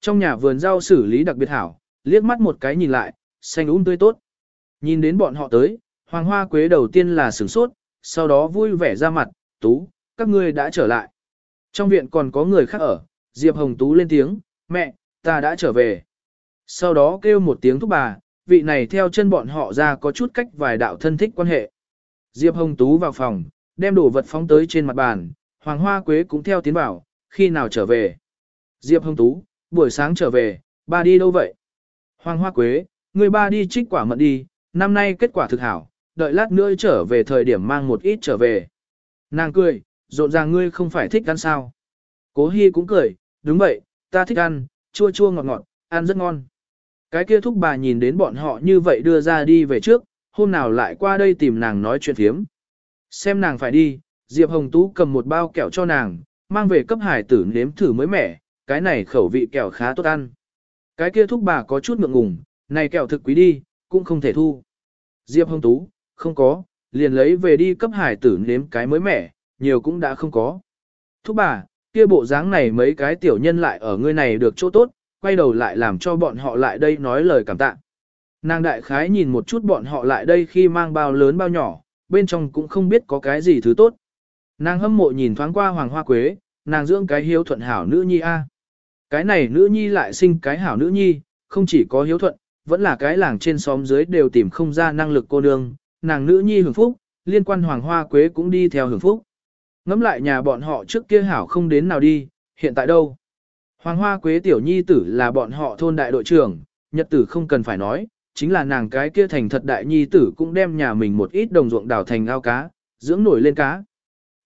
Trong nhà vườn rau xử lý đặc biệt hảo, liếc mắt một cái nhìn lại, xanh um tươi tốt. Nhìn đến bọn họ tới, hoàng hoa quế đầu tiên là sửng sốt, sau đó vui vẻ ra mặt, tú, các ngươi đã trở lại. Trong viện còn có người khác ở, Diệp Hồng Tú lên tiếng, mẹ, ta đã trở về. Sau đó kêu một tiếng thúc bà, vị này theo chân bọn họ ra có chút cách vài đạo thân thích quan hệ. Diệp Hồng Tú vào phòng, đem đồ vật phóng tới trên mặt bàn, Hoàng Hoa Quế cũng theo tiến vào, khi nào trở về. Diệp Hồng Tú, buổi sáng trở về, ba đi đâu vậy? Hoàng Hoa Quế, người ba đi trích quả mận đi, năm nay kết quả thực hảo, đợi lát nữa trở về thời điểm mang một ít trở về. Nàng cười, rộn ràng ngươi không phải thích ăn sao. Cố Hi cũng cười, đúng vậy, ta thích ăn, chua chua ngọt ngọt, ăn rất ngon. Cái kia thúc bà nhìn đến bọn họ như vậy đưa ra đi về trước, hôm nào lại qua đây tìm nàng nói chuyện thiếm. Xem nàng phải đi, Diệp Hồng Tú cầm một bao kẹo cho nàng, mang về cấp hải tử nếm thử mới mẻ, cái này khẩu vị kẹo khá tốt ăn. Cái kia thúc bà có chút ngượng ngùng, này kẹo thực quý đi, cũng không thể thu. Diệp Hồng Tú, không có, liền lấy về đi cấp hải tử nếm cái mới mẻ, nhiều cũng đã không có. Thúc bà, kia bộ dáng này mấy cái tiểu nhân lại ở ngươi này được chỗ tốt, quay đầu lại làm cho bọn họ lại đây nói lời cảm tạ. Nàng đại khái nhìn một chút bọn họ lại đây khi mang bao lớn bao nhỏ, bên trong cũng không biết có cái gì thứ tốt. Nàng hâm mộ nhìn thoáng qua hoàng hoa quế, nàng dưỡng cái hiếu thuận hảo nữ nhi a. Cái này nữ nhi lại sinh cái hảo nữ nhi, không chỉ có hiếu thuận, vẫn là cái làng trên xóm dưới đều tìm không ra năng lực cô nương, nàng nữ nhi hưởng phúc, liên quan hoàng hoa quế cũng đi theo hưởng phúc. Ngắm lại nhà bọn họ trước kia hảo không đến nào đi, hiện tại đâu? Hoàng hoa quế tiểu nhi tử là bọn họ thôn đại đội trưởng, nhật tử không cần phải nói, chính là nàng cái kia thành thật đại nhi tử cũng đem nhà mình một ít đồng ruộng đào thành ao cá, dưỡng nổi lên cá.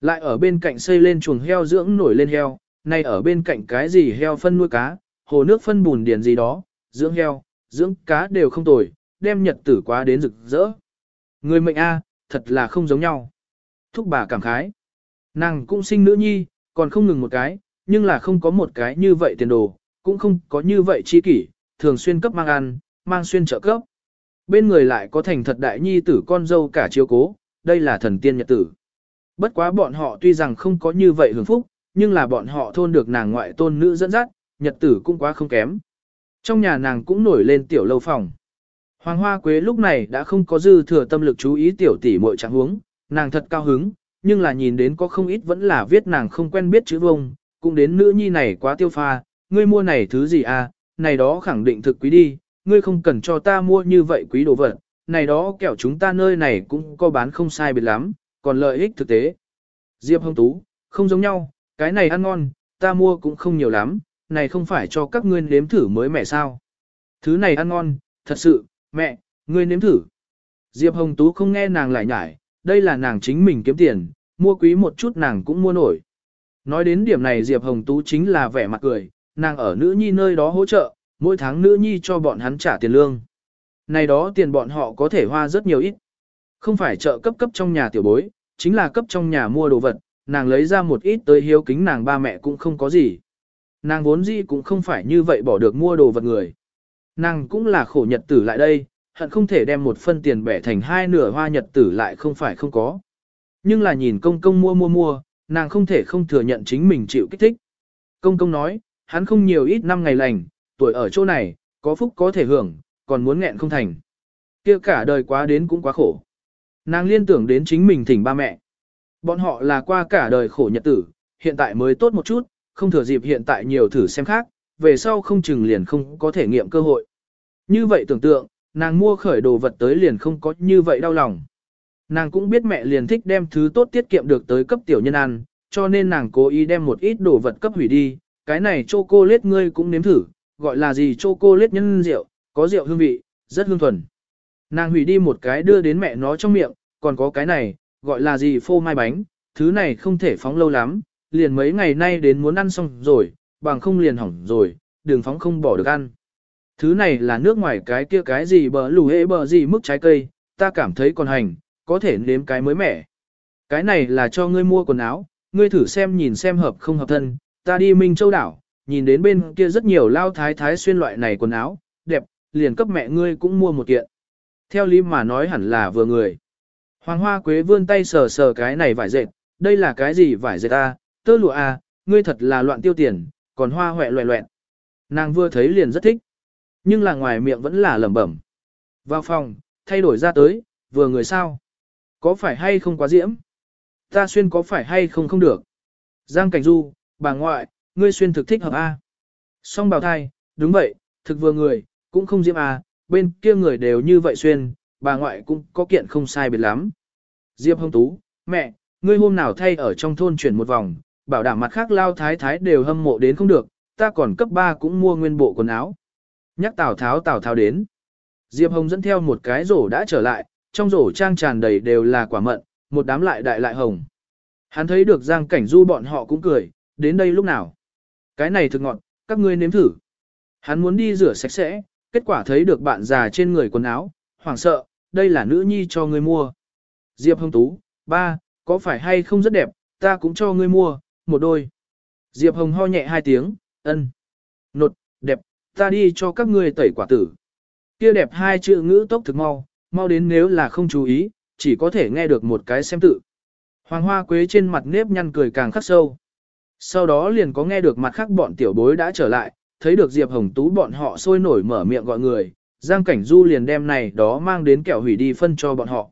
Lại ở bên cạnh xây lên chuồng heo dưỡng nổi lên heo, nay ở bên cạnh cái gì heo phân nuôi cá, hồ nước phân bùn điền gì đó, dưỡng heo, dưỡng cá đều không tồi, đem nhật tử quá đến rực rỡ. Người mệnh A, thật là không giống nhau. Thúc bà cảm khái. Nàng cũng sinh nữ nhi, còn không ngừng một cái, nhưng là không có một cái như vậy tiền đồ, cũng không có như vậy chi kỷ, thường xuyên cấp mang ăn, mang xuyên trợ cấp. Bên người lại có thành thật đại nhi tử con dâu cả chiếu cố, đây là thần tiên nhật tử. Bất quá bọn họ tuy rằng không có như vậy hưởng phúc, nhưng là bọn họ thôn được nàng ngoại tôn nữ dẫn dắt, nhật tử cũng quá không kém. Trong nhà nàng cũng nổi lên tiểu lâu phòng. Hoàng Hoa Quế lúc này đã không có dư thừa tâm lực chú ý tiểu tỷ muội trạng huống, nàng thật cao hứng, nhưng là nhìn đến có không ít vẫn là viết nàng không quen biết chữ vông, cũng đến nữ nhi này quá tiêu pha, ngươi mua này thứ gì à, này đó khẳng định thực quý đi, ngươi không cần cho ta mua như vậy quý đồ vật, này đó kẹo chúng ta nơi này cũng có bán không sai biệt lắm, còn lợi ích thực tế. Diệp Hồng Tú, không giống nhau, cái này ăn ngon, ta mua cũng không nhiều lắm, này không phải cho các ngươi nếm thử mới mẹ sao. Thứ này ăn ngon, thật sự, mẹ, ngươi nếm thử. Diệp Hồng Tú không nghe nàng lại nhải, đây là nàng chính mình kiếm tiền, mua quý một chút nàng cũng mua nổi. Nói đến điểm này Diệp Hồng Tú chính là vẻ mặt cười, nàng ở nữ nhi nơi đó hỗ trợ, mỗi tháng nữ nhi cho bọn hắn trả tiền lương. Này đó tiền bọn họ có thể hoa rất nhiều ít. Không phải trợ cấp cấp trong nhà tiểu bối, chính là cấp trong nhà mua đồ vật, nàng lấy ra một ít tới hiếu kính nàng ba mẹ cũng không có gì. Nàng vốn gì cũng không phải như vậy bỏ được mua đồ vật người. Nàng cũng là khổ nhật tử lại đây, hận không thể đem một phân tiền bẻ thành hai nửa hoa nhật tử lại không phải không có. Nhưng là nhìn công công mua mua mua, nàng không thể không thừa nhận chính mình chịu kích thích. Công công nói, hắn không nhiều ít năm ngày lành, tuổi ở chỗ này, có phúc có thể hưởng, còn muốn nghẹn không thành. kia cả đời quá đến cũng quá khổ. Nàng liên tưởng đến chính mình thỉnh ba mẹ. Bọn họ là qua cả đời khổ nhật tử, hiện tại mới tốt một chút, không thừa dịp hiện tại nhiều thử xem khác, về sau không chừng liền không có thể nghiệm cơ hội. Như vậy tưởng tượng, nàng mua khởi đồ vật tới liền không có như vậy đau lòng. Nàng cũng biết mẹ liền thích đem thứ tốt tiết kiệm được tới cấp tiểu nhân ăn, cho nên nàng cố ý đem một ít đồ vật cấp hủy đi. Cái này chocolate ngươi cũng nếm thử, gọi là gì chocolate nhân rượu, có rượu hương vị, rất hương thuần. Nàng hủy đi một cái đưa đến mẹ nó trong miệng, còn có cái này, gọi là gì phô mai bánh, thứ này không thể phóng lâu lắm, liền mấy ngày nay đến muốn ăn xong rồi, bằng không liền hỏng rồi, đường phóng không bỏ được ăn. Thứ này là nước ngoài cái kia cái gì bờ lù hễ bờ gì mức trái cây, ta cảm thấy còn hành, có thể nếm cái mới mẻ. Cái này là cho ngươi mua quần áo, ngươi thử xem nhìn xem hợp không hợp thân, ta đi Minh Châu đảo, nhìn đến bên kia rất nhiều lao thái thái xuyên loại này quần áo, đẹp, liền cấp mẹ ngươi cũng mua một kiện. Theo lý mà nói hẳn là vừa người. Hoàng Hoa Quế vươn tay sờ sờ cái này vải dệt, đây là cái gì vải dệt ta, tơ lụa à? ngươi thật là loạn tiêu tiền, còn hoa hoẹ loẹ loẹn. Nàng vừa thấy liền rất thích. Nhưng là ngoài miệng vẫn là lẩm bẩm. Vào phòng, thay đổi ra tới, vừa người sao. Có phải hay không quá diễm? Ta xuyên có phải hay không không được? Giang Cảnh Du, bà ngoại, ngươi xuyên thực thích hợp A. Song bào thai, đúng vậy, thực vừa người, cũng không diễm A, bên kia người đều như vậy xuyên, bà ngoại cũng có kiện không sai biệt lắm. Diệp Hồng Tú, mẹ, ngươi hôm nào thay ở trong thôn chuyển một vòng, bảo đảm mặt khác lao thái thái đều hâm mộ đến không được, ta còn cấp 3 cũng mua nguyên bộ quần áo. Nhắc Tào Tháo Tào Tháo đến. Diệp Hồng dẫn theo một cái rổ đã trở lại, trong rổ trang tràn đầy đều là quả mận, một đám lại đại lại hồng. Hắn thấy được Giang Cảnh Du bọn họ cũng cười, đến đây lúc nào. Cái này thực ngọt, các ngươi nếm thử. Hắn muốn đi rửa sạch sẽ, kết quả thấy được bạn già trên người quần áo, hoảng sợ, đây là nữ nhi cho ngươi mua. Diệp Hồng Tú, ba, có phải hay không rất đẹp, ta cũng cho ngươi mua, một đôi. Diệp Hồng ho nhẹ hai tiếng, ân. Nột, đẹp, ta đi cho các ngươi tẩy quả tử. Kia đẹp hai chữ ngữ tốc thực mau, mau đến nếu là không chú ý, chỉ có thể nghe được một cái xem tự. Hoàng hoa quế trên mặt nếp nhăn cười càng khắc sâu. Sau đó liền có nghe được mặt khác bọn tiểu bối đã trở lại, thấy được Diệp Hồng Tú bọn họ sôi nổi mở miệng gọi người, Giang Cảnh Du liền đem này đó mang đến kẹo hủy đi phân cho bọn họ.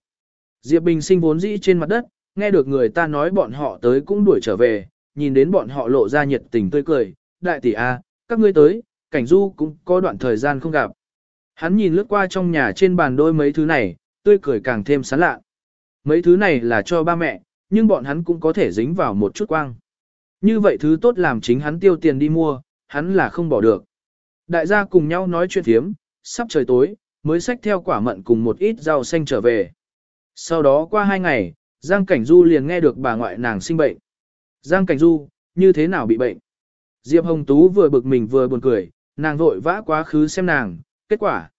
Diệp Bình sinh vốn dĩ trên mặt đất, nghe được người ta nói bọn họ tới cũng đuổi trở về, nhìn đến bọn họ lộ ra nhiệt tình tươi cười, đại tỷ a, các ngươi tới, Cảnh Du cũng có đoạn thời gian không gặp. Hắn nhìn lướt qua trong nhà trên bàn đôi mấy thứ này, tươi cười càng thêm sán lạ. Mấy thứ này là cho ba mẹ, nhưng bọn hắn cũng có thể dính vào một chút quang. Như vậy thứ tốt làm chính hắn tiêu tiền đi mua, hắn là không bỏ được. Đại gia cùng nhau nói chuyện thiếm, sắp trời tối, mới xách theo quả mận cùng một ít rau xanh trở về. Sau đó qua hai ngày, Giang Cảnh Du liền nghe được bà ngoại nàng sinh bệnh. Giang Cảnh Du, như thế nào bị bệnh? Diệp Hồng Tú vừa bực mình vừa buồn cười, nàng vội vã quá khứ xem nàng, kết quả.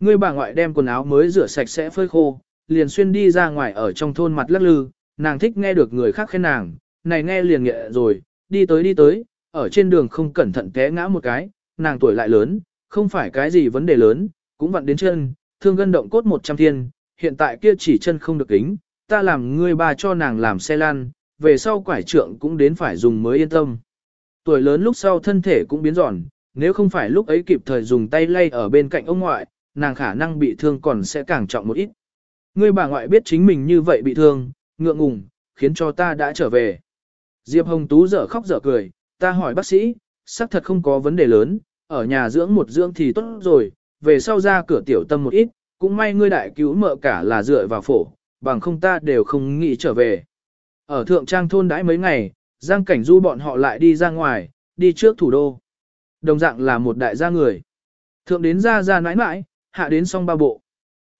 Người bà ngoại đem quần áo mới rửa sạch sẽ phơi khô, liền xuyên đi ra ngoài ở trong thôn mặt lắc lư, nàng thích nghe được người khác khen nàng, này nghe liền nghệ rồi, đi tới đi tới, ở trên đường không cẩn thận té ngã một cái, nàng tuổi lại lớn, không phải cái gì vấn đề lớn, cũng vặn đến chân, thương gân động cốt 100 thiên, hiện tại kia chỉ chân không được kính, ta làm ngươi bà cho nàng làm xe lan, về sau quải trượng cũng đến phải dùng mới yên tâm. Tuổi lớn lúc sau thân thể cũng biến giòn, nếu không phải lúc ấy kịp thời dùng tay lay ở bên cạnh ông ngoại, nàng khả năng bị thương còn sẽ càng trọng một ít. Ngươi bà ngoại biết chính mình như vậy bị thương, ngượng ngùng, khiến cho ta đã trở về. Diệp Hồng Tú dở khóc dở cười, ta hỏi bác sĩ, xác thật không có vấn đề lớn, ở nhà dưỡng một dưỡng thì tốt rồi, về sau ra cửa tiểu tâm một ít, cũng may ngươi đại cứu mợ cả là dựa vào phổ, bằng không ta đều không nghĩ trở về. Ở thượng trang thôn đãi mấy ngày, Giang Cảnh Du bọn họ lại đi ra ngoài, đi trước thủ đô. Đồng dạng là một đại gia người. Thượng đến ra ra nãi nãi, hạ đến song ba bộ.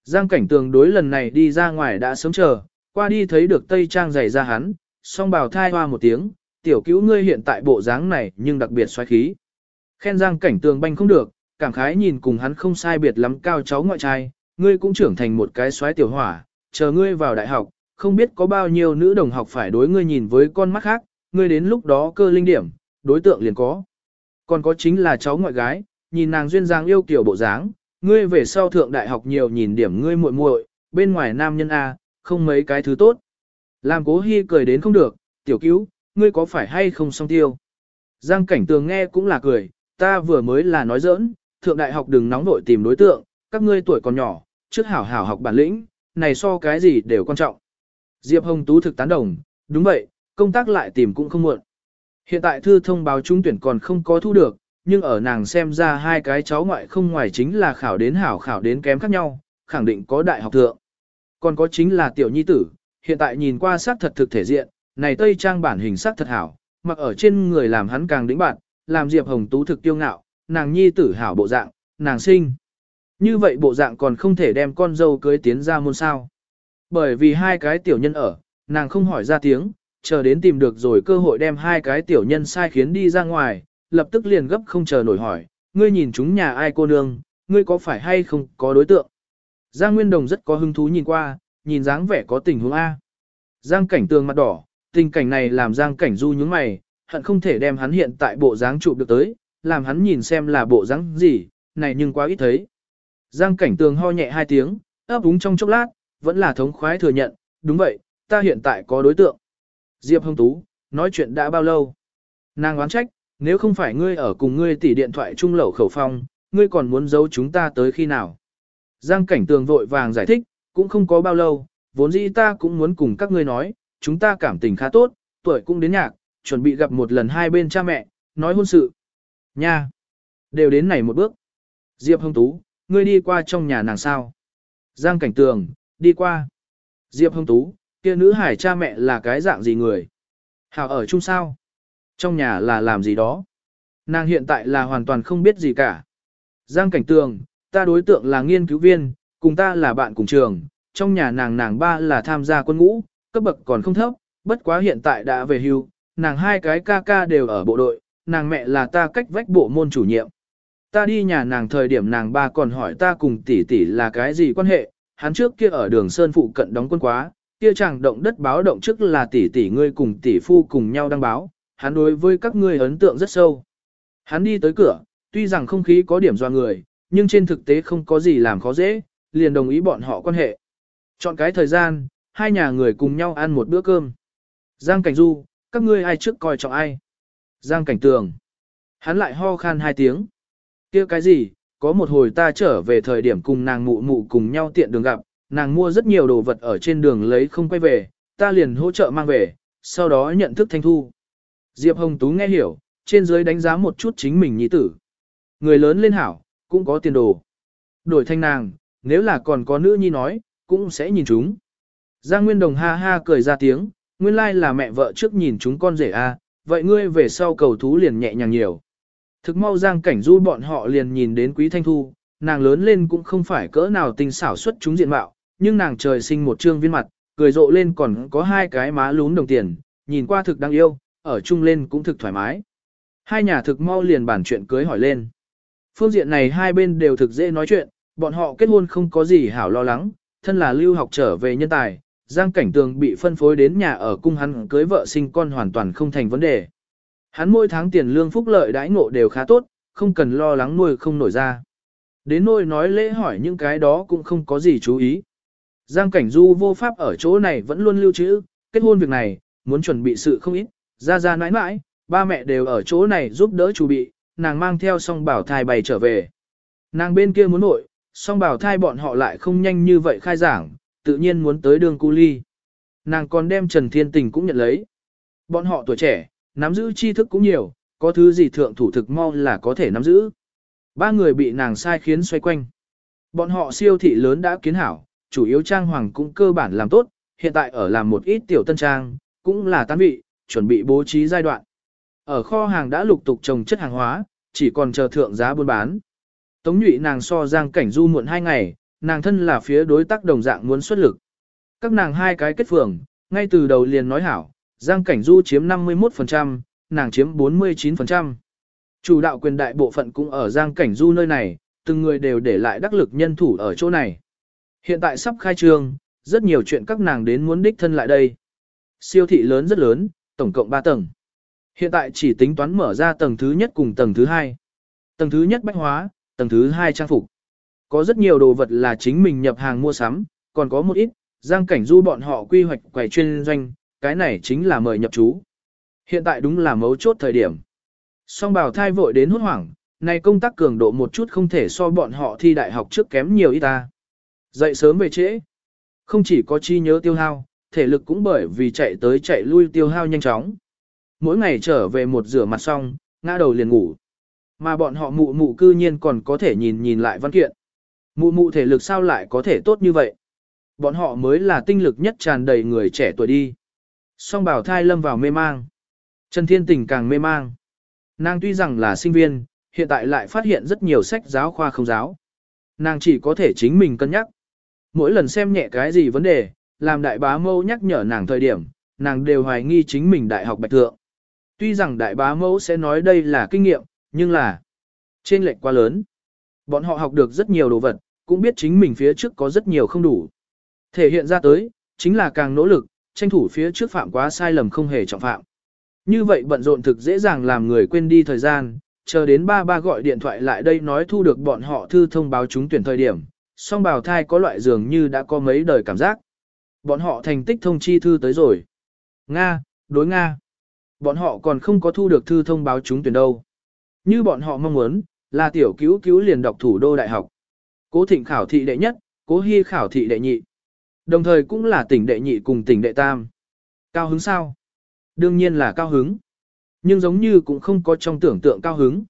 Giang Cảnh Tường đối lần này đi ra ngoài đã sớm chờ, qua đi thấy được Tây Trang giày ra hắn, song bào thai hoa một tiếng, tiểu cứu ngươi hiện tại bộ dáng này nhưng đặc biệt xoáy khí. Khen Giang Cảnh Tường banh không được, cảm khái nhìn cùng hắn không sai biệt lắm cao cháu ngoại trai, ngươi cũng trưởng thành một cái xoáy tiểu hỏa, chờ ngươi vào đại học, không biết có bao nhiêu nữ đồng học phải đối ngươi nhìn với con mắt khác, ngươi đến lúc đó cơ linh điểm, đối tượng liền có. Còn có chính là cháu ngoại gái, nhìn nàng duyên dáng yêu kiểu bộ dáng, ngươi về sau thượng đại học nhiều nhìn điểm ngươi muội muội, bên ngoài nam nhân A, không mấy cái thứ tốt. Làm cố hy cười đến không được, tiểu cứu, ngươi có phải hay không song tiêu. Giang cảnh tường nghe cũng là cười, ta vừa mới là nói giỡn, thượng đại học đừng nóng vội tìm đối tượng, các ngươi tuổi còn nhỏ, trước hảo hảo học bản lĩnh, này so cái gì đều quan trọng. Diệp Hồng Tú thực tán đồng, đúng vậy, công tác lại tìm cũng không muộn. Hiện tại thư thông báo trúng tuyển còn không có thu được, nhưng ở nàng xem ra hai cái cháu ngoại không ngoài chính là khảo đến hảo khảo đến kém khác nhau, khẳng định có đại học thượng. Còn có chính là tiểu nhi tử, hiện tại nhìn qua sắc thật thực thể diện, này tây trang bản hình sắc thật hảo, mặc ở trên người làm hắn càng đĩnh bạn, làm Diệp Hồng Tú thực kiêu ngạo, nàng nhi tử hảo bộ dạng, nàng sinh. Như vậy bộ dạng còn không thể đem con dâu cưới tiến ra môn sao. Bởi vì hai cái tiểu nhân ở, nàng không hỏi ra tiếng, chờ đến tìm được rồi cơ hội đem hai cái tiểu nhân sai khiến đi ra ngoài, lập tức liền gấp không chờ nổi hỏi, ngươi nhìn chúng nhà ai cô nương, ngươi có phải hay không có đối tượng. Giang Nguyên Đồng rất có hứng thú nhìn qua, nhìn dáng vẻ có tình huống A. Giang cảnh tường mặt đỏ, tình cảnh này làm Giang cảnh du nhướng mày, hận không thể đem hắn hiện tại bộ dáng chụp được tới, làm hắn nhìn xem là bộ dáng gì, này nhưng quá ít thấy. Giang cảnh tường ho nhẹ hai tiếng, ấp úng trong chốc lát, vẫn là thống khoái thừa nhận, đúng vậy, ta hiện tại có đối tượng. Diệp Hồng Tú, nói chuyện đã bao lâu? Nàng oán trách, Nếu không phải ngươi ở cùng ngươi tỉ điện thoại trung lẩu khẩu phong, ngươi còn muốn giấu chúng ta tới khi nào? Giang cảnh tường vội vàng giải thích, cũng không có bao lâu, vốn dĩ ta cũng muốn cùng các ngươi nói, chúng ta cảm tình khá tốt, tuổi cũng đến nhạc, chuẩn bị gặp một lần hai bên cha mẹ, nói hôn sự. Nha! Đều đến này một bước. Diệp Hồng Tú, ngươi đi qua trong nhà nàng sao? Giang cảnh tường, đi qua. Diệp Hồng Tú, kia nữ hải cha mẹ là cái dạng gì người? Hảo ở chung sao? Trong nhà là làm gì đó? Nàng hiện tại là hoàn toàn không biết gì cả. Giang cảnh tường, ta đối tượng là nghiên cứu viên, cùng ta là bạn cùng trường, trong nhà nàng nàng ba là tham gia quân ngũ, cấp bậc còn không thấp, bất quá hiện tại đã về hưu, nàng hai cái ca ca đều ở bộ đội, nàng mẹ là ta cách vách bộ môn chủ nhiệm. Ta đi nhà nàng thời điểm nàng ba còn hỏi ta cùng tỷ tỷ là cái gì quan hệ, hắn trước kia ở đường Sơn phụ cận đóng quân quá, kia chẳng động đất báo động trước là tỷ tỷ ngươi cùng tỷ phu cùng nhau đăng báo, hắn đối với các ngươi ấn tượng rất sâu. Hắn đi tới cửa, tuy rằng không khí có điểm doa người, nhưng trên thực tế không có gì làm khó dễ, liền đồng ý bọn họ quan hệ. Chọn cái thời gian, hai nhà người cùng nhau ăn một bữa cơm. Giang Cảnh Du, các ngươi ai trước coi trọng ai? Giang Cảnh Tường. Hắn lại ho khan hai tiếng. kia cái gì, có một hồi ta trở về thời điểm cùng nàng mụ mụ cùng nhau tiện đường gặp, nàng mua rất nhiều đồ vật ở trên đường lấy không quay về, ta liền hỗ trợ mang về, sau đó nhận thức thanh thu. Diệp Hồng Tú nghe hiểu, trên dưới đánh giá một chút chính mình nhi tử. Người lớn lên hảo, cũng có tiền đồ. Đổi thanh nàng, nếu là còn có nữ nhi nói, cũng sẽ nhìn chúng. Giang Nguyên Đồng ha ha cười ra tiếng, nguyên lai là mẹ vợ trước nhìn chúng con rể a, vậy ngươi về sau cầu thú liền nhẹ nhàng nhiều. Thực mau Giang Cảnh Du bọn họ liền nhìn đến Quý Thanh Thu, nàng lớn lên cũng không phải cỡ nào tinh xảo xuất chúng diện mạo, nhưng nàng trời sinh một trương viên mặt, cười rộ lên còn có hai cái má lún đồng tiền, nhìn qua thực đáng yêu, ở chung lên cũng thực thoải mái. Hai nhà thực mau liền bàn chuyện cưới hỏi lên. Phương diện này hai bên đều thực dễ nói chuyện, bọn họ kết hôn không có gì hảo lo lắng, thân là lưu học trở về nhân tài, Giang Cảnh Tường bị phân phối đến nhà ở cung hắn cưới vợ sinh con hoàn toàn không thành vấn đề. Hắn mỗi tháng tiền lương phúc lợi đãi ngộ đều khá tốt, không cần lo lắng nuôi không nổi ra. Đến nôi nói lễ hỏi những cái đó cũng không có gì chú ý. Giang Cảnh Du vô pháp ở chỗ này vẫn luôn lưu trữ, kết hôn việc này, muốn chuẩn bị sự không ít, ra ra nãi nãi, ba mẹ đều ở chỗ này giúp đỡ chuẩn bị, nàng mang theo song bảo thai bày trở về. Nàng bên kia muốn nội, song bảo thai bọn họ lại không nhanh như vậy khai giảng, tự nhiên muốn tới đường cu ly. Nàng còn đem Trần Thiên Tình cũng nhận lấy. Bọn họ tuổi trẻ, nắm giữ tri thức cũng nhiều, có thứ gì thượng thủ thực mau là có thể nắm giữ. Ba người bị nàng sai khiến xoay quanh. Bọn họ siêu thị lớn đã kiến hảo, chủ yếu trang hoàng cũng cơ bản làm tốt, hiện tại ở làm một ít tiểu tân trang, cũng là tán vị, chuẩn bị bố trí giai đoạn. Ở kho hàng đã lục tục trồng chất hàng hóa, chỉ còn chờ thượng giá buôn bán. Tống nhụy nàng so giang cảnh du muộn hai ngày, nàng thân là phía đối tác đồng dạng muốn xuất lực. Các nàng hai cái kết phường, ngay từ đầu liền nói hảo, giang cảnh du chiếm 51%, nàng chiếm 49%. Chủ đạo quyền đại bộ phận cũng ở giang cảnh du nơi này, từng người đều để lại đắc lực nhân thủ ở chỗ này. Hiện tại sắp khai trương, rất nhiều chuyện các nàng đến muốn đích thân lại đây. Siêu thị lớn rất lớn, tổng cộng 3 tầng. Hiện tại chỉ tính toán mở ra tầng thứ nhất cùng tầng thứ hai. Tầng thứ nhất bách hóa, tầng thứ hai trang phục. Có rất nhiều đồ vật là chính mình nhập hàng mua sắm, còn có một ít, giang cảnh du bọn họ quy hoạch quầy chuyên doanh, cái này chính là mời nhập chú. Hiện tại đúng là mấu chốt thời điểm. Song bào thai vội đến hốt hoảng, này công tác cường độ một chút không thể so bọn họ thi đại học trước kém nhiều ít ta. Dậy sớm về trễ. Không chỉ có chi nhớ tiêu hao, thể lực cũng bởi vì chạy tới chạy lui tiêu hao nhanh chóng. Mỗi ngày trở về một rửa mặt xong, ngã đầu liền ngủ. Mà bọn họ mụ mụ cư nhiên còn có thể nhìn nhìn lại văn kiện. Mụ mụ thể lực sao lại có thể tốt như vậy? Bọn họ mới là tinh lực nhất tràn đầy người trẻ tuổi đi. Song bảo thai lâm vào mê mang. Trần Thiên Tình càng mê mang. Nàng tuy rằng là sinh viên, hiện tại lại phát hiện rất nhiều sách giáo khoa không giáo. Nàng chỉ có thể chính mình cân nhắc. Mỗi lần xem nhẹ cái gì vấn đề, làm đại bá mâu nhắc nhở nàng thời điểm, nàng đều hoài nghi chính mình đại học bạch thượng. Tuy rằng đại bá mẫu sẽ nói đây là kinh nghiệm, nhưng là trên lệch quá lớn. Bọn họ học được rất nhiều đồ vật, cũng biết chính mình phía trước có rất nhiều không đủ. Thể hiện ra tới, chính là càng nỗ lực, tranh thủ phía trước phạm quá sai lầm không hề trọng phạm. Như vậy bận rộn thực dễ dàng làm người quên đi thời gian, chờ đến ba ba gọi điện thoại lại đây nói thu được bọn họ thư thông báo trúng tuyển thời điểm, song bào thai có loại dường như đã có mấy đời cảm giác. Bọn họ thành tích thông chi thư tới rồi. Nga, đối Nga. Bọn họ còn không có thu được thư thông báo trúng tuyển đâu. Như bọn họ mong muốn, là tiểu cứu cứu liền đọc thủ đô đại học. Cố thịnh khảo thị đệ nhất, cố hy khảo thị đệ nhị. Đồng thời cũng là tỉnh đệ nhị cùng tỉnh đệ tam. Cao hứng sao? Đương nhiên là cao hứng. Nhưng giống như cũng không có trong tưởng tượng cao hứng.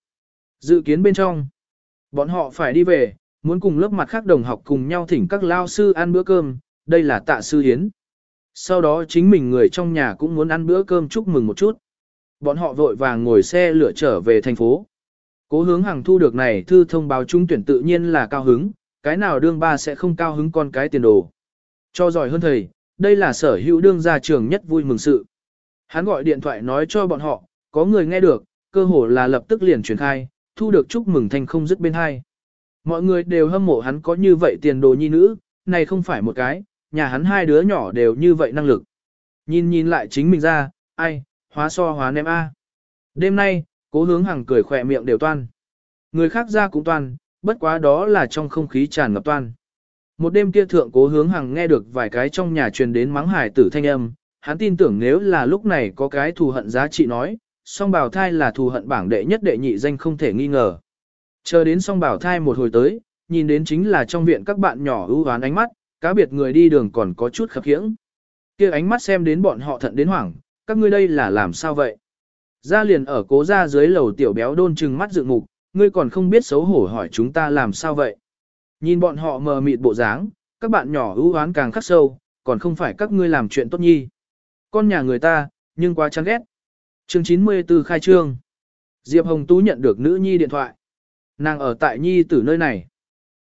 Dự kiến bên trong. Bọn họ phải đi về, muốn cùng lớp mặt khác đồng học cùng nhau thỉnh các lao sư ăn bữa cơm, đây là tạ sư hiến. Sau đó chính mình người trong nhà cũng muốn ăn bữa cơm chúc mừng một chút. Bọn họ vội vàng ngồi xe lửa trở về thành phố. Cố hướng hàng thu được này thư thông báo trung tuyển tự nhiên là cao hứng, cái nào đương ba sẽ không cao hứng con cái tiền đồ. Cho giỏi hơn thầy, đây là sở hữu đương gia trường nhất vui mừng sự. Hắn gọi điện thoại nói cho bọn họ, có người nghe được, cơ hồ là lập tức liền truyền khai, thu được chúc mừng thành không dứt bên hai. Mọi người đều hâm mộ hắn có như vậy tiền đồ nhi nữ, này không phải một cái, nhà hắn hai đứa nhỏ đều như vậy năng lực. Nhìn nhìn lại chính mình ra, ai, hóa so hóa ném A. Đêm nay, cố hướng hàng cười khỏe miệng đều toan. Người khác ra cũng toan, bất quá đó là trong không khí tràn ngập toan. Một đêm kia thượng cố hướng hàng nghe được vài cái trong nhà truyền đến mắng hải tử thanh âm, hắn tin tưởng nếu là lúc này có cái thù hận giá trị nói, song bảo thai là thù hận bảng đệ nhất đệ nhị danh không thể nghi ngờ. Chờ đến song bảo thai một hồi tới, nhìn đến chính là trong viện các bạn nhỏ ưu hoán ánh mắt, cá biệt người đi đường còn có chút khập khiễng. kia ánh mắt xem đến bọn họ thận đến hoảng, các ngươi đây là làm sao vậy? Ra liền ở cố ra dưới lầu tiểu béo đôn trừng mắt dựng mục, ngươi còn không biết xấu hổ hỏi chúng ta làm sao vậy? Nhìn bọn họ mờ mịt bộ dáng, các bạn nhỏ ưu hoán càng khắc sâu, còn không phải các ngươi làm chuyện tốt nhi. Con nhà người ta, nhưng quá chán ghét. Chương 94 khai trương. Diệp Hồng Tú nhận được nữ nhi điện thoại. Nàng ở tại nhi tử nơi này.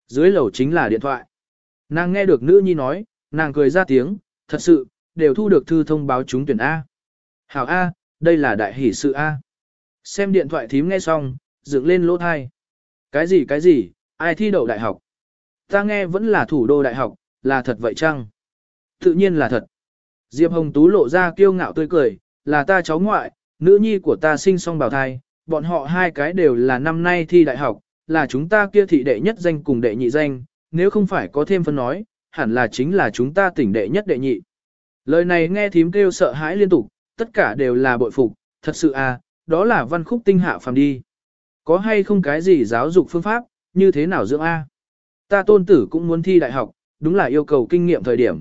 Dưới lầu chính là điện thoại. Nàng nghe được nữ nhi nói, nàng cười ra tiếng, thật sự, đều thu được thư thông báo trúng tuyển A. Hảo A, đây là đại hỷ sự A. Xem điện thoại thím nghe xong, dựng lên lỗ thai. Cái gì cái gì, ai thi đậu đại học? Ta nghe vẫn là thủ đô đại học, là thật vậy chăng? Tự nhiên là thật. Diệp Hồng Tú lộ ra kiêu ngạo tươi cười, là ta cháu ngoại, nữ nhi của ta sinh xong bào thai, bọn họ hai cái đều là năm nay thi đại học, là chúng ta kia thị đệ nhất danh cùng đệ nhị danh, nếu không phải có thêm phân nói, hẳn là chính là chúng ta tỉnh đệ nhất đệ nhị. Lời này nghe thím kêu sợ hãi liên tục, tất cả đều là bội phục, thật sự à, đó là văn khúc tinh hạ phàm đi. Có hay không cái gì giáo dục phương pháp, như thế nào dưỡng A? Ta tôn tử cũng muốn thi đại học, đúng là yêu cầu kinh nghiệm thời điểm.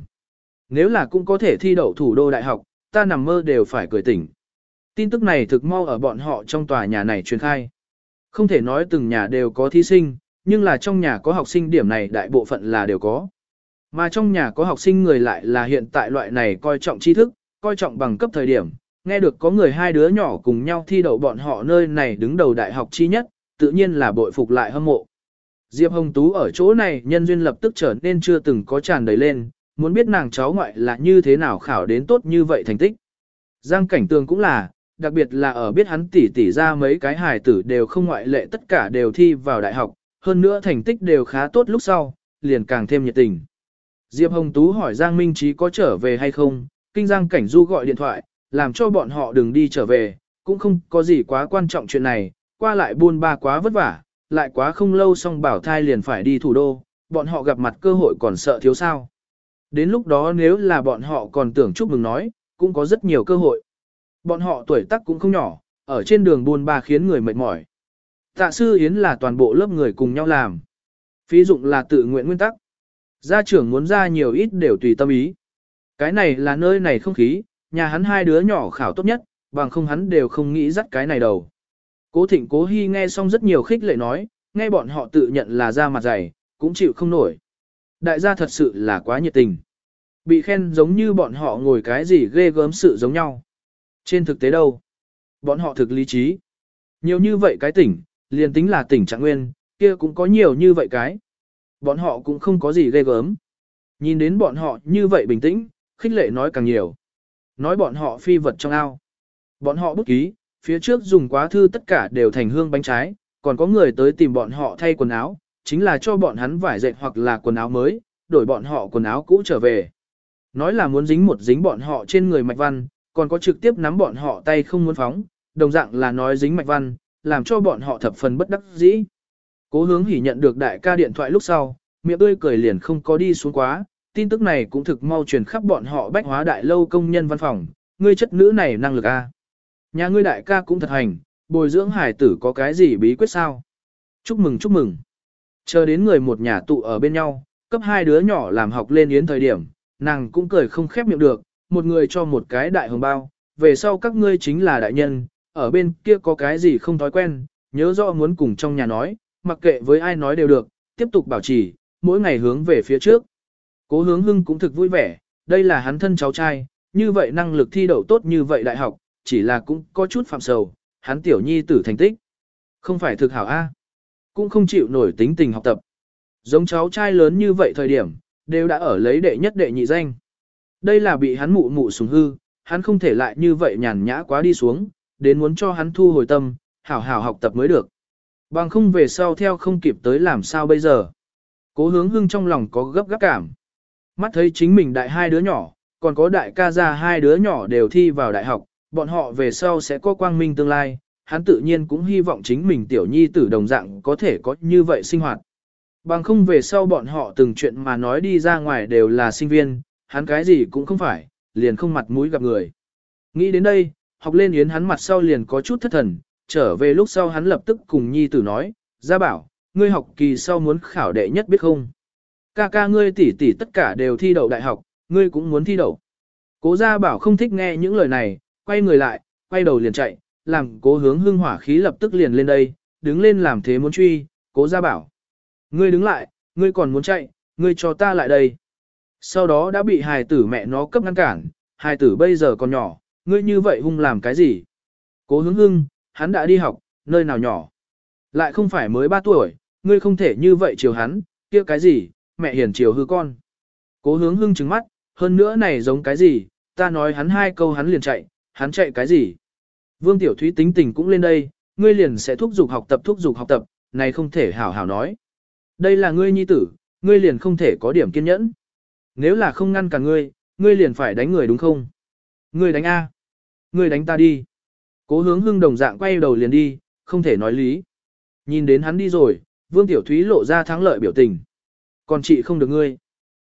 Nếu là cũng có thể thi đậu thủ đô đại học, ta nằm mơ đều phải cười tỉnh. Tin tức này thực mau ở bọn họ trong tòa nhà này truyền khai. Không thể nói từng nhà đều có thí sinh, nhưng là trong nhà có học sinh điểm này đại bộ phận là đều có. Mà trong nhà có học sinh người lại là hiện tại loại này coi trọng tri thức, coi trọng bằng cấp thời điểm, nghe được có người hai đứa nhỏ cùng nhau thi đậu bọn họ nơi này đứng đầu đại học chi nhất, tự nhiên là bội phục lại hâm mộ. Diệp Hồng Tú ở chỗ này nhân duyên lập tức trở nên chưa từng có tràn đầy lên, muốn biết nàng cháu ngoại là như thế nào khảo đến tốt như vậy thành tích. Giang cảnh tường cũng là, đặc biệt là ở biết hắn tỉ tỉ ra mấy cái hài tử đều không ngoại lệ tất cả đều thi vào đại học, hơn nữa thành tích đều khá tốt lúc sau, liền càng thêm nhiệt tình. Diệp Hồng Tú hỏi Giang Minh Trí có trở về hay không, kinh Giang Cảnh Du gọi điện thoại, làm cho bọn họ đừng đi trở về, cũng không có gì quá quan trọng chuyện này, qua lại buôn ba quá vất vả, lại quá không lâu xong bảo thai liền phải đi thủ đô, bọn họ gặp mặt cơ hội còn sợ thiếu sao. Đến lúc đó nếu là bọn họ còn tưởng chúc mừng nói, cũng có rất nhiều cơ hội. Bọn họ tuổi tác cũng không nhỏ, ở trên đường buôn ba khiến người mệt mỏi. Tạ sư Yến là toàn bộ lớp người cùng nhau làm. Phí dụng là tự nguyện nguyên tắc. Gia trưởng muốn ra nhiều ít đều tùy tâm ý. Cái này là nơi này không khí, nhà hắn hai đứa nhỏ khảo tốt nhất, bằng không hắn đều không nghĩ dắt cái này đầu. Cố thịnh cố hy nghe xong rất nhiều khích lệ nói, nghe bọn họ tự nhận là ra mặt dày, cũng chịu không nổi. Đại gia thật sự là quá nhiệt tình. Bị khen giống như bọn họ ngồi cái gì ghê gớm sự giống nhau. Trên thực tế đâu? Bọn họ thực lý trí. Nhiều như vậy cái tỉnh, liền tính là tỉnh trạng nguyên, kia cũng có nhiều như vậy cái. Bọn họ cũng không có gì ghê gớm. Nhìn đến bọn họ như vậy bình tĩnh, khích lệ nói càng nhiều. Nói bọn họ phi vật trong ao. Bọn họ bút ký, phía trước dùng quá thư tất cả đều thành hương bánh trái, còn có người tới tìm bọn họ thay quần áo, chính là cho bọn hắn vải dệt hoặc là quần áo mới, đổi bọn họ quần áo cũ trở về. Nói là muốn dính một dính bọn họ trên người mạch văn, còn có trực tiếp nắm bọn họ tay không muốn phóng, đồng dạng là nói dính mạch văn, làm cho bọn họ thập phần bất đắc dĩ. Cố hướng hỉ nhận được đại ca điện thoại lúc sau, miệng tươi cười liền không có đi xuống quá, tin tức này cũng thực mau truyền khắp bọn họ bách hóa đại lâu công nhân văn phòng, ngươi chất nữ này năng lực a. Nhà ngươi đại ca cũng thật hành, bồi dưỡng hải tử có cái gì bí quyết sao? Chúc mừng chúc mừng. Chờ đến người một nhà tụ ở bên nhau, cấp hai đứa nhỏ làm học lên yến thời điểm, nàng cũng cười không khép miệng được, một người cho một cái đại hồng bao, về sau các ngươi chính là đại nhân, ở bên kia có cái gì không thói quen, nhớ rõ muốn cùng trong nhà nói, mặc kệ với ai nói đều được, tiếp tục bảo trì, mỗi ngày hướng về phía trước. Cố hướng hưng cũng thực vui vẻ, đây là hắn thân cháu trai, như vậy năng lực thi đậu tốt như vậy đại học, chỉ là cũng có chút phạm sầu, hắn tiểu nhi tử thành tích. Không phải thực hảo A, cũng không chịu nổi tính tình học tập. Giống cháu trai lớn như vậy thời điểm, đều đã ở lấy đệ nhất đệ nhị danh. Đây là bị hắn mụ mụ sùng hư, hắn không thể lại như vậy nhàn nhã quá đi xuống, đến muốn cho hắn thu hồi tâm, hảo hảo học tập mới được. Bằng không về sau theo không kịp tới làm sao bây giờ. Cố hướng hưng trong lòng có gấp gáp cảm. Mắt thấy chính mình đại hai đứa nhỏ, còn có đại ca gia hai đứa nhỏ đều thi vào đại học, bọn họ về sau sẽ có quang minh tương lai, hắn tự nhiên cũng hy vọng chính mình tiểu nhi tử đồng dạng có thể có như vậy sinh hoạt. Bằng không về sau bọn họ từng chuyện mà nói đi ra ngoài đều là sinh viên, hắn cái gì cũng không phải, liền không mặt mũi gặp người. Nghĩ đến đây, học lên yến hắn mặt sau liền có chút thất thần, trở về lúc sau hắn lập tức cùng nhi tử nói, ra bảo, ngươi học kỳ sau muốn khảo đệ nhất biết không? Ca ca ngươi tỷ tỷ tất cả đều thi đậu đại học, ngươi cũng muốn thi đậu. Cố gia bảo không thích nghe những lời này, quay người lại, quay đầu liền chạy, làm cố hướng hưng hỏa khí lập tức liền lên đây, đứng lên làm thế muốn truy, cố gia bảo. Ngươi đứng lại, ngươi còn muốn chạy, ngươi cho ta lại đây. Sau đó đã bị hài tử mẹ nó cấp ngăn cản, hài tử bây giờ còn nhỏ, ngươi như vậy hung làm cái gì? Cố hướng hưng, hắn đã đi học, nơi nào nhỏ. Lại không phải mới 3 tuổi, ngươi không thể như vậy chiều hắn, kia cái gì, mẹ hiền chiều hư con. Cố hướng hưng trứng mắt, hơn nữa này giống cái gì, ta nói hắn hai câu hắn liền chạy, hắn chạy cái gì. Vương Tiểu Thúy tính tình cũng lên đây, ngươi liền sẽ thúc giục học tập thúc giục học tập, này không thể hảo hảo nói. Đây là ngươi nhi tử, ngươi liền không thể có điểm kiên nhẫn. Nếu là không ngăn cả ngươi, ngươi liền phải đánh người đúng không? Ngươi đánh A. Ngươi đánh ta đi. Cố hướng hưng đồng dạng quay đầu liền đi, không thể nói lý. Nhìn đến hắn đi rồi, Vương Tiểu Thúy lộ ra thắng lợi biểu tình. Còn chị không được ngươi.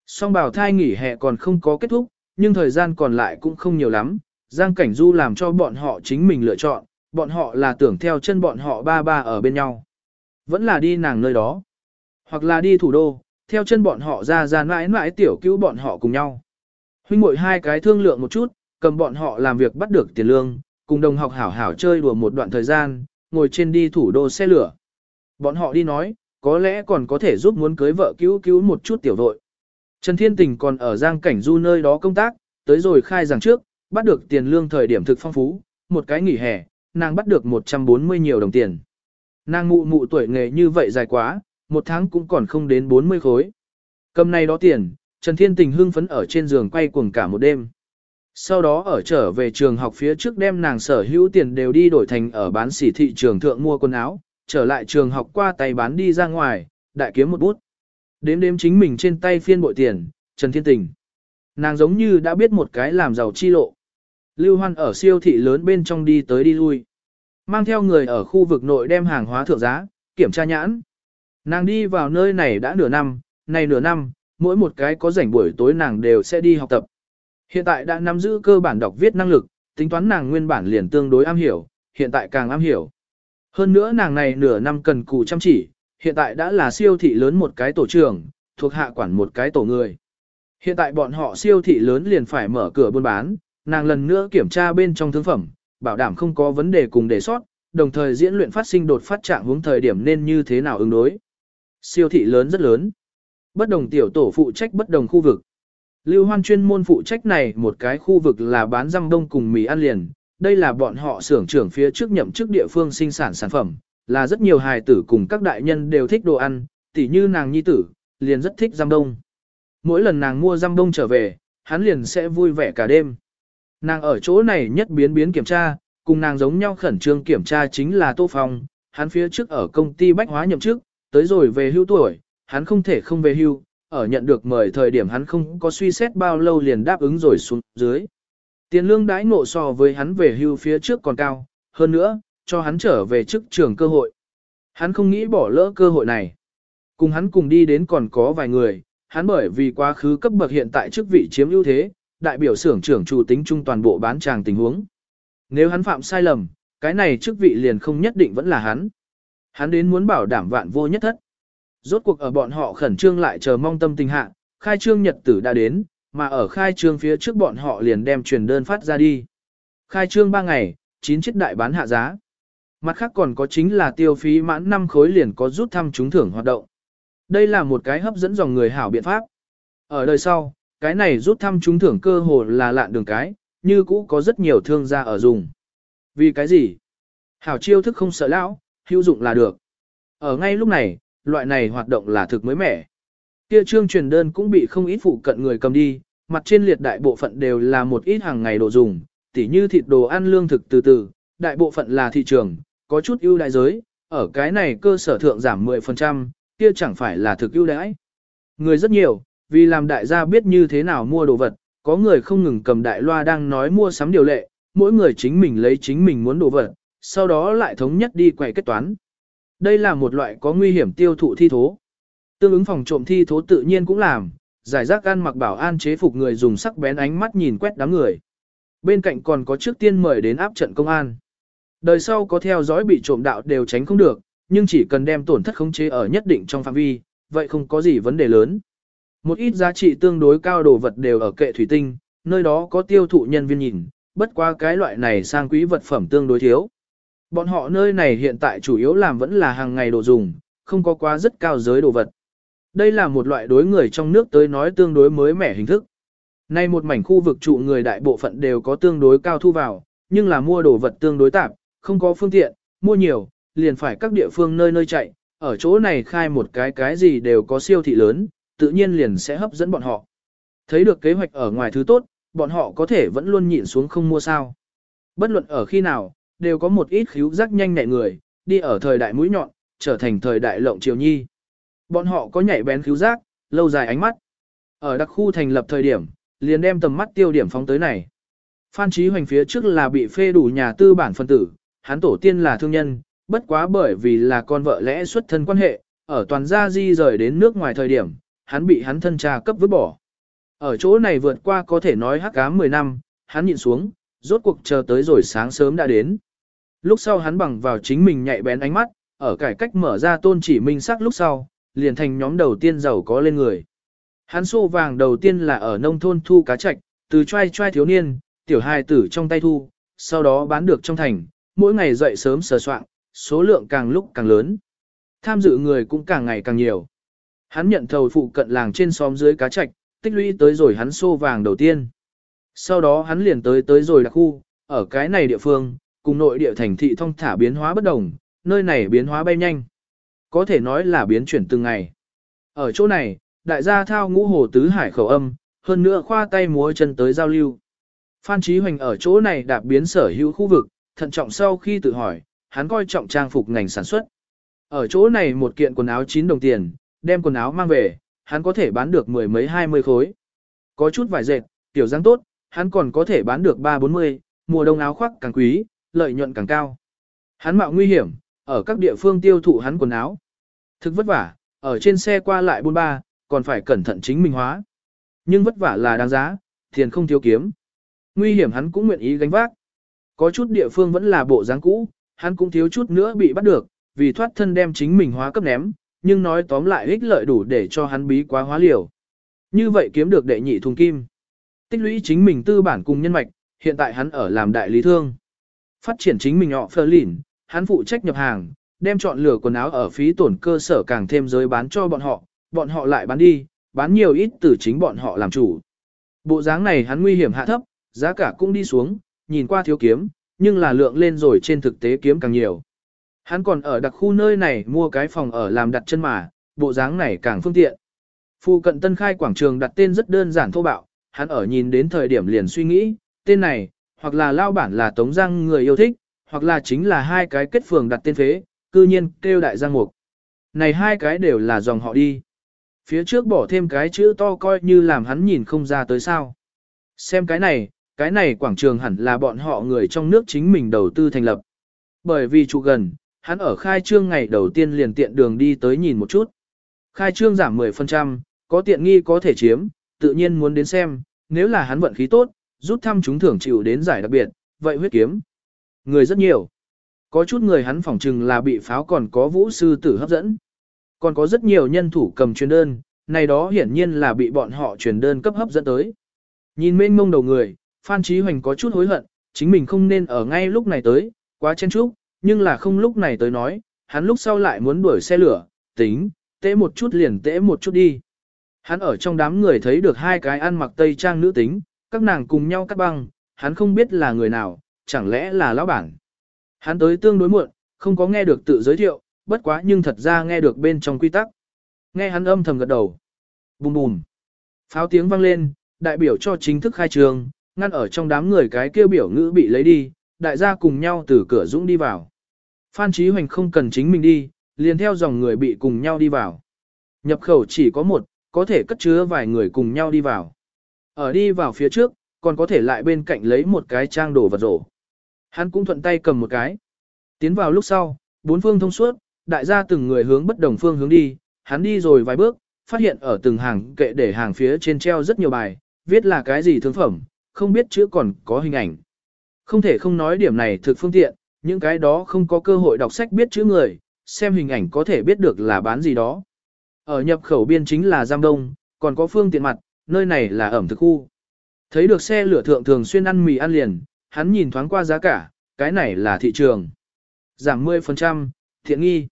Song bảo thai nghỉ hè còn không có kết thúc, nhưng thời gian còn lại cũng không nhiều lắm. Giang Cảnh Du làm cho bọn họ chính mình lựa chọn, bọn họ là tưởng theo chân bọn họ ba ba ở bên nhau. Vẫn là đi nàng nơi đó. Hoặc là đi thủ đô, theo chân bọn họ ra ra mãi mãi tiểu cứu bọn họ cùng nhau. Huynh muội hai cái thương lượng một chút, cầm bọn họ làm việc bắt được tiền lương, cùng đồng học hảo hảo chơi đùa một đoạn thời gian, ngồi trên đi thủ đô xe lửa. Bọn họ đi nói, có lẽ còn có thể giúp muốn cưới vợ cứu cứu một chút tiểu đội. Trần Thiên Tình còn ở Giang Cảnh Du nơi đó công tác, tới rồi khai giảng trước, bắt được tiền lương thời điểm thực phong phú, một cái nghỉ hè, nàng bắt được 140 nhiều đồng tiền. Nàng mụ mụ tuổi nghề như vậy dài quá, một tháng cũng còn không đến 40 khối. Cầm này đó tiền, Trần Thiên Tình hưng phấn ở trên giường quay cuồng cả một đêm. Sau đó ở trở về trường học phía trước đem nàng sở hữu tiền đều đi đổi thành ở bán sỉ thị trường thượng mua quần áo, trở lại trường học qua tay bán đi ra ngoài, đại kiếm một bút. Đếm đếm chính mình trên tay phiên bội tiền, Trần Thiên Tình. Nàng giống như đã biết một cái làm giàu chi lộ. Lưu Hoan ở siêu thị lớn bên trong đi tới đi lui. Mang theo người ở khu vực nội đem hàng hóa thượng giá, kiểm tra nhãn. Nàng đi vào nơi này đã nửa năm, này nửa năm, mỗi một cái có rảnh buổi tối nàng đều sẽ đi học tập. Hiện tại đã nắm giữ cơ bản đọc viết năng lực, tính toán nàng nguyên bản liền tương đối am hiểu, hiện tại càng am hiểu. Hơn nữa nàng này nửa năm cần cù chăm chỉ, hiện tại đã là siêu thị lớn một cái tổ trưởng, thuộc hạ quản một cái tổ người. Hiện tại bọn họ siêu thị lớn liền phải mở cửa buôn bán, nàng lần nữa kiểm tra bên trong thương phẩm, bảo đảm không có vấn đề cùng đề sót, đồng thời diễn luyện phát sinh đột phát trạng hướng thời điểm nên như thế nào ứng đối. Siêu thị lớn rất lớn. Bất đồng tiểu tổ phụ trách bất đồng khu vực. Lưu Hoan chuyên môn phụ trách này một cái khu vực là bán răm đông cùng mì ăn liền. Đây là bọn họ xưởng trưởng phía trước nhậm chức địa phương sinh sản sản phẩm, là rất nhiều hài tử cùng các đại nhân đều thích đồ ăn, tỉ như nàng nhi tử, liền rất thích giam đông. Mỗi lần nàng mua giam đông trở về, hắn liền sẽ vui vẻ cả đêm. Nàng ở chỗ này nhất biến biến kiểm tra, cùng nàng giống nhau khẩn trương kiểm tra chính là Tô Phong, hắn phía trước ở công ty bách hóa nhậm chức, tới rồi về hưu tuổi, hắn không thể không về hưu, ở nhận được mời thời điểm hắn không có suy xét bao lâu liền đáp ứng rồi xuống dưới. Tiền lương đãi ngộ so với hắn về hưu phía trước còn cao, hơn nữa, cho hắn trở về chức trường cơ hội. Hắn không nghĩ bỏ lỡ cơ hội này. Cùng hắn cùng đi đến còn có vài người, hắn bởi vì quá khứ cấp bậc hiện tại chức vị chiếm ưu thế, đại biểu xưởng trưởng chủ tính trung toàn bộ bán tràng tình huống. Nếu hắn phạm sai lầm, cái này chức vị liền không nhất định vẫn là hắn. Hắn đến muốn bảo đảm vạn vô nhất thất. Rốt cuộc ở bọn họ khẩn trương lại chờ mong tâm tình hạ, khai trương nhật tử đã đến, mà ở khai trương phía trước bọn họ liền đem truyền đơn phát ra đi. Khai trương 3 ngày, 9 chiếc đại bán hạ giá. Mặt khác còn có chính là tiêu phí mãn 5 khối liền có rút thăm trúng thưởng hoạt động. Đây là một cái hấp dẫn dòng người hảo biện pháp. Ở đời sau, cái này rút thăm trúng thưởng cơ hồ là lạn đường cái, như cũ có rất nhiều thương gia ở dùng. Vì cái gì? Hảo chiêu thức không sợ lão, hữu dụng là được. Ở ngay lúc này, loại này hoạt động là thực mới mẻ. Kia trương truyền đơn cũng bị không ít phụ cận người cầm đi, mặt trên liệt đại bộ phận đều là một ít hàng ngày đồ dùng, tỉ như thịt đồ ăn lương thực từ từ, đại bộ phận là thị trường, có chút ưu đại giới, ở cái này cơ sở thượng giảm 10%, kia chẳng phải là thực ưu đãi. Người rất nhiều, vì làm đại gia biết như thế nào mua đồ vật, có người không ngừng cầm đại loa đang nói mua sắm điều lệ, mỗi người chính mình lấy chính mình muốn đồ vật, sau đó lại thống nhất đi quay kết toán. Đây là một loại có nguy hiểm tiêu thụ thi thố. Tương ứng phòng trộm thi thố tự nhiên cũng làm, giải rác ăn mặc bảo an chế phục người dùng sắc bén ánh mắt nhìn quét đám người. Bên cạnh còn có trước tiên mời đến áp trận công an. Đời sau có theo dõi bị trộm đạo đều tránh không được, nhưng chỉ cần đem tổn thất khống chế ở nhất định trong phạm vi, vậy không có gì vấn đề lớn. Một ít giá trị tương đối cao đồ vật đều ở kệ thủy tinh, nơi đó có tiêu thụ nhân viên nhìn, bất qua cái loại này sang quý vật phẩm tương đối thiếu. Bọn họ nơi này hiện tại chủ yếu làm vẫn là hàng ngày đồ dùng, không có quá rất cao giới đồ vật. Đây là một loại đối người trong nước tới nói tương đối mới mẻ hình thức. Nay một mảnh khu vực trụ người đại bộ phận đều có tương đối cao thu vào, nhưng là mua đồ vật tương đối tạp, không có phương tiện, mua nhiều, liền phải các địa phương nơi nơi chạy, ở chỗ này khai một cái cái gì đều có siêu thị lớn, tự nhiên liền sẽ hấp dẫn bọn họ. Thấy được kế hoạch ở ngoài thứ tốt, bọn họ có thể vẫn luôn nhịn xuống không mua sao. Bất luận ở khi nào, đều có một ít khíu giác nhanh nhẹ người, đi ở thời đại mũi nhọn, trở thành thời đại lộng triều nhi. Bọn họ có nhạy bén cứu giác, lâu dài ánh mắt. Ở đặc khu thành lập thời điểm, liền đem tầm mắt tiêu điểm phóng tới này. Phan Chí Hoành phía trước là bị phê đủ nhà tư bản phân tử, hắn tổ tiên là thương nhân, bất quá bởi vì là con vợ lẽ xuất thân quan hệ, ở toàn gia di rời đến nước ngoài thời điểm, hắn bị hắn thân cha cấp vứt bỏ. Ở chỗ này vượt qua có thể nói hắc ám 10 năm, hắn nhịn xuống, rốt cuộc chờ tới rồi sáng sớm đã đến. Lúc sau hắn bằng vào chính mình nhạy bén ánh mắt, ở cải cách mở ra tôn chỉ minh sắc lúc sau, liền thành nhóm đầu tiên giàu có lên người. Hắn xô vàng đầu tiên là ở nông thôn thu cá trạch, từ trai trai thiếu niên, tiểu hài tử trong tay thu, sau đó bán được trong thành, mỗi ngày dậy sớm sờ soạn, số lượng càng lúc càng lớn. Tham dự người cũng càng ngày càng nhiều. Hắn nhận thầu phụ cận làng trên xóm dưới cá trạch, tích lũy tới rồi hắn xô vàng đầu tiên. Sau đó hắn liền tới tới rồi đặc khu, ở cái này địa phương, cùng nội địa thành thị thông thả biến hóa bất đồng, nơi này biến hóa bay nhanh. Có thể nói là biến chuyển từng ngày. Ở chỗ này, đại gia thao ngũ hồ tứ hải khẩu âm, hơn nữa khoa tay múa chân tới giao lưu. Phan Chí Hoành ở chỗ này đạp biến sở hữu khu vực, thận trọng sau khi tự hỏi, hắn coi trọng trang phục ngành sản xuất. Ở chỗ này một kiện quần áo 9 đồng tiền, đem quần áo mang về, hắn có thể bán được mười mấy hai mươi khối. Có chút vải dệt, tiểu dáng tốt, hắn còn có thể bán được ba bốn mươi, mùa đông áo khoác càng quý, lợi nhuận càng cao. Hắn mạo nguy hiểm, ở các địa phương tiêu thụ hắn quần áo. Thực vất vả, ở trên xe qua lại buôn ba, còn phải cẩn thận chính mình hóa. Nhưng vất vả là đáng giá, tiền không thiếu kiếm. Nguy hiểm hắn cũng nguyện ý gánh vác. Có chút địa phương vẫn là bộ dáng cũ, hắn cũng thiếu chút nữa bị bắt được, vì thoát thân đem chính mình hóa cấp ném, nhưng nói tóm lại ích lợi đủ để cho hắn bí quá hóa liều. Như vậy kiếm được đệ nhị thùng kim. Tích lũy chính mình tư bản cùng nhân mạch, hiện tại hắn ở làm đại lý thương. Phát triển chính mình họ phơ lỉn, hắn phụ trách nhập hàng, đem chọn lựa quần áo ở phí tổn cơ sở càng thêm giới bán cho bọn họ, bọn họ lại bán đi, bán nhiều ít từ chính bọn họ làm chủ. Bộ dáng này hắn nguy hiểm hạ thấp, giá cả cũng đi xuống, nhìn qua thiếu kiếm, nhưng là lượng lên rồi trên thực tế kiếm càng nhiều. Hắn còn ở đặc khu nơi này mua cái phòng ở làm đặt chân mà, bộ dáng này càng phương tiện. Phu cận tân khai quảng trường đặt tên rất đơn giản thô bạo, hắn ở nhìn đến thời điểm liền suy nghĩ, tên này, hoặc là lao bản là Tống Giang người yêu thích, hoặc là chính là hai cái kết phường đặt tên phế, cư nhiên kêu đại giang mục. Này hai cái đều là dòng họ đi. Phía trước bỏ thêm cái chữ to coi như làm hắn nhìn không ra tới sao. Xem cái này, cái này quảng trường hẳn là bọn họ người trong nước chính mình đầu tư thành lập. Bởi vì trụ gần, hắn ở khai trương ngày đầu tiên liền tiện đường đi tới nhìn một chút. Khai trương giảm 10%, có tiện nghi có thể chiếm, tự nhiên muốn đến xem, nếu là hắn vận khí tốt, rút thăm chúng thưởng chịu đến giải đặc biệt, vậy huyết kiếm. Người rất nhiều. Có chút người hắn phỏng chừng là bị pháo còn có vũ sư tử hấp dẫn. Còn có rất nhiều nhân thủ cầm truyền đơn, này đó hiển nhiên là bị bọn họ truyền đơn cấp hấp dẫn tới. Nhìn mênh mông đầu người, Phan Chí Hoành có chút hối hận, chính mình không nên ở ngay lúc này tới, quá chen chúc, nhưng là không lúc này tới nói, hắn lúc sau lại muốn đuổi xe lửa, tính, tễ một chút liền tễ một chút đi. Hắn ở trong đám người thấy được hai cái ăn mặc tây trang nữ tính, các nàng cùng nhau cắt băng, hắn không biết là người nào, chẳng lẽ là lão bản. Hắn tới tương đối muộn, không có nghe được tự giới thiệu, bất quá nhưng thật ra nghe được bên trong quy tắc. Nghe hắn âm thầm gật đầu. Bùm bùm. Pháo tiếng vang lên, đại biểu cho chính thức khai trường, ngăn ở trong đám người cái kêu biểu ngữ bị lấy đi, đại gia cùng nhau từ cửa dũng đi vào. Phan Chí Hoành không cần chính mình đi, liền theo dòng người bị cùng nhau đi vào. Nhập khẩu chỉ có một, có thể cất chứa vài người cùng nhau đi vào. Ở đi vào phía trước, còn có thể lại bên cạnh lấy một cái trang đồ vật rổ. Hắn cũng thuận tay cầm một cái. Tiến vào lúc sau, bốn phương thông suốt, đại gia từng người hướng bất đồng phương hướng đi, hắn đi rồi vài bước, phát hiện ở từng hàng kệ để hàng phía trên treo rất nhiều bài, viết là cái gì thương phẩm, không biết chữ còn có hình ảnh. Không thể không nói điểm này thực phương tiện, những cái đó không có cơ hội đọc sách biết chữ người, xem hình ảnh có thể biết được là bán gì đó. Ở nhập khẩu biên chính là giam đông, còn có phương tiện mặt, nơi này là ẩm thực khu. Thấy được xe lửa thượng thường xuyên ăn mì ăn liền, hắn nhìn thoáng qua giá cả, cái này là thị trường. Giảm 10%, thiện nghi.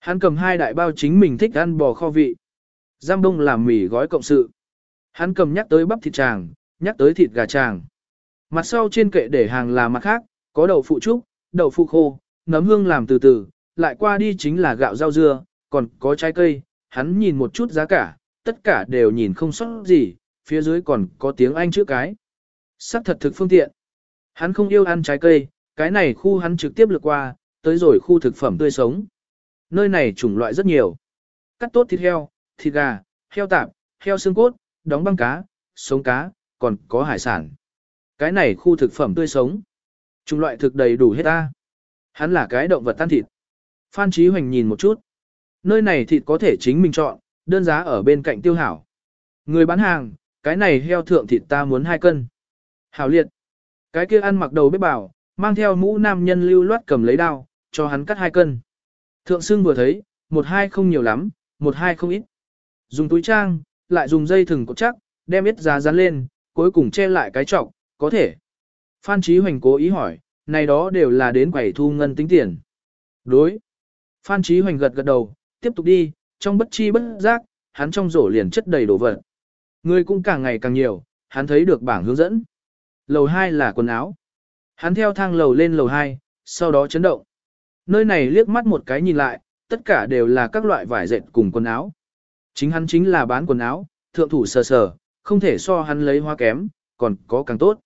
Hắn cầm hai đại bao chính mình thích ăn bò kho vị. Giam đông làm mì gói cộng sự. Hắn cầm nhắc tới bắp thịt tràng, nhắc tới thịt gà tràng. Mặt sau trên kệ để hàng là mặt khác, có đậu phụ trúc, đậu phụ khô, nấm hương làm từ từ, lại qua đi chính là gạo rau dưa, còn có trái cây, hắn nhìn một chút giá cả, tất cả đều nhìn không sót gì, phía dưới còn có tiếng Anh chữ cái. Sắc thật thực phương tiện. Hắn không yêu ăn trái cây, cái này khu hắn trực tiếp lược qua, tới rồi khu thực phẩm tươi sống. Nơi này chủng loại rất nhiều. Cắt tốt thịt heo, thịt gà, heo tạp, heo xương cốt, đóng băng cá, sống cá, còn có hải sản. Cái này khu thực phẩm tươi sống. Chủng loại thực đầy đủ hết ta. Hắn là cái động vật tan thịt. Phan Chí Hoành nhìn một chút. Nơi này thịt có thể chính mình chọn, đơn giá ở bên cạnh tiêu hảo. Người bán hàng, cái này heo thượng thịt ta muốn 2 cân. Hảo liệt. Cái kia ăn mặc đầu bếp bảo, mang theo mũ nam nhân lưu loát cầm lấy đao, cho hắn cắt hai cân. Thượng sưng vừa thấy, một hai không nhiều lắm, một hai không ít. Dùng túi trang, lại dùng dây thừng cột chắc, đem ít giá dán lên, cuối cùng che lại cái trọng, có thể. Phan Chí Hoành cố ý hỏi, này đó đều là đến quầy thu ngân tính tiền. Đối. Phan Chí Hoành gật gật đầu, tiếp tục đi, trong bất chi bất giác, hắn trong rổ liền chất đầy đồ vật. Người cũng càng ngày càng nhiều, hắn thấy được bảng hướng dẫn. Lầu 2 là quần áo. Hắn theo thang lầu lên lầu 2, sau đó chấn động. Nơi này liếc mắt một cái nhìn lại, tất cả đều là các loại vải dệt cùng quần áo. Chính hắn chính là bán quần áo, thượng thủ sờ sờ, không thể so hắn lấy hoa kém, còn có càng tốt.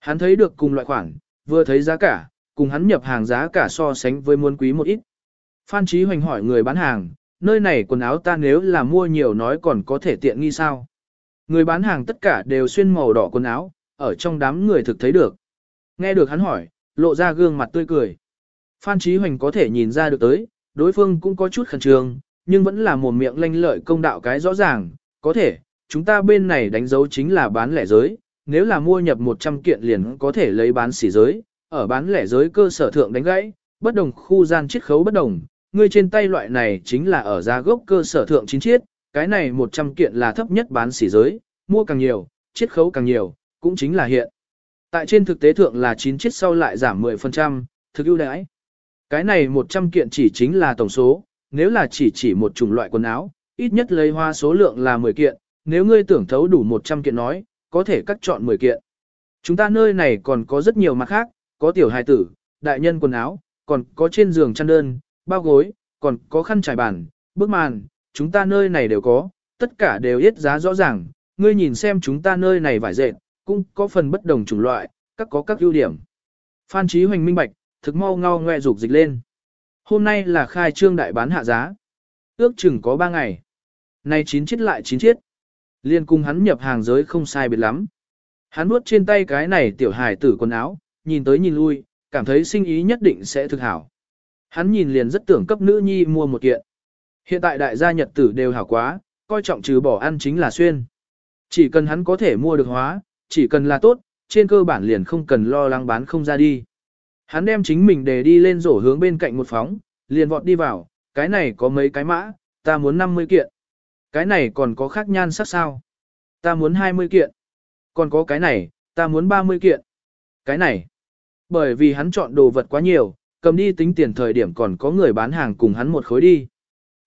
Hắn thấy được cùng loại khoản, vừa thấy giá cả, cùng hắn nhập hàng giá cả so sánh với muôn quý một ít. Phan Chí Hoành hỏi người bán hàng, nơi này quần áo ta nếu là mua nhiều nói còn có thể tiện nghi sao. Người bán hàng tất cả đều xuyên màu đỏ quần áo, ở trong đám người thực thấy được. Nghe được hắn hỏi, lộ ra gương mặt tươi cười. Phan Chí Hoành có thể nhìn ra được tới, đối phương cũng có chút khẩn trương, nhưng vẫn là một miệng lanh lợi công đạo cái rõ ràng, có thể, chúng ta bên này đánh dấu chính là bán lẻ giới, nếu là mua nhập 100 kiện liền có thể lấy bán xỉ giới, ở bán lẻ giới cơ sở thượng đánh gãy, bất đồng khu gian chiết khấu bất đồng, người trên tay loại này chính là ở giá gốc cơ sở thượng chính chiết, cái này 100 kiện là thấp nhất bán xỉ giới, mua càng nhiều, chiết khấu càng nhiều, cũng chính là hiện. Tại trên thực tế thượng là 9 chiếc sau lại giảm 10%, thực ưu đãi. Cái này 100 kiện chỉ chính là tổng số, nếu là chỉ chỉ một chủng loại quần áo, ít nhất lấy hoa số lượng là 10 kiện, nếu ngươi tưởng thấu đủ 100 kiện nói, có thể cắt chọn 10 kiện. Chúng ta nơi này còn có rất nhiều mặt khác, có tiểu hài tử, đại nhân quần áo, còn có trên giường chăn đơn, bao gối, còn có khăn trải bàn, bức màn, chúng ta nơi này đều có, tất cả đều ít giá rõ ràng, ngươi nhìn xem chúng ta nơi này vải dệt, cũng có phần bất đồng chủng loại, các có các ưu điểm. Phan Chí Hoành minh bạch, thực mau ngao ngoe dục dịch lên. Hôm nay là khai trương đại bán hạ giá. Ước chừng có 3 ngày. Nay chín chiết lại chín chiết. Liên cung hắn nhập hàng giới không sai biệt lắm. Hắn nuốt trên tay cái này tiểu hài tử quần áo, nhìn tới nhìn lui, cảm thấy sinh ý nhất định sẽ thực hảo. Hắn nhìn liền rất tưởng cấp nữ nhi mua một kiện. Hiện tại đại gia nhật tử đều hảo quá, coi trọng trừ bỏ ăn chính là xuyên. Chỉ cần hắn có thể mua được hóa, chỉ cần là tốt, trên cơ bản liền không cần lo lắng bán không ra đi. Hắn đem chính mình để đi lên rổ hướng bên cạnh một phóng, liền vọt đi vào, cái này có mấy cái mã, ta muốn 50 kiện. Cái này còn có khác nhan sắc sao? Ta muốn 20 kiện. Còn có cái này, ta muốn 30 kiện. Cái này, bởi vì hắn chọn đồ vật quá nhiều, cầm đi tính tiền thời điểm còn có người bán hàng cùng hắn một khối đi.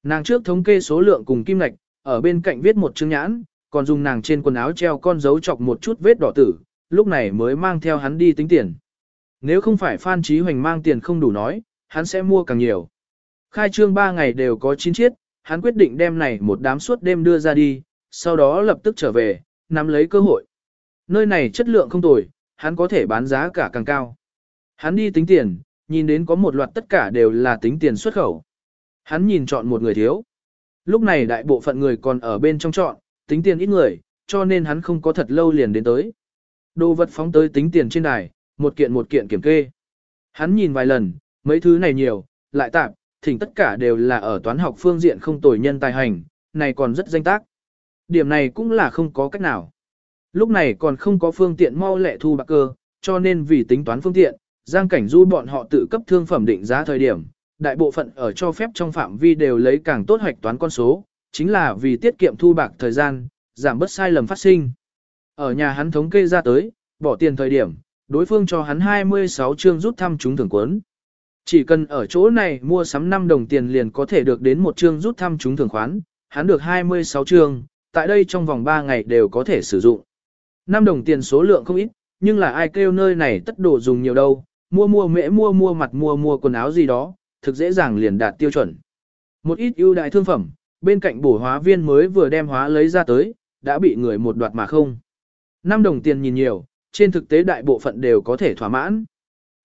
Nàng trước thống kê số lượng cùng kim ngạch, ở bên cạnh viết một chương nhãn, còn dùng nàng trên quần áo treo con dấu chọc một chút vết đỏ tử, lúc này mới mang theo hắn đi tính tiền. Nếu không phải Phan Chí Hoành mang tiền không đủ nói, hắn sẽ mua càng nhiều. Khai trương 3 ngày đều có 9 chiếc, hắn quyết định đem này một đám suốt đêm đưa ra đi, sau đó lập tức trở về, nắm lấy cơ hội. Nơi này chất lượng không tồi, hắn có thể bán giá cả càng cao. Hắn đi tính tiền, nhìn đến có một loạt tất cả đều là tính tiền xuất khẩu. Hắn nhìn chọn một người thiếu. Lúc này đại bộ phận người còn ở bên trong chọn, tính tiền ít người, cho nên hắn không có thật lâu liền đến tới. Đồ vật phóng tới tính tiền trên đài, một kiện một kiện kiểm kê. Hắn nhìn vài lần, mấy thứ này nhiều, lại tạm, thỉnh tất cả đều là ở toán học phương diện không tồi nhân tài hành, này còn rất danh tác. Điểm này cũng là không có cách nào. Lúc này còn không có phương tiện mau lẹ thu bạc cơ, cho nên vì tính toán phương tiện, Giang Cảnh Du bọn họ tự cấp thương phẩm định giá thời điểm, đại bộ phận ở cho phép trong phạm vi đều lấy càng tốt hoạch toán con số, chính là vì tiết kiệm thu bạc thời gian, giảm bớt sai lầm phát sinh. Ở nhà hắn thống kê ra tới, bỏ tiền thời điểm, đối phương cho hắn 26 chương rút thăm trúng thưởng cuốn. Chỉ cần ở chỗ này mua sắm 5 đồng tiền liền có thể được đến một chương rút thăm trúng thưởng khoán, hắn được 26 chương, tại đây trong vòng 3 ngày đều có thể sử dụng. 5 đồng tiền số lượng không ít, nhưng là ai kêu nơi này tất đồ dùng nhiều đâu, mua mua mễ mua mua mặt mua mua quần áo gì đó, thực dễ dàng liền đạt tiêu chuẩn. Một ít ưu đại thương phẩm, bên cạnh bổ hóa viên mới vừa đem hóa lấy ra tới, đã bị người một đoạt mà không. 5 đồng tiền nhìn nhiều, trên thực tế đại bộ phận đều có thể thỏa mãn.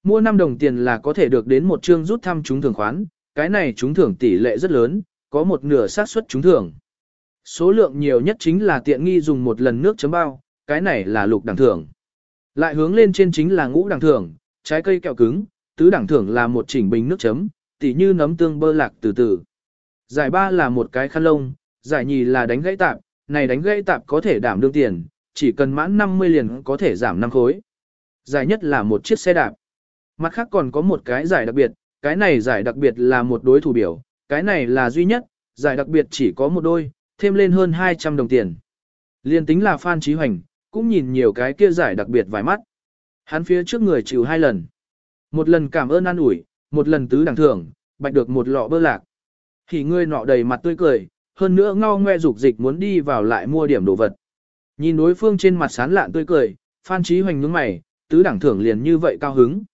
Mua 5 đồng tiền là có thể được đến một chương rút thăm trúng thưởng khoán, cái này trúng thưởng tỷ lệ rất lớn, có một nửa xác suất trúng thưởng. Số lượng nhiều nhất chính là tiện nghi dùng một lần nước chấm bao, cái này là lục đẳng thưởng. Lại hướng lên trên chính là ngũ đẳng thưởng, trái cây kẹo cứng, tứ đẳng thưởng là một chỉnh bình nước chấm, tỉ như nấm tương bơ lạc từ từ. Giải ba là một cái khăn lông, giải nhì là đánh gãy tạp, này đánh gãy tạp có thể đảm đương tiền, chỉ cần mãn 50 liền có thể giảm 5 khối. Giải nhất là một chiếc xe đạp. Mặt khác còn có một cái giải đặc biệt, cái này giải đặc biệt là một đối thủ biểu, cái này là duy nhất, giải đặc biệt chỉ có một đôi, thêm lên hơn 200 đồng tiền. Liên tính là Phan Trí Hoành, cũng nhìn nhiều cái kia giải đặc biệt vài mắt. Hắn phía trước người chịu hai lần. Một lần cảm ơn an ủi, một lần tứ đẳng thưởng, bạch được một lọ bơ lạc. Thì ngươi nọ đầy mặt tươi cười, hơn nữa ngao ngoe dục dịch muốn đi vào lại mua điểm đồ vật. Nhìn đối phương trên mặt sán lạn tươi cười, Phan Chí Hoành nhướng mày, tứ đẳng thưởng liền như vậy cao hứng.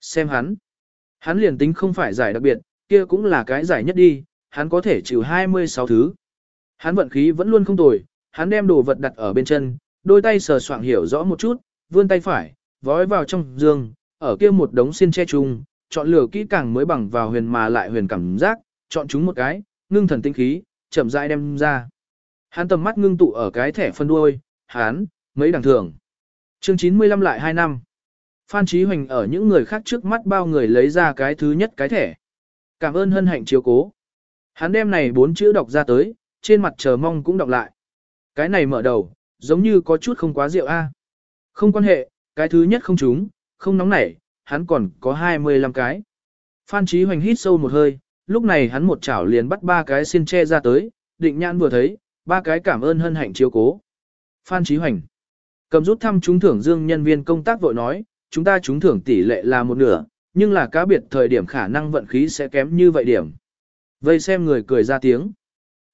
Xem hắn. Hắn liền tính không phải giải đặc biệt, kia cũng là cái giải nhất đi, hắn có thể chịu 26 thứ. Hắn vận khí vẫn luôn không tồi, hắn đem đồ vật đặt ở bên chân, đôi tay sờ soạng hiểu rõ một chút, vươn tay phải, vói vào trong giường, ở kia một đống xiên che chung, chọn lựa kỹ càng mới bằng vào huyền mà lại huyền cảm giác, chọn chúng một cái, ngưng thần tinh khí, chậm rãi đem ra. Hắn tầm mắt ngưng tụ ở cái thẻ phân đuôi, hắn, mấy đẳng thưởng. Chương 95 lại 2 năm. Phan Chí Hoành ở những người khác trước mắt bao người lấy ra cái thứ nhất cái thẻ. Cảm ơn hân hạnh chiếu cố. Hắn đem này bốn chữ đọc ra tới, trên mặt chờ mong cũng đọc lại. Cái này mở đầu, giống như có chút không quá rượu a. Không quan hệ, cái thứ nhất không trúng, không nóng nảy, hắn còn có 25 cái. Phan Chí Hoành hít sâu một hơi, lúc này hắn một chảo liền bắt ba cái xin che ra tới, định nhãn vừa thấy, ba cái cảm ơn hân hạnh chiếu cố. Phan Chí Hoành cầm rút thăm trúng thưởng dương nhân viên công tác vội nói, chúng ta trúng thưởng tỷ lệ là một nửa, nhưng là cá biệt thời điểm khả năng vận khí sẽ kém như vậy điểm. Vây xem người cười ra tiếng.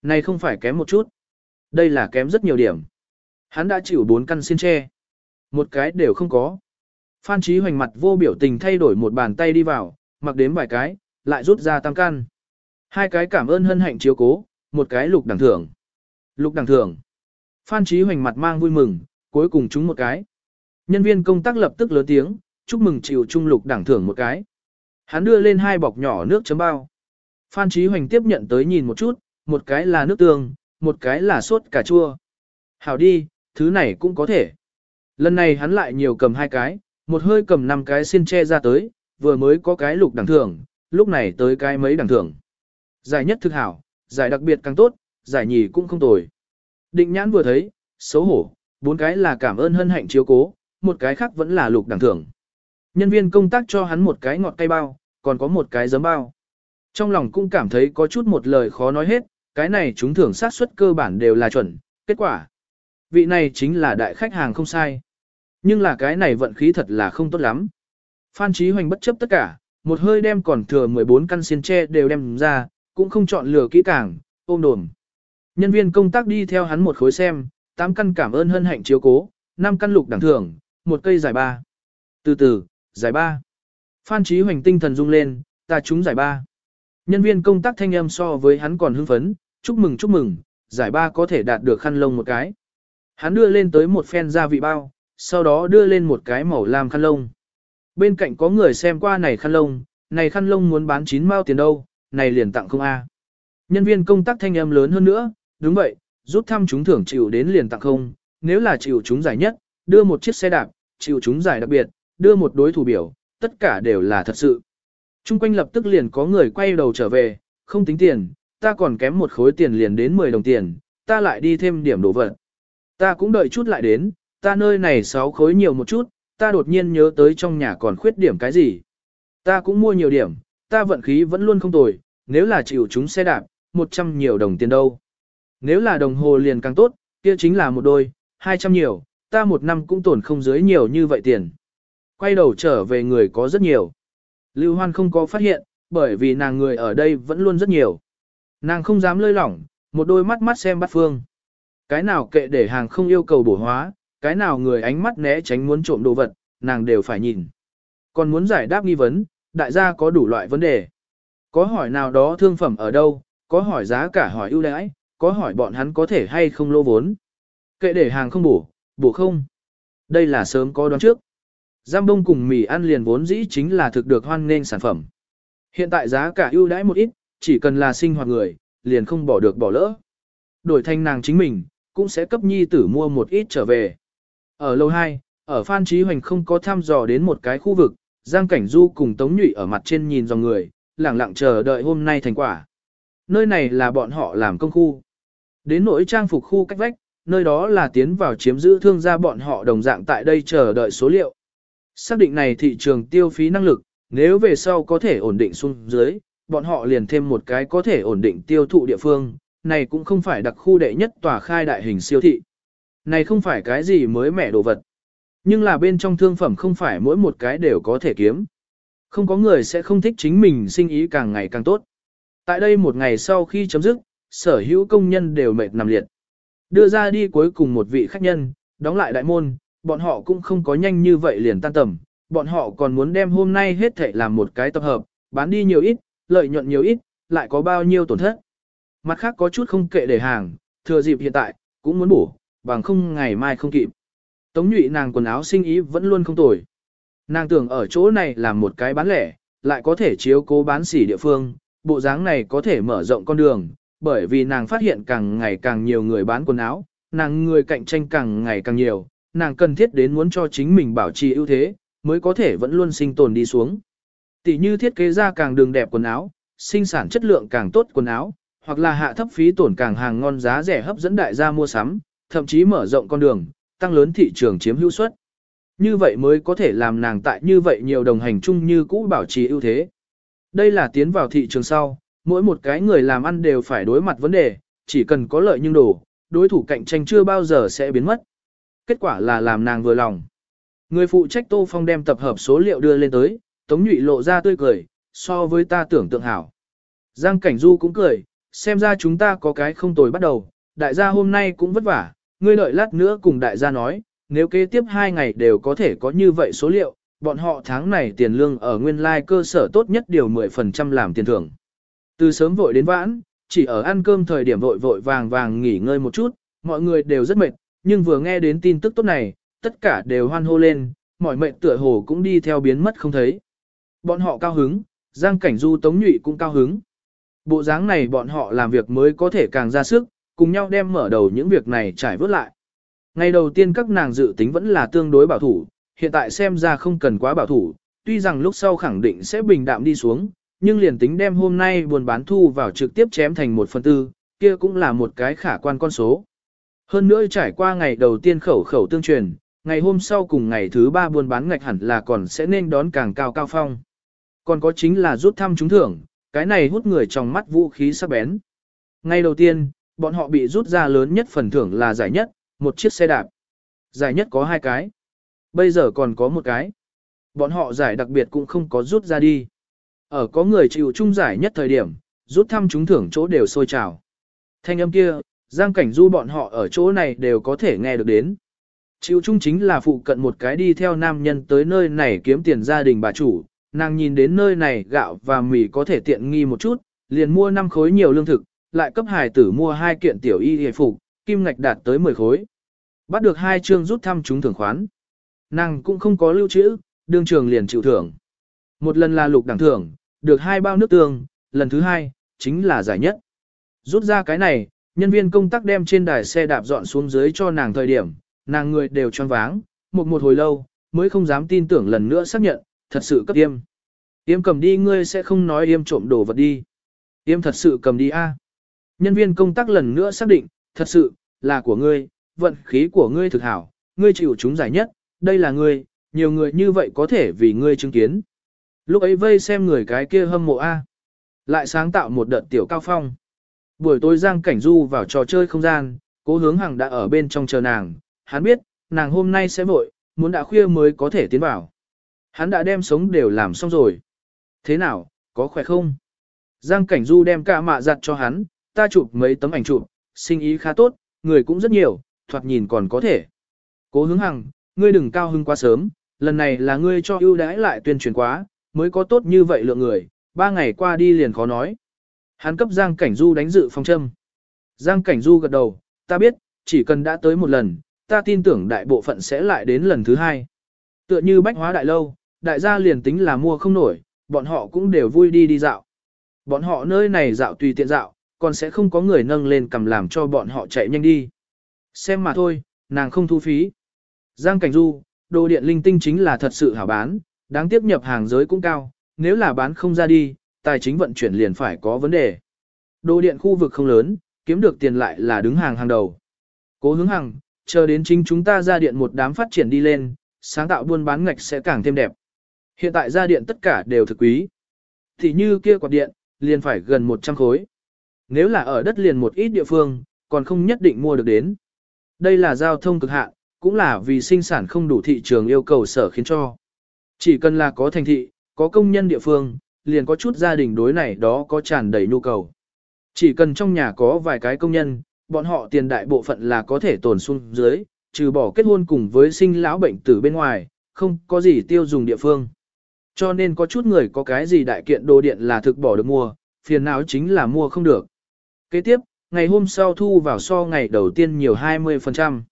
Này không phải kém một chút. Đây là kém rất nhiều điểm. Hắn đã chịu bốn căn xin tre. Một cái đều không có. Phan Chí Hoành mặt vô biểu tình thay đổi một bàn tay đi vào, mặc đếm vài cái, lại rút ra tam căn. Hai cái cảm ơn hân hạnh chiếu cố, một cái lục đẳng thưởng. Lục đẳng thưởng. Phan Chí Hoành mặt mang vui mừng, cuối cùng trúng một cái. Nhân viên công tác lập tức lớn tiếng, chúc mừng chịu trung lục đẳng thưởng một cái. Hắn đưa lên hai bọc nhỏ nước chấm bao. Phan Chí Hoành tiếp nhận tới nhìn một chút, một cái là nước tương, một cái là sốt cà chua. Hảo đi, thứ này cũng có thể. Lần này hắn lại nhiều cầm hai cái, một hơi cầm năm cái xin che ra tới, vừa mới có cái lục đẳng thưởng, lúc này tới cái mấy đẳng thưởng. Giải nhất thực hảo, giải đặc biệt càng tốt, giải nhì cũng không tồi. Định nhãn vừa thấy, xấu hổ, bốn cái là cảm ơn hân hạnh chiếu cố, một cái khác vẫn là lục đẳng thưởng. Nhân viên công tác cho hắn một cái ngọt cay bao, còn có một cái giấm bao. Trong lòng cũng cảm thấy có chút một lời khó nói hết, cái này chúng thưởng sát suất cơ bản đều là chuẩn, kết quả. Vị này chính là đại khách hàng không sai. Nhưng là cái này vận khí thật là không tốt lắm. Phan Chí Hoành bất chấp tất cả, một hơi đem còn thừa 14 căn xiên tre đều đem ra, cũng không chọn lựa kỹ càng, ôm đồm. Nhân viên công tác đi theo hắn một khối xem, 8 căn cảm ơn hân hạnh chiếu cố, 5 căn lục đẳng thưởng, một cây giải ba. Từ từ, giải ba. Phan Chí Hoành tinh thần rung lên, ta chúng giải ba. Nhân viên công tác thanh âm so với hắn còn hưng phấn, chúc mừng chúc mừng, giải ba có thể đạt được khăn lông một cái. Hắn đưa lên tới một phen gia vị bao, sau đó đưa lên một cái màu lam khăn lông. Bên cạnh có người xem qua này khăn lông, này khăn lông muốn bán 9 mao tiền đâu, này liền tặng không a. Nhân viên công tác thanh âm lớn hơn nữa, đúng vậy, rút thăm chúng thưởng chịu đến liền tặng không, nếu là chịu chúng giải nhất, đưa một chiếc xe đạp, chịu chúng giải đặc biệt, đưa một đối thủ biểu, tất cả đều là thật sự. Trung quanh lập tức liền có người quay đầu trở về, không tính tiền, ta còn kém một khối tiền liền đến 10 đồng tiền, ta lại đi thêm điểm đồ vật. Ta cũng đợi chút lại đến, ta nơi này 6 khối nhiều một chút, ta đột nhiên nhớ tới trong nhà còn khuyết điểm cái gì. Ta cũng mua nhiều điểm, ta vận khí vẫn luôn không tồi, nếu là chịu chúng xe đạp, 100 nhiều đồng tiền đâu. Nếu là đồng hồ liền càng tốt, kia chính là một đôi, 200 nhiều, ta một năm cũng tổn không dưới nhiều như vậy tiền. Quay đầu trở về người có rất nhiều. Lưu Hoan không có phát hiện, bởi vì nàng người ở đây vẫn luôn rất nhiều. Nàng không dám lơi lỏng, một đôi mắt mắt xem bắt phương. Cái nào kệ để hàng không yêu cầu bổ hóa, cái nào người ánh mắt né tránh muốn trộm đồ vật, nàng đều phải nhìn. Còn muốn giải đáp nghi vấn, đại gia có đủ loại vấn đề. Có hỏi nào đó thương phẩm ở đâu, có hỏi giá cả hỏi ưu đãi, có hỏi bọn hắn có thể hay không lô vốn. Kệ để hàng không bổ, bổ không. Đây là sớm có đoán trước. Giam bông cùng mì ăn liền vốn dĩ chính là thực được hoan nghênh sản phẩm. Hiện tại giá cả ưu đãi một ít, chỉ cần là sinh hoạt người, liền không bỏ được bỏ lỡ. Đổi thành nàng chính mình, cũng sẽ cấp nhi tử mua một ít trở về. Ở lâu 2, ở Phan Trí Hoành không có thăm dò đến một cái khu vực, Giang Cảnh Du cùng Tống Nhụy ở mặt trên nhìn dòng người, lặng lặng chờ đợi hôm nay thành quả. Nơi này là bọn họ làm công khu. Đến nỗi trang phục khu cách vách, nơi đó là tiến vào chiếm giữ thương gia bọn họ đồng dạng tại đây chờ đợi số liệu. Xác định này thị trường tiêu phí năng lực, nếu về sau có thể ổn định xuống dưới, bọn họ liền thêm một cái có thể ổn định tiêu thụ địa phương, này cũng không phải đặc khu đệ nhất tòa khai đại hình siêu thị. Này không phải cái gì mới mẻ đồ vật. Nhưng là bên trong thương phẩm không phải mỗi một cái đều có thể kiếm. Không có người sẽ không thích chính mình sinh ý càng ngày càng tốt. Tại đây một ngày sau khi chấm dứt, sở hữu công nhân đều mệt nằm liệt. Đưa ra đi cuối cùng một vị khách nhân, đóng lại đại môn, bọn họ cũng không có nhanh như vậy liền tan tầm. Bọn họ còn muốn đem hôm nay hết thể làm một cái tập hợp, bán đi nhiều ít, lợi nhuận nhiều ít, lại có bao nhiêu tổn thất. Mặt khác có chút không kệ để hàng, thừa dịp hiện tại, cũng muốn bổ, bằng không ngày mai không kịp. Tống nhụy nàng quần áo sinh ý vẫn luôn không tồi. Nàng tưởng ở chỗ này làm một cái bán lẻ, lại có thể chiếu cố bán sỉ địa phương, bộ dáng này có thể mở rộng con đường, bởi vì nàng phát hiện càng ngày càng nhiều người bán quần áo, nàng người cạnh tranh càng ngày càng nhiều, nàng cần thiết đến muốn cho chính mình bảo trì ưu thế, mới có thể vẫn luôn sinh tồn đi xuống. Tỷ như thiết kế ra càng đường đẹp quần áo, sinh sản chất lượng càng tốt quần áo, hoặc là hạ thấp phí tổn càng hàng ngon giá rẻ hấp dẫn đại gia mua sắm, thậm chí mở rộng con đường, tăng lớn thị trường chiếm hữu suất. Như vậy mới có thể làm nàng tại như vậy nhiều đồng hành chung như cũ bảo trì ưu thế. Đây là tiến vào thị trường sau, mỗi một cái người làm ăn đều phải đối mặt vấn đề, chỉ cần có lợi nhưng đủ, đối thủ cạnh tranh chưa bao giờ sẽ biến mất. Kết quả là làm nàng vừa lòng. Người phụ trách Tô Phong đem tập hợp số liệu đưa lên tới, Tống Nhụy lộ ra tươi cười, so với ta tưởng tượng hảo. Giang Cảnh Du cũng cười, xem ra chúng ta có cái không tồi bắt đầu, đại gia hôm nay cũng vất vả, ngươi đợi lát nữa cùng đại gia nói, nếu kế tiếp hai ngày đều có thể có như vậy số liệu, bọn họ tháng này tiền lương ở nguyên lai like cơ sở tốt nhất điều 10% làm tiền thưởng. Từ sớm vội đến vãn, chỉ ở ăn cơm thời điểm vội vội vàng vàng nghỉ ngơi một chút, mọi người đều rất mệt, nhưng vừa nghe đến tin tức tốt này, tất cả đều hoan hô lên, mọi mệnh tựa hồ cũng đi theo biến mất không thấy. Bọn họ cao hứng, Giang Cảnh Du Tống Nhụy cũng cao hứng. Bộ dáng này bọn họ làm việc mới có thể càng ra sức, cùng nhau đem mở đầu những việc này trải vớt lại. Ngày đầu tiên các nàng dự tính vẫn là tương đối bảo thủ, hiện tại xem ra không cần quá bảo thủ, tuy rằng lúc sau khẳng định sẽ bình đạm đi xuống, nhưng liền tính đem hôm nay buồn bán thu vào trực tiếp chém thành một phần tư, kia cũng là một cái khả quan con số. Hơn nữa trải qua ngày đầu tiên khẩu khẩu tương truyền, ngày hôm sau cùng ngày thứ ba buôn bán ngạch hẳn là còn sẽ nên đón càng cao cao phong. Còn có chính là rút thăm trúng thưởng, cái này hút người trong mắt vũ khí sắc bén. Ngày đầu tiên, bọn họ bị rút ra lớn nhất phần thưởng là giải nhất, một chiếc xe đạp. Giải nhất có hai cái. Bây giờ còn có một cái. Bọn họ giải đặc biệt cũng không có rút ra đi. Ở có người chịu chung giải nhất thời điểm, rút thăm trúng thưởng chỗ đều sôi trào. Thanh âm kia, giang cảnh du bọn họ ở chỗ này đều có thể nghe được đến. Chịu chung chính là phụ cận một cái đi theo nam nhân tới nơi này kiếm tiền gia đình bà chủ, nàng nhìn đến nơi này gạo và mì có thể tiện nghi một chút, liền mua 5 khối nhiều lương thực, lại cấp hài tử mua hai kiện tiểu y hề phục, kim ngạch đạt tới 10 khối. Bắt được hai chương rút thăm chúng thưởng khoán. Nàng cũng không có lưu trữ, đương trường liền chịu thưởng. Một lần là lục đẳng thưởng, được hai bao nước tương, lần thứ hai, chính là giải nhất. Rút ra cái này, nhân viên công tác đem trên đài xe đạp dọn xuống dưới cho nàng thời điểm, nàng người đều choáng váng, một một hồi lâu, mới không dám tin tưởng lần nữa xác nhận, thật sự cấp yêm. Yêm cầm đi ngươi sẽ không nói yêm trộm đồ vật đi. Yêm thật sự cầm đi a. Nhân viên công tác lần nữa xác định, thật sự, là của ngươi, vận khí của ngươi thực hảo, ngươi chịu chúng giải nhất, đây là ngươi, nhiều người như vậy có thể vì ngươi chứng kiến. Lúc ấy vây xem người cái kia hâm mộ A. Lại sáng tạo một đợt tiểu cao phong. Buổi tối Giang Cảnh Du vào trò chơi không gian, cố hướng hằng đã ở bên trong chờ nàng, hắn biết, nàng hôm nay sẽ vội, muốn đã khuya mới có thể tiến vào. Hắn đã đem sống đều làm xong rồi. Thế nào, có khỏe không? Giang Cảnh Du đem cả mạ giặt cho hắn, ta chụp mấy tấm ảnh chụp, sinh ý khá tốt, người cũng rất nhiều, thoạt nhìn còn có thể. Cố hướng hằng, ngươi đừng cao hưng quá sớm, lần này là ngươi cho ưu đãi lại tuyên truyền quá, mới có tốt như vậy lượng người, ba ngày qua đi liền khó nói. Hắn cấp Giang Cảnh Du đánh dự phong châm. Giang Cảnh Du gật đầu, ta biết, chỉ cần đã tới một lần, ta tin tưởng đại bộ phận sẽ lại đến lần thứ hai. Tựa như bách hóa đại lâu, đại gia liền tính là mua không nổi, bọn họ cũng đều vui đi đi dạo. Bọn họ nơi này dạo tùy tiện dạo, còn sẽ không có người nâng lên cầm làm cho bọn họ chạy nhanh đi. Xem mà thôi, nàng không thu phí. Giang Cảnh Du, đồ điện linh tinh chính là thật sự hảo bán, đáng tiếc nhập hàng giới cũng cao, nếu là bán không ra đi, tài chính vận chuyển liền phải có vấn đề. Đồ điện khu vực không lớn, kiếm được tiền lại là đứng hàng hàng đầu. Cố hướng hàng, chờ đến chính chúng ta ra điện một đám phát triển đi lên, sáng tạo buôn bán ngạch sẽ càng thêm đẹp. Hiện tại ra điện tất cả đều thực quý. Thì như kia quạt điện, liền phải gần 100 khối. Nếu là ở đất liền một ít địa phương, còn không nhất định mua được đến. Đây là giao thông cực hạn, cũng là vì sinh sản không đủ thị trường yêu cầu sở khiến cho. Chỉ cần là có thành thị, có công nhân địa phương, liền có chút gia đình đối này đó có tràn đầy nhu cầu. Chỉ cần trong nhà có vài cái công nhân, bọn họ tiền đại bộ phận là có thể tồn xuống dưới, trừ bỏ kết hôn cùng với sinh lão bệnh tử bên ngoài, không có gì tiêu dùng địa phương. Cho nên có chút người có cái gì đại kiện đồ điện là thực bỏ được mua, phiền não chính là mua không được. Kế tiếp, ngày hôm sau thu vào so ngày đầu tiên nhiều 20%.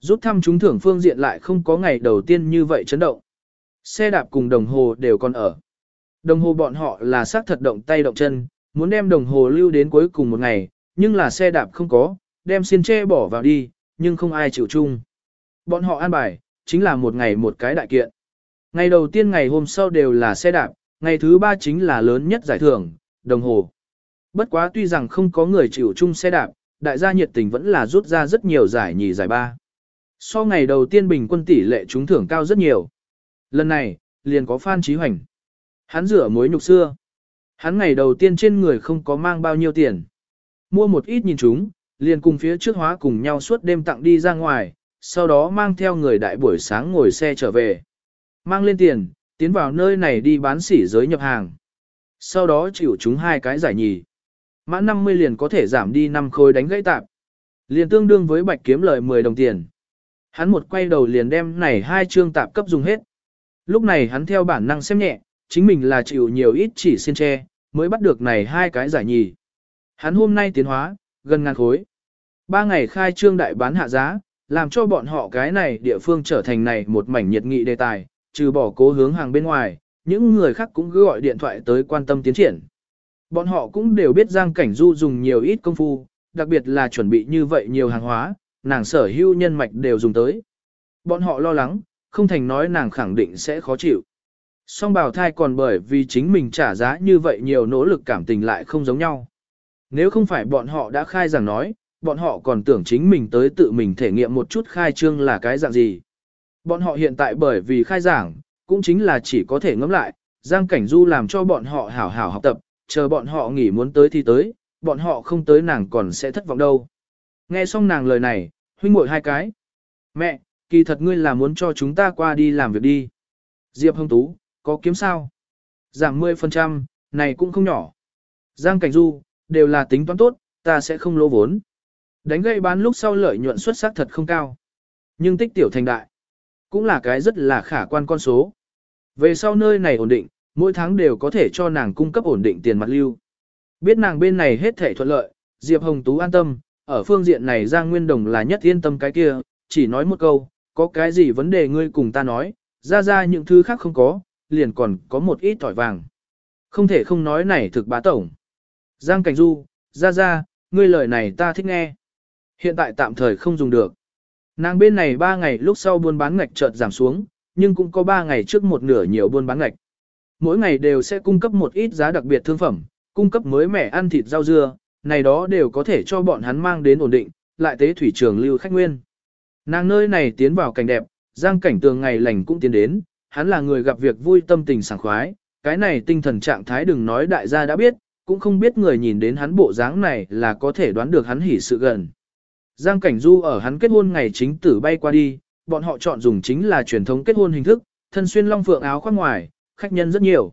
Rút thăm trúng thưởng phương diện lại không có ngày đầu tiên như vậy chấn động. Xe đạp cùng đồng hồ đều còn ở. Đồng hồ bọn họ là xác thật động tay động chân, muốn đem đồng hồ lưu đến cuối cùng một ngày, nhưng là xe đạp không có, đem xiên tre bỏ vào đi, nhưng không ai chịu chung. Bọn họ an bài, chính là một ngày một cái đại kiện. Ngày đầu tiên ngày hôm sau đều là xe đạp, ngày thứ ba chính là lớn nhất giải thưởng, đồng hồ. Bất quá tuy rằng không có người chịu chung xe đạp, đại gia nhiệt tình vẫn là rút ra rất nhiều giải nhì giải ba. So ngày đầu tiên bình quân tỷ lệ trúng thưởng cao rất nhiều. Lần này, liền có Phan Chí Hoành. Hắn rửa mối nhục xưa. Hắn ngày đầu tiên trên người không có mang bao nhiêu tiền. Mua một ít nhìn chúng, liền cùng phía trước hóa cùng nhau suốt đêm tặng đi ra ngoài, sau đó mang theo người đại buổi sáng ngồi xe trở về. Mang lên tiền, tiến vào nơi này đi bán sỉ giới nhập hàng. Sau đó chịu chúng hai cái giải nhì. Mã 50 liền có thể giảm đi 5 khối đánh gãy tạp. Liền tương đương với bạch kiếm lời 10 đồng tiền. Hắn một quay đầu liền đem này hai chương tạp cấp dùng hết. Lúc này hắn theo bản năng xem nhẹ, chính mình là chịu nhiều ít chỉ xin che, mới bắt được này hai cái giải nhì. Hắn hôm nay tiến hóa, gần ngàn khối. Ba ngày khai trương đại bán hạ giá, làm cho bọn họ cái này địa phương trở thành này một mảnh nhiệt nghị đề tài, trừ bỏ cố hướng hàng bên ngoài, những người khác cũng cứ gọi điện thoại tới quan tâm tiến triển. Bọn họ cũng đều biết Giang Cảnh Du dùng nhiều ít công phu, đặc biệt là chuẩn bị như vậy nhiều hàng hóa, nàng sở hữu nhân mạch đều dùng tới. Bọn họ lo lắng, không thành nói nàng khẳng định sẽ khó chịu. Song bào thai còn bởi vì chính mình trả giá như vậy nhiều nỗ lực cảm tình lại không giống nhau. Nếu không phải bọn họ đã khai rằng nói, bọn họ còn tưởng chính mình tới tự mình thể nghiệm một chút khai trương là cái dạng gì. Bọn họ hiện tại bởi vì khai giảng, cũng chính là chỉ có thể ngẫm lại, Giang Cảnh Du làm cho bọn họ hảo hảo học tập, chờ bọn họ nghỉ muốn tới thì tới, bọn họ không tới nàng còn sẽ thất vọng đâu. Nghe xong nàng lời này, huynh muội hai cái. Mẹ, kỳ thật ngươi là muốn cho chúng ta qua đi làm việc đi. Diệp Hồng Tú, có kiếm sao? Giảm 10%, này cũng không nhỏ. Giang Cảnh Du, đều là tính toán tốt, ta sẽ không lỗ vốn. Đánh gây bán lúc sau lợi nhuận xuất sắc thật không cao. Nhưng tích tiểu thành đại, cũng là cái rất là khả quan con số. Về sau nơi này ổn định, mỗi tháng đều có thể cho nàng cung cấp ổn định tiền mặt lưu. Biết nàng bên này hết thể thuận lợi, Diệp Hồng Tú an tâm, ở phương diện này Giang Nguyên Đồng là nhất yên tâm cái kia, chỉ nói một câu, có cái gì vấn đề ngươi cùng ta nói, ra ra những thứ khác không có, liền còn có một ít tỏi vàng. Không thể không nói này thực bá tổng. Giang Cảnh Du, ra ra, ngươi lời này ta thích nghe. Hiện tại tạm thời không dùng được. Nàng bên này 3 ngày lúc sau buôn bán ngạch chợt giảm xuống, nhưng cũng có 3 ngày trước một nửa nhiều buôn bán ngạch. Mỗi ngày đều sẽ cung cấp một ít giá đặc biệt thương phẩm, cung cấp mới mẻ ăn thịt rau dưa, này đó đều có thể cho bọn hắn mang đến ổn định, lại tế thủy trường lưu khách nguyên. Nàng nơi này tiến vào cảnh đẹp, giang cảnh tường ngày lành cũng tiến đến, hắn là người gặp việc vui tâm tình sảng khoái, cái này tinh thần trạng thái đừng nói đại gia đã biết, cũng không biết người nhìn đến hắn bộ dáng này là có thể đoán được hắn hỉ sự gần. Giang Cảnh Du ở hắn kết hôn ngày chính tử bay qua đi, bọn họ chọn dùng chính là truyền thống kết hôn hình thức, thân xuyên long phượng áo khoác ngoài, khách nhân rất nhiều.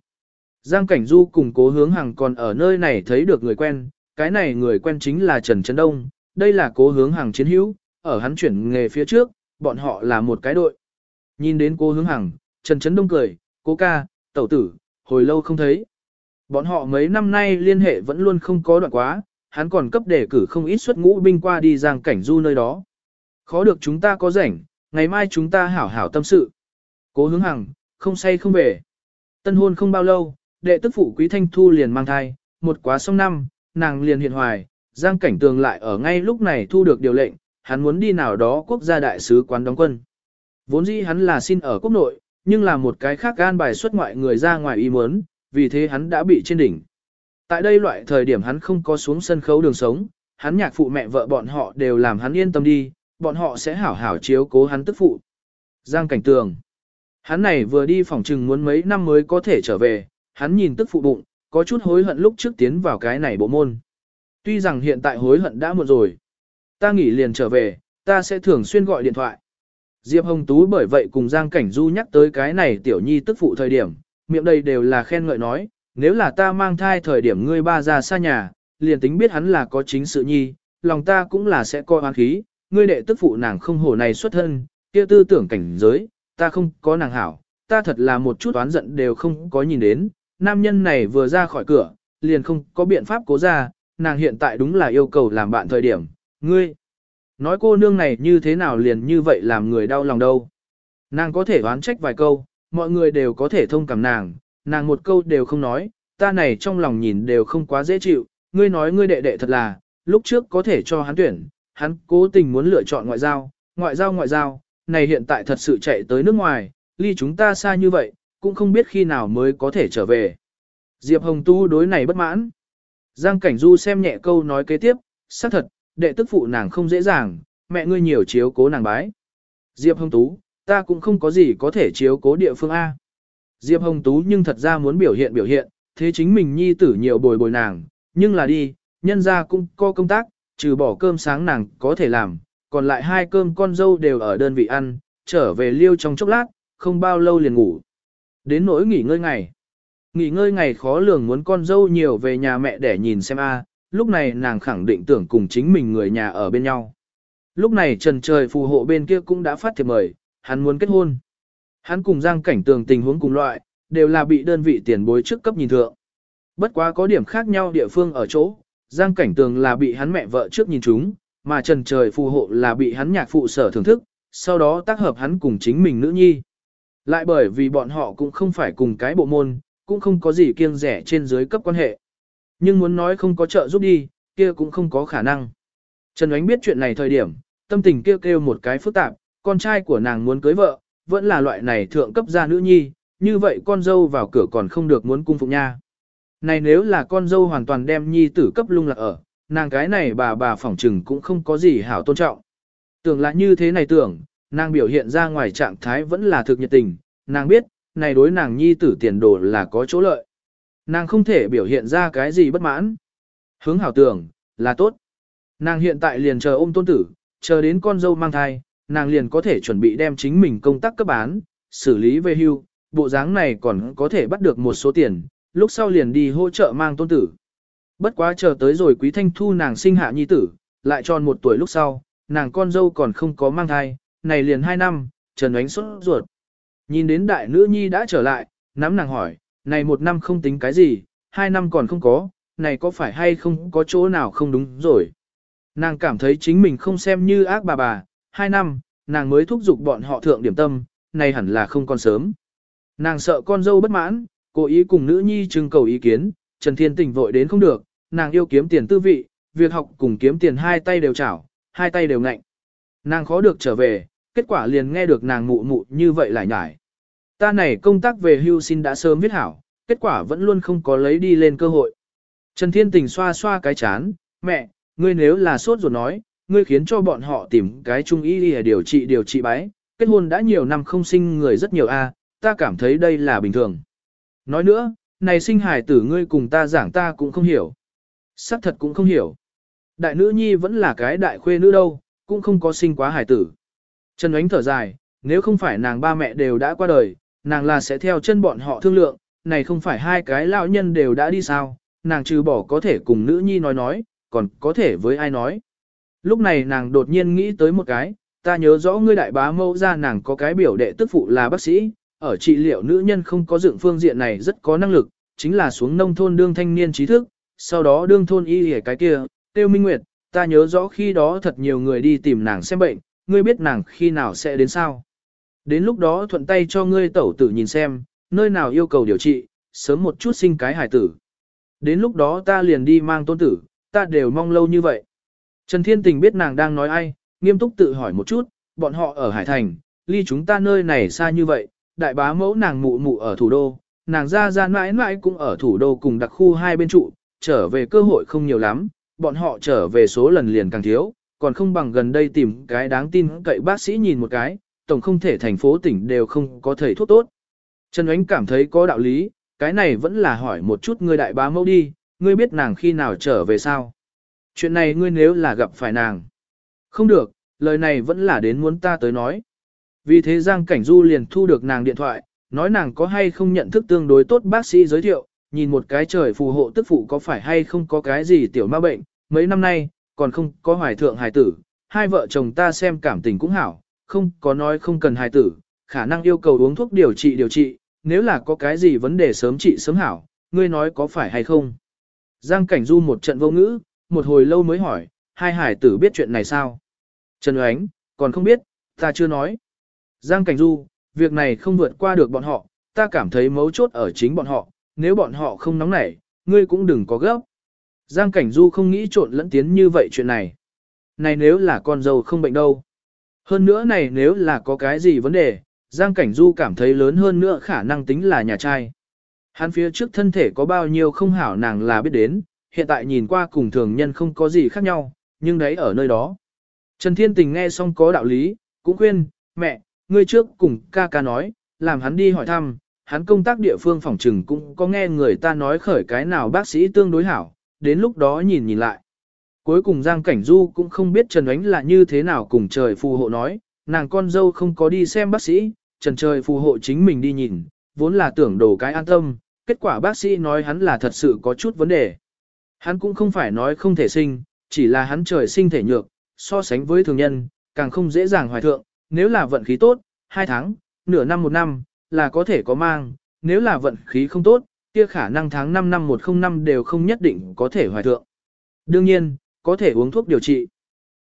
Giang Cảnh Du cùng cố hướng hàng còn ở nơi này thấy được người quen, cái này người quen chính là Trần Trấn Đông, đây là cố hướng hàng chiến hữu, ở hắn chuyển nghề phía trước, bọn họ là một cái đội. Nhìn đến cố hướng hàng, Trần Trấn Đông cười, cố ca, tẩu tử, hồi lâu không thấy. Bọn họ mấy năm nay liên hệ vẫn luôn không có đoạn quá, hắn còn cấp đề cử không ít xuất ngũ binh qua đi Giang Cảnh Du nơi đó. Khó được chúng ta có rảnh, ngày mai chúng ta hảo hảo tâm sự. Cố hướng hàng, không say không về. Tân hôn không bao lâu, đệ tức phụ quý thanh thu liền mang thai, một quá xong năm, nàng liền hiện hoài, Giang Cảnh Tường lại ở ngay lúc này thu được điều lệnh, hắn muốn đi nào đó quốc gia đại sứ quán đóng quân. Vốn dĩ hắn là xin ở quốc nội, nhưng là một cái khác gan bài xuất ngoại người ra ngoài ý muốn, vì thế hắn đã bị trên đỉnh. Tại đây loại thời điểm hắn không có xuống sân khấu đường sống, hắn nhạc phụ mẹ vợ bọn họ đều làm hắn yên tâm đi, bọn họ sẽ hảo hảo chiếu cố hắn tức phụ. Giang Cảnh Tường Hắn này vừa đi phòng trừng muốn mấy năm mới có thể trở về, hắn nhìn tức phụ bụng, có chút hối hận lúc trước tiến vào cái này bộ môn. Tuy rằng hiện tại hối hận đã muộn rồi. Ta nghỉ liền trở về, ta sẽ thường xuyên gọi điện thoại. Diệp Hồng Tú bởi vậy cùng Giang Cảnh Du nhắc tới cái này tiểu nhi tức phụ thời điểm, miệng đây đều là khen ngợi nói, nếu là ta mang thai thời điểm ngươi ba ra xa nhà, liền tính biết hắn là có chính sự nhi, lòng ta cũng là sẽ coi oán khí, ngươi đệ tức phụ nàng không hổ này xuất thân, kia tư tưởng cảnh giới, ta không có nàng hảo, ta thật là một chút oán giận đều không có nhìn đến, nam nhân này vừa ra khỏi cửa, liền không có biện pháp cố ra, nàng hiện tại đúng là yêu cầu làm bạn thời điểm, ngươi. Nói cô nương này như thế nào liền như vậy làm người đau lòng đâu. Nàng có thể oán trách vài câu, mọi người đều có thể thông cảm nàng, nàng một câu đều không nói, ta này trong lòng nhìn đều không quá dễ chịu, ngươi nói ngươi đệ đệ thật là, lúc trước có thể cho hắn tuyển, hắn cố tình muốn lựa chọn ngoại giao, ngoại giao ngoại giao, này hiện tại thật sự chạy tới nước ngoài, ly chúng ta xa như vậy, cũng không biết khi nào mới có thể trở về. Diệp Hồng Tu đối này bất mãn. Giang Cảnh Du xem nhẹ câu nói kế tiếp, xác thật, đệ tức phụ nàng không dễ dàng, mẹ ngươi nhiều chiếu cố nàng bái. Diệp Hồng Tú, ta cũng không có gì có thể chiếu cố địa phương A. Diệp Hồng Tú nhưng thật ra muốn biểu hiện biểu hiện, thế chính mình nhi tử nhiều bồi bồi nàng, nhưng là đi, nhân ra cũng có công tác, trừ bỏ cơm sáng nàng có thể làm, còn lại hai cơm con dâu đều ở đơn vị ăn, trở về liêu trong chốc lát, không bao lâu liền ngủ. Đến nỗi nghỉ ngơi ngày. Nghỉ ngơi ngày khó lường muốn con dâu nhiều về nhà mẹ để nhìn xem a, lúc này nàng khẳng định tưởng cùng chính mình người nhà ở bên nhau. Lúc này trần trời phù hộ bên kia cũng đã phát thiệp mời, hắn muốn kết hôn. Hắn cùng Giang Cảnh Tường tình huống cùng loại, đều là bị đơn vị tiền bối trước cấp nhìn thượng. Bất quá có điểm khác nhau địa phương ở chỗ, Giang Cảnh Tường là bị hắn mẹ vợ trước nhìn chúng, mà Trần Trời phù hộ là bị hắn nhạc phụ sở thưởng thức, sau đó tác hợp hắn cùng chính mình nữ nhi. Lại bởi vì bọn họ cũng không phải cùng cái bộ môn, cũng không có gì kiêng rẻ trên dưới cấp quan hệ. Nhưng muốn nói không có trợ giúp đi, kia cũng không có khả năng. Trần Ánh biết chuyện này thời điểm, tâm tình kêu kêu một cái phức tạp, con trai của nàng muốn cưới vợ, vẫn là loại này thượng cấp gia nữ nhi, như vậy con dâu vào cửa còn không được muốn cung phụng nha. Này nếu là con dâu hoàn toàn đem nhi tử cấp lung lạc ở, nàng cái này bà bà phỏng trừng cũng không có gì hảo tôn trọng. Tưởng là như thế này tưởng, Nàng biểu hiện ra ngoài trạng thái vẫn là thực nhiệt tình, nàng biết, này đối nàng nhi tử tiền đồ là có chỗ lợi. Nàng không thể biểu hiện ra cái gì bất mãn. Hướng hảo tưởng, là tốt. Nàng hiện tại liền chờ ôm tôn tử, chờ đến con dâu mang thai, nàng liền có thể chuẩn bị đem chính mình công tác cấp bán, xử lý về hưu, bộ dáng này còn có thể bắt được một số tiền, lúc sau liền đi hỗ trợ mang tôn tử. Bất quá chờ tới rồi quý thanh thu nàng sinh hạ nhi tử, lại tròn một tuổi lúc sau, nàng con dâu còn không có mang thai, này liền hai năm, Trần Ánh xuất ruột. Nhìn đến đại nữ nhi đã trở lại, nắm nàng hỏi, này một năm không tính cái gì, hai năm còn không có, này có phải hay không có chỗ nào không đúng rồi. Nàng cảm thấy chính mình không xem như ác bà bà, hai năm, nàng mới thúc giục bọn họ thượng điểm tâm, này hẳn là không còn sớm. Nàng sợ con dâu bất mãn, cố ý cùng nữ nhi trưng cầu ý kiến, Trần Thiên Tình vội đến không được, nàng yêu kiếm tiền tư vị, việc học cùng kiếm tiền hai tay đều chảo, hai tay đều ngạnh. Nàng khó được trở về, kết quả liền nghe được nàng mụ mụ như vậy lại nhải. Ta này công tác về hưu xin đã sớm viết hảo, kết quả vẫn luôn không có lấy đi lên cơ hội. Trần Thiên Tình xoa xoa cái chán, mẹ, ngươi nếu là sốt ruột nói, ngươi khiến cho bọn họ tìm cái trung y để điều trị điều trị bái, kết hôn đã nhiều năm không sinh người rất nhiều a, ta cảm thấy đây là bình thường. Nói nữa, này sinh hài tử ngươi cùng ta giảng ta cũng không hiểu. Sắc thật cũng không hiểu. Đại nữ nhi vẫn là cái đại khuê nữ đâu, cũng không có sinh quá hài tử. Trần Ánh thở dài, nếu không phải nàng ba mẹ đều đã qua đời, nàng là sẽ theo chân bọn họ thương lượng, này không phải hai cái lão nhân đều đã đi sao, nàng trừ bỏ có thể cùng nữ nhi nói nói, còn có thể với ai nói. Lúc này nàng đột nhiên nghĩ tới một cái, ta nhớ rõ ngươi đại bá mẫu ra nàng có cái biểu đệ tức phụ là bác sĩ, ở trị liệu nữ nhân không có dựng phương diện này rất có năng lực, chính là xuống nông thôn đương thanh niên trí thức, sau đó đương thôn y hề cái kia, tiêu minh nguyệt, ta nhớ rõ khi đó thật nhiều người đi tìm nàng xem bệnh, ngươi biết nàng khi nào sẽ đến sao. Đến lúc đó thuận tay cho ngươi tẩu tử nhìn xem, nơi nào yêu cầu điều trị, sớm một chút sinh cái hải tử. Đến lúc đó ta liền đi mang tôn tử, ta đều mong lâu như vậy. Trần Thiên Tình biết nàng đang nói ai, nghiêm túc tự hỏi một chút, bọn họ ở Hải Thành, ly chúng ta nơi này xa như vậy, đại bá mẫu nàng mụ mụ ở thủ đô, nàng ra ra mãi mãi cũng ở thủ đô cùng đặc khu hai bên trụ, trở về cơ hội không nhiều lắm, bọn họ trở về số lần liền càng thiếu, còn không bằng gần đây tìm cái đáng tin cậy bác sĩ nhìn một cái, tổng không thể thành phố tỉnh đều không có thầy thuốc tốt. Trần Ánh cảm thấy có đạo lý, cái này vẫn là hỏi một chút ngươi đại bá mẫu đi, ngươi biết nàng khi nào trở về sao? Chuyện này ngươi nếu là gặp phải nàng. Không được, lời này vẫn là đến muốn ta tới nói. Vì thế Giang Cảnh Du liền thu được nàng điện thoại, nói nàng có hay không nhận thức tương đối tốt bác sĩ giới thiệu, nhìn một cái trời phù hộ tức phụ có phải hay không có cái gì tiểu ma bệnh, mấy năm nay, còn không có hoài thượng hài tử, hai vợ chồng ta xem cảm tình cũng hảo, không có nói không cần hài tử, khả năng yêu cầu uống thuốc điều trị điều trị, nếu là có cái gì vấn đề sớm trị sớm hảo, ngươi nói có phải hay không. Giang Cảnh Du một trận vô ngữ, một hồi lâu mới hỏi, hai hải tử biết chuyện này sao? Trần Oánh, còn không biết, ta chưa nói. Giang Cảnh Du, việc này không vượt qua được bọn họ, ta cảm thấy mấu chốt ở chính bọn họ, nếu bọn họ không nóng nảy, ngươi cũng đừng có gấp. Giang Cảnh Du không nghĩ trộn lẫn tiến như vậy chuyện này. Này nếu là con dâu không bệnh đâu. Hơn nữa này nếu là có cái gì vấn đề, Giang Cảnh Du cảm thấy lớn hơn nữa khả năng tính là nhà trai. Hắn phía trước thân thể có bao nhiêu không hảo nàng là biết đến, hiện tại nhìn qua cùng thường nhân không có gì khác nhau, nhưng đấy ở nơi đó. Trần Thiên Tình nghe xong có đạo lý, cũng khuyên, mẹ, ngươi trước cùng ca ca nói, làm hắn đi hỏi thăm, hắn công tác địa phương phòng trừng cũng có nghe người ta nói khởi cái nào bác sĩ tương đối hảo, đến lúc đó nhìn nhìn lại. Cuối cùng Giang Cảnh Du cũng không biết Trần Ánh là như thế nào cùng trời phù hộ nói, nàng con dâu không có đi xem bác sĩ, Trần trời phù hộ chính mình đi nhìn, vốn là tưởng đổ cái an tâm, kết quả bác sĩ nói hắn là thật sự có chút vấn đề. Hắn cũng không phải nói không thể sinh, chỉ là hắn trời sinh thể nhược, so sánh với thường nhân, càng không dễ dàng hoài thượng, nếu là vận khí tốt, hai tháng, nửa năm một năm, là có thể có mang, nếu là vận khí không tốt, kia khả năng tháng 5 năm 105 đều không nhất định có thể hoài thượng. Đương nhiên, có thể uống thuốc điều trị.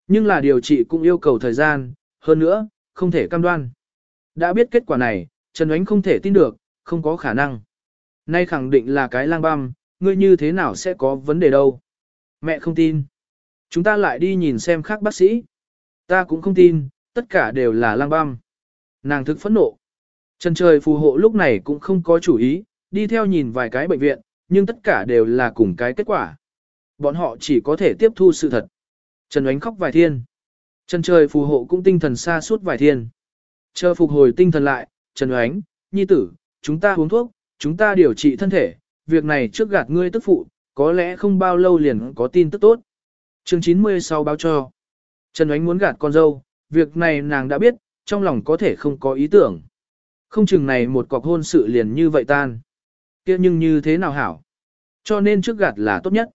Nhưng là điều trị cũng yêu cầu thời gian, hơn nữa, không thể cam đoan. Đã biết kết quả này, Trần Ánh không thể tin được, không có khả năng. Nay khẳng định là cái lang băm, ngươi như thế nào sẽ có vấn đề đâu. Mẹ không tin. Chúng ta lại đi nhìn xem khác bác sĩ. Ta cũng không tin, tất cả đều là lang băm. Nàng thực phẫn nộ. Trần trời phù hộ lúc này cũng không có chủ ý, đi theo nhìn vài cái bệnh viện, nhưng tất cả đều là cùng cái kết quả. Bọn họ chỉ có thể tiếp thu sự thật. Trần Ánh khóc vài thiên. Trần trời phù hộ cũng tinh thần xa suốt vài thiên. Chờ phục hồi tinh thần lại, Trần Ánh, nhi tử, chúng ta uống thuốc, chúng ta điều trị thân thể, việc này trước gạt ngươi tức phụ, có lẽ không bao lâu liền có tin tức tốt. Chương 96 báo cho. Trần Ánh muốn gạt con dâu, việc này nàng đã biết, trong lòng có thể không có ý tưởng. Không chừng này một cọc hôn sự liền như vậy tan. kia nhưng như thế nào hảo? Cho nên trước gạt là tốt nhất.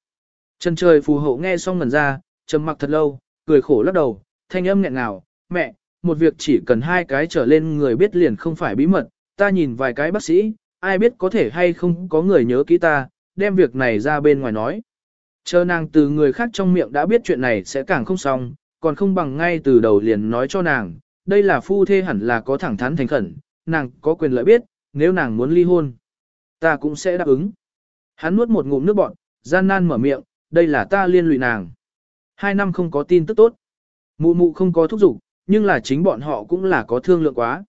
Trần trời phù hộ nghe xong ngần ra, trầm mặc thật lâu, cười khổ lắc đầu, thanh âm nghẹn ngào, mẹ, một việc chỉ cần hai cái trở lên người biết liền không phải bí mật, ta nhìn vài cái bác sĩ, ai biết có thể hay không có người nhớ kỹ ta, đem việc này ra bên ngoài nói. Chờ nàng từ người khác trong miệng đã biết chuyện này sẽ càng không xong, còn không bằng ngay từ đầu liền nói cho nàng, đây là phu thê hẳn là có thẳng thắn thành khẩn, nàng có quyền lợi biết, nếu nàng muốn ly hôn, ta cũng sẽ đáp ứng. Hắn nuốt một ngụm nước bọt, gian nan mở miệng, đây là ta liên lụy nàng. Hai năm không có tin tức tốt. Mụ mụ không có thúc giục, nhưng là chính bọn họ cũng là có thương lượng quá.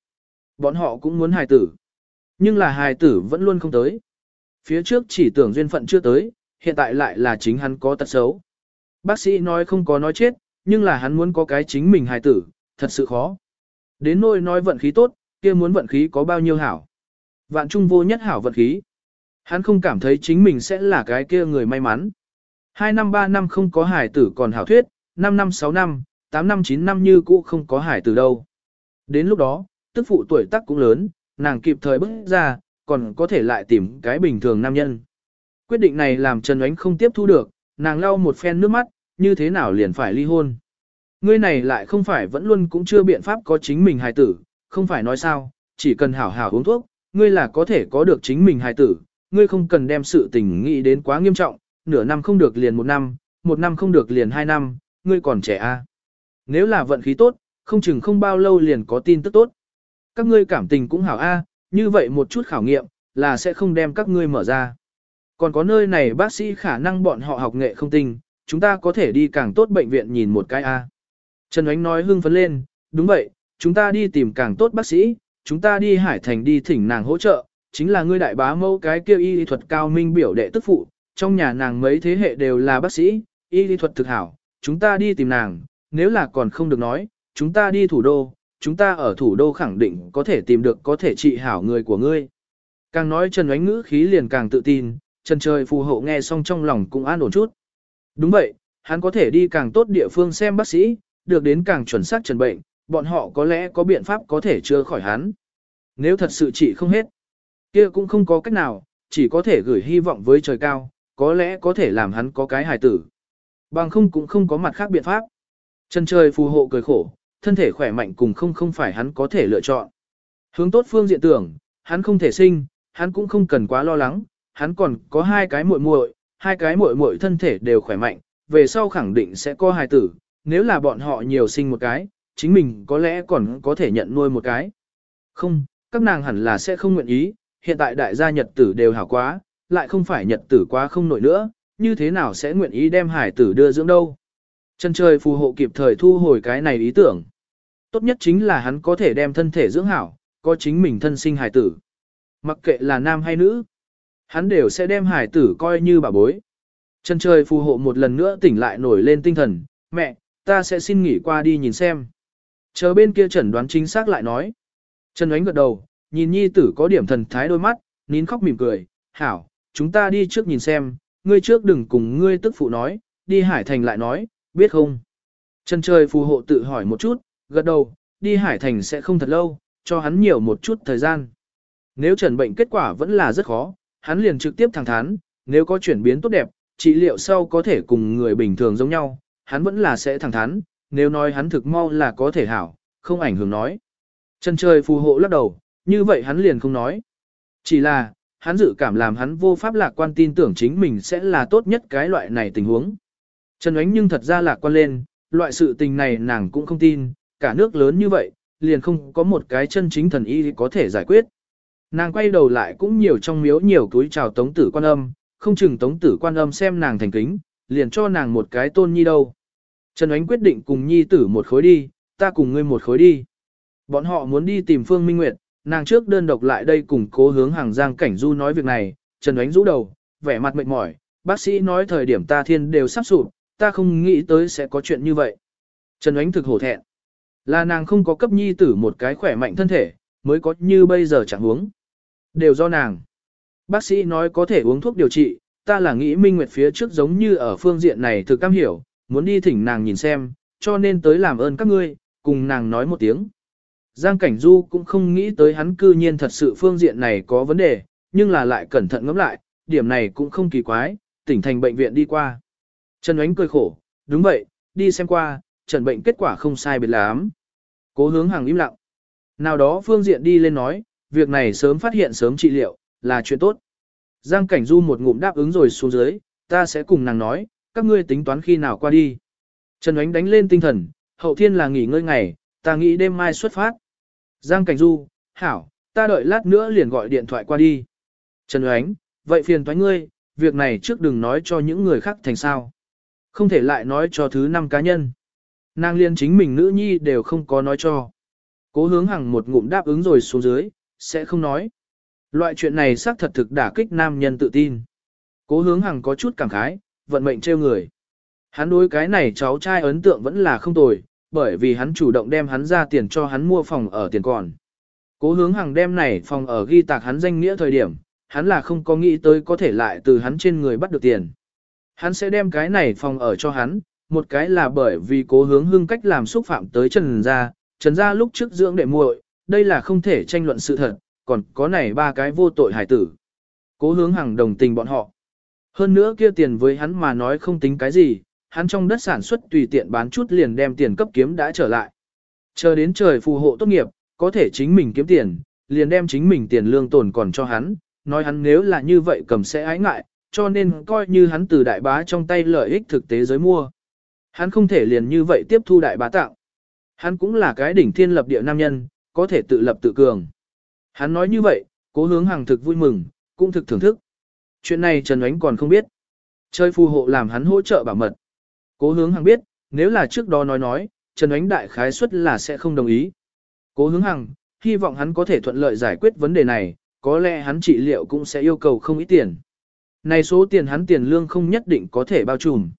Bọn họ cũng muốn hài tử. Nhưng là hài tử vẫn luôn không tới. Phía trước chỉ tưởng duyên phận chưa tới, hiện tại lại là chính hắn có tật xấu. Bác sĩ nói không có nói chết, nhưng là hắn muốn có cái chính mình hài tử, thật sự khó. Đến nôi nói vận khí tốt, kia muốn vận khí có bao nhiêu hảo. Vạn trung vô nhất hảo vận khí. Hắn không cảm thấy chính mình sẽ là cái kia người may mắn. Hai năm ba năm không có hải tử còn hảo thuyết, 5 năm 6 năm, 8 năm 9 năm như cũ không có hải tử đâu. Đến lúc đó, tức phụ tuổi tác cũng lớn, nàng kịp thời bước ra, còn có thể lại tìm cái bình thường nam nhân. Quyết định này làm Trần Ánh không tiếp thu được, nàng lau một phen nước mắt, như thế nào liền phải ly hôn. Ngươi này lại không phải vẫn luôn cũng chưa biện pháp có chính mình hài tử, không phải nói sao, chỉ cần hảo hảo uống thuốc, ngươi là có thể có được chính mình hài tử, ngươi không cần đem sự tình nghĩ đến quá nghiêm trọng, nửa năm không được liền một năm, một năm không được liền hai năm, ngươi còn trẻ a. À. Nếu là vận khí tốt, không chừng không bao lâu liền có tin tức tốt. Các ngươi cảm tình cũng hảo a, như vậy một chút khảo nghiệm, là sẽ không đem các ngươi mở ra. Còn có nơi này bác sĩ khả năng bọn họ học nghệ không tinh, chúng ta có thể đi càng tốt bệnh viện nhìn một cái a. Trần Ánh nói hưng phấn lên, đúng vậy, chúng ta đi tìm càng tốt bác sĩ, chúng ta đi Hải Thành đi thỉnh nàng hỗ trợ, chính là ngươi đại bá mẫu cái kia y thuật cao minh biểu đệ tức phụ, trong nhà nàng mấy thế hệ đều là bác sĩ, y thuật thực hảo, chúng ta đi tìm nàng, nếu là còn không được nói, chúng ta đi thủ đô, chúng ta ở thủ đô khẳng định có thể tìm được có thể trị hảo người của ngươi. Càng nói Trần Ánh ngữ khí liền càng tự tin, Trần Trời phù hộ nghe xong trong lòng cũng an ổn chút. Đúng vậy, hắn có thể đi càng tốt địa phương xem bác sĩ, được đến càng chuẩn xác trần bệnh, bọn họ có lẽ có biện pháp có thể chữa khỏi hắn. Nếu thật sự trị không hết, kia cũng không có cách nào, chỉ có thể gửi hy vọng với trời cao, có lẽ có thể làm hắn có cái hài tử. Bằng không cũng không có mặt khác biện pháp. Chân trời phù hộ cười khổ, thân thể khỏe mạnh cùng không không phải hắn có thể lựa chọn. Hướng tốt phương diện tưởng, hắn không thể sinh, hắn cũng không cần quá lo lắng, hắn còn có hai cái muội muội, hai cái muội muội thân thể đều khỏe mạnh, về sau khẳng định sẽ có hài tử, nếu là bọn họ nhiều sinh một cái, chính mình có lẽ còn có thể nhận nuôi một cái. Không, các nàng hẳn là sẽ không nguyện ý, hiện tại đại gia nhật tử đều hảo quá, lại không phải nhật tử quá không nổi nữa, như thế nào sẽ nguyện ý đem hải tử đưa dưỡng đâu. Chân trời phù hộ kịp thời thu hồi cái này ý tưởng. Tốt nhất chính là hắn có thể đem thân thể dưỡng hảo, có chính mình thân sinh hải tử. Mặc kệ là nam hay nữ, hắn đều sẽ đem hải tử coi như bà bối. Chân trời phù hộ một lần nữa tỉnh lại nổi lên tinh thần, mẹ, ta sẽ xin nghỉ qua đi nhìn xem. Chờ bên kia chẩn đoán chính xác lại nói. Trần Ánh gật đầu, nhìn nhi tử có điểm thần thái đôi mắt, nín khóc mỉm cười, hảo, chúng ta đi trước nhìn xem, ngươi trước đừng cùng ngươi tức phụ nói, đi Hải Thành lại nói, biết không? Trần trời phù hộ tự hỏi một chút, gật đầu, đi Hải Thành sẽ không thật lâu, cho hắn nhiều một chút thời gian. Nếu trần bệnh kết quả vẫn là rất khó, hắn liền trực tiếp thẳng thắn, nếu có chuyển biến tốt đẹp, trị liệu sau có thể cùng người bình thường giống nhau, hắn vẫn là sẽ thẳng thắn, nếu nói hắn thực mau là có thể hảo, không ảnh hưởng nói. Trần trời phù hộ lắc đầu, như vậy hắn liền không nói. Chỉ là, hắn dự cảm làm hắn vô pháp lạc quan tin tưởng chính mình sẽ là tốt nhất cái loại này tình huống. Trần Ánh nhưng thật ra lạc quan lên, loại sự tình này nàng cũng không tin, cả nước lớn như vậy, liền không có một cái chân chính thần y có thể giải quyết. Nàng quay đầu lại cũng nhiều trong miếu nhiều túi chào tống tử quan âm, không chừng tống tử quan âm xem nàng thành kính, liền cho nàng một cái tôn nhi đâu. Trần Ánh quyết định cùng nhi tử một khối đi, ta cùng ngươi một khối đi. Bọn họ muốn đi tìm Phương Minh Nguyệt, nàng trước đơn độc lại đây cùng cố hướng hàng giang cảnh du nói việc này, Trần Ánh rũ đầu, vẻ mặt mệt mỏi, bác sĩ nói thời điểm ta thiên đều sắp sụp, ta không nghĩ tới sẽ có chuyện như vậy. Trần Ánh thực hổ thẹn. Là nàng không có cấp nhi tử một cái khỏe mạnh thân thể, mới có như bây giờ chẳng uống. Đều do nàng. Bác sĩ nói có thể uống thuốc điều trị, ta là nghĩ Minh Nguyệt phía trước giống như ở phương diện này thực cam hiểu, muốn đi thỉnh nàng nhìn xem, cho nên tới làm ơn các ngươi, cùng nàng nói một tiếng. Giang Cảnh Du cũng không nghĩ tới hắn cư nhiên thật sự phương diện này có vấn đề, nhưng là lại cẩn thận ngẫm lại, điểm này cũng không kỳ quái, tỉnh thành bệnh viện đi qua. Trần Ánh cười khổ, đúng vậy, đi xem qua, trần bệnh kết quả không sai biệt lắm. Cố hướng hàng im lặng. Nào đó phương diện đi lên nói, việc này sớm phát hiện sớm trị liệu, là chuyện tốt. Giang Cảnh Du một ngụm đáp ứng rồi xuống dưới, ta sẽ cùng nàng nói, các ngươi tính toán khi nào qua đi. Trần Ánh đánh lên tinh thần, hậu thiên là nghỉ ngơi ngày, ta nghĩ đêm mai xuất phát. Giang Cảnh Du, hảo, ta đợi lát nữa liền gọi điện thoại qua đi. Trần Ánh, vậy phiền toái ngươi, việc này trước đừng nói cho những người khác thành sao. Không thể lại nói cho thứ năm cá nhân. Nàng liên chính mình nữ nhi đều không có nói cho. Cố hướng hằng một ngụm đáp ứng rồi xuống dưới, sẽ không nói. Loại chuyện này xác thật thực đả kích nam nhân tự tin. Cố hướng hằng có chút cảm khái, vận mệnh trêu người. Hắn đối cái này cháu trai ấn tượng vẫn là không tồi, bởi vì hắn chủ động đem hắn ra tiền cho hắn mua phòng ở tiền còn. Cố hướng hàng đem này phòng ở ghi tạc hắn danh nghĩa thời điểm, hắn là không có nghĩ tới có thể lại từ hắn trên người bắt được tiền. Hắn sẽ đem cái này phòng ở cho hắn, một cái là bởi vì cố hướng hưng cách làm xúc phạm tới Trần Gia, Trần Gia lúc trước dưỡng đệ muội, đây là không thể tranh luận sự thật, còn có này ba cái vô tội hải tử. Cố hướng hàng đồng tình bọn họ. Hơn nữa kia tiền với hắn mà nói không tính cái gì, hắn trong đất sản xuất tùy tiện bán chút liền đem tiền cấp kiếm đã trở lại. Chờ đến trời phù hộ tốt nghiệp, có thể chính mình kiếm tiền, liền đem chính mình tiền lương tồn còn cho hắn, nói hắn nếu là như vậy cầm sẽ ái ngại, cho nên coi như hắn từ đại bá trong tay lợi ích thực tế giới mua. Hắn không thể liền như vậy tiếp thu đại bá tạo. Hắn cũng là cái đỉnh thiên lập địa nam nhân, có thể tự lập tự cường. Hắn nói như vậy, cố hướng hàng thực vui mừng, cũng thực thưởng thức. Chuyện này Trần Ánh còn không biết. Chơi phù hộ làm hắn hỗ trợ bảo mật. Cố hướng hàng biết, nếu là trước đó nói nói, Trần Ánh đại khái suất là sẽ không đồng ý. Cố hướng hàng, hy vọng hắn có thể thuận lợi giải quyết vấn đề này, có lẽ hắn trị liệu cũng sẽ yêu cầu không ít tiền. Này số tiền hắn tiền lương không nhất định có thể bao trùm.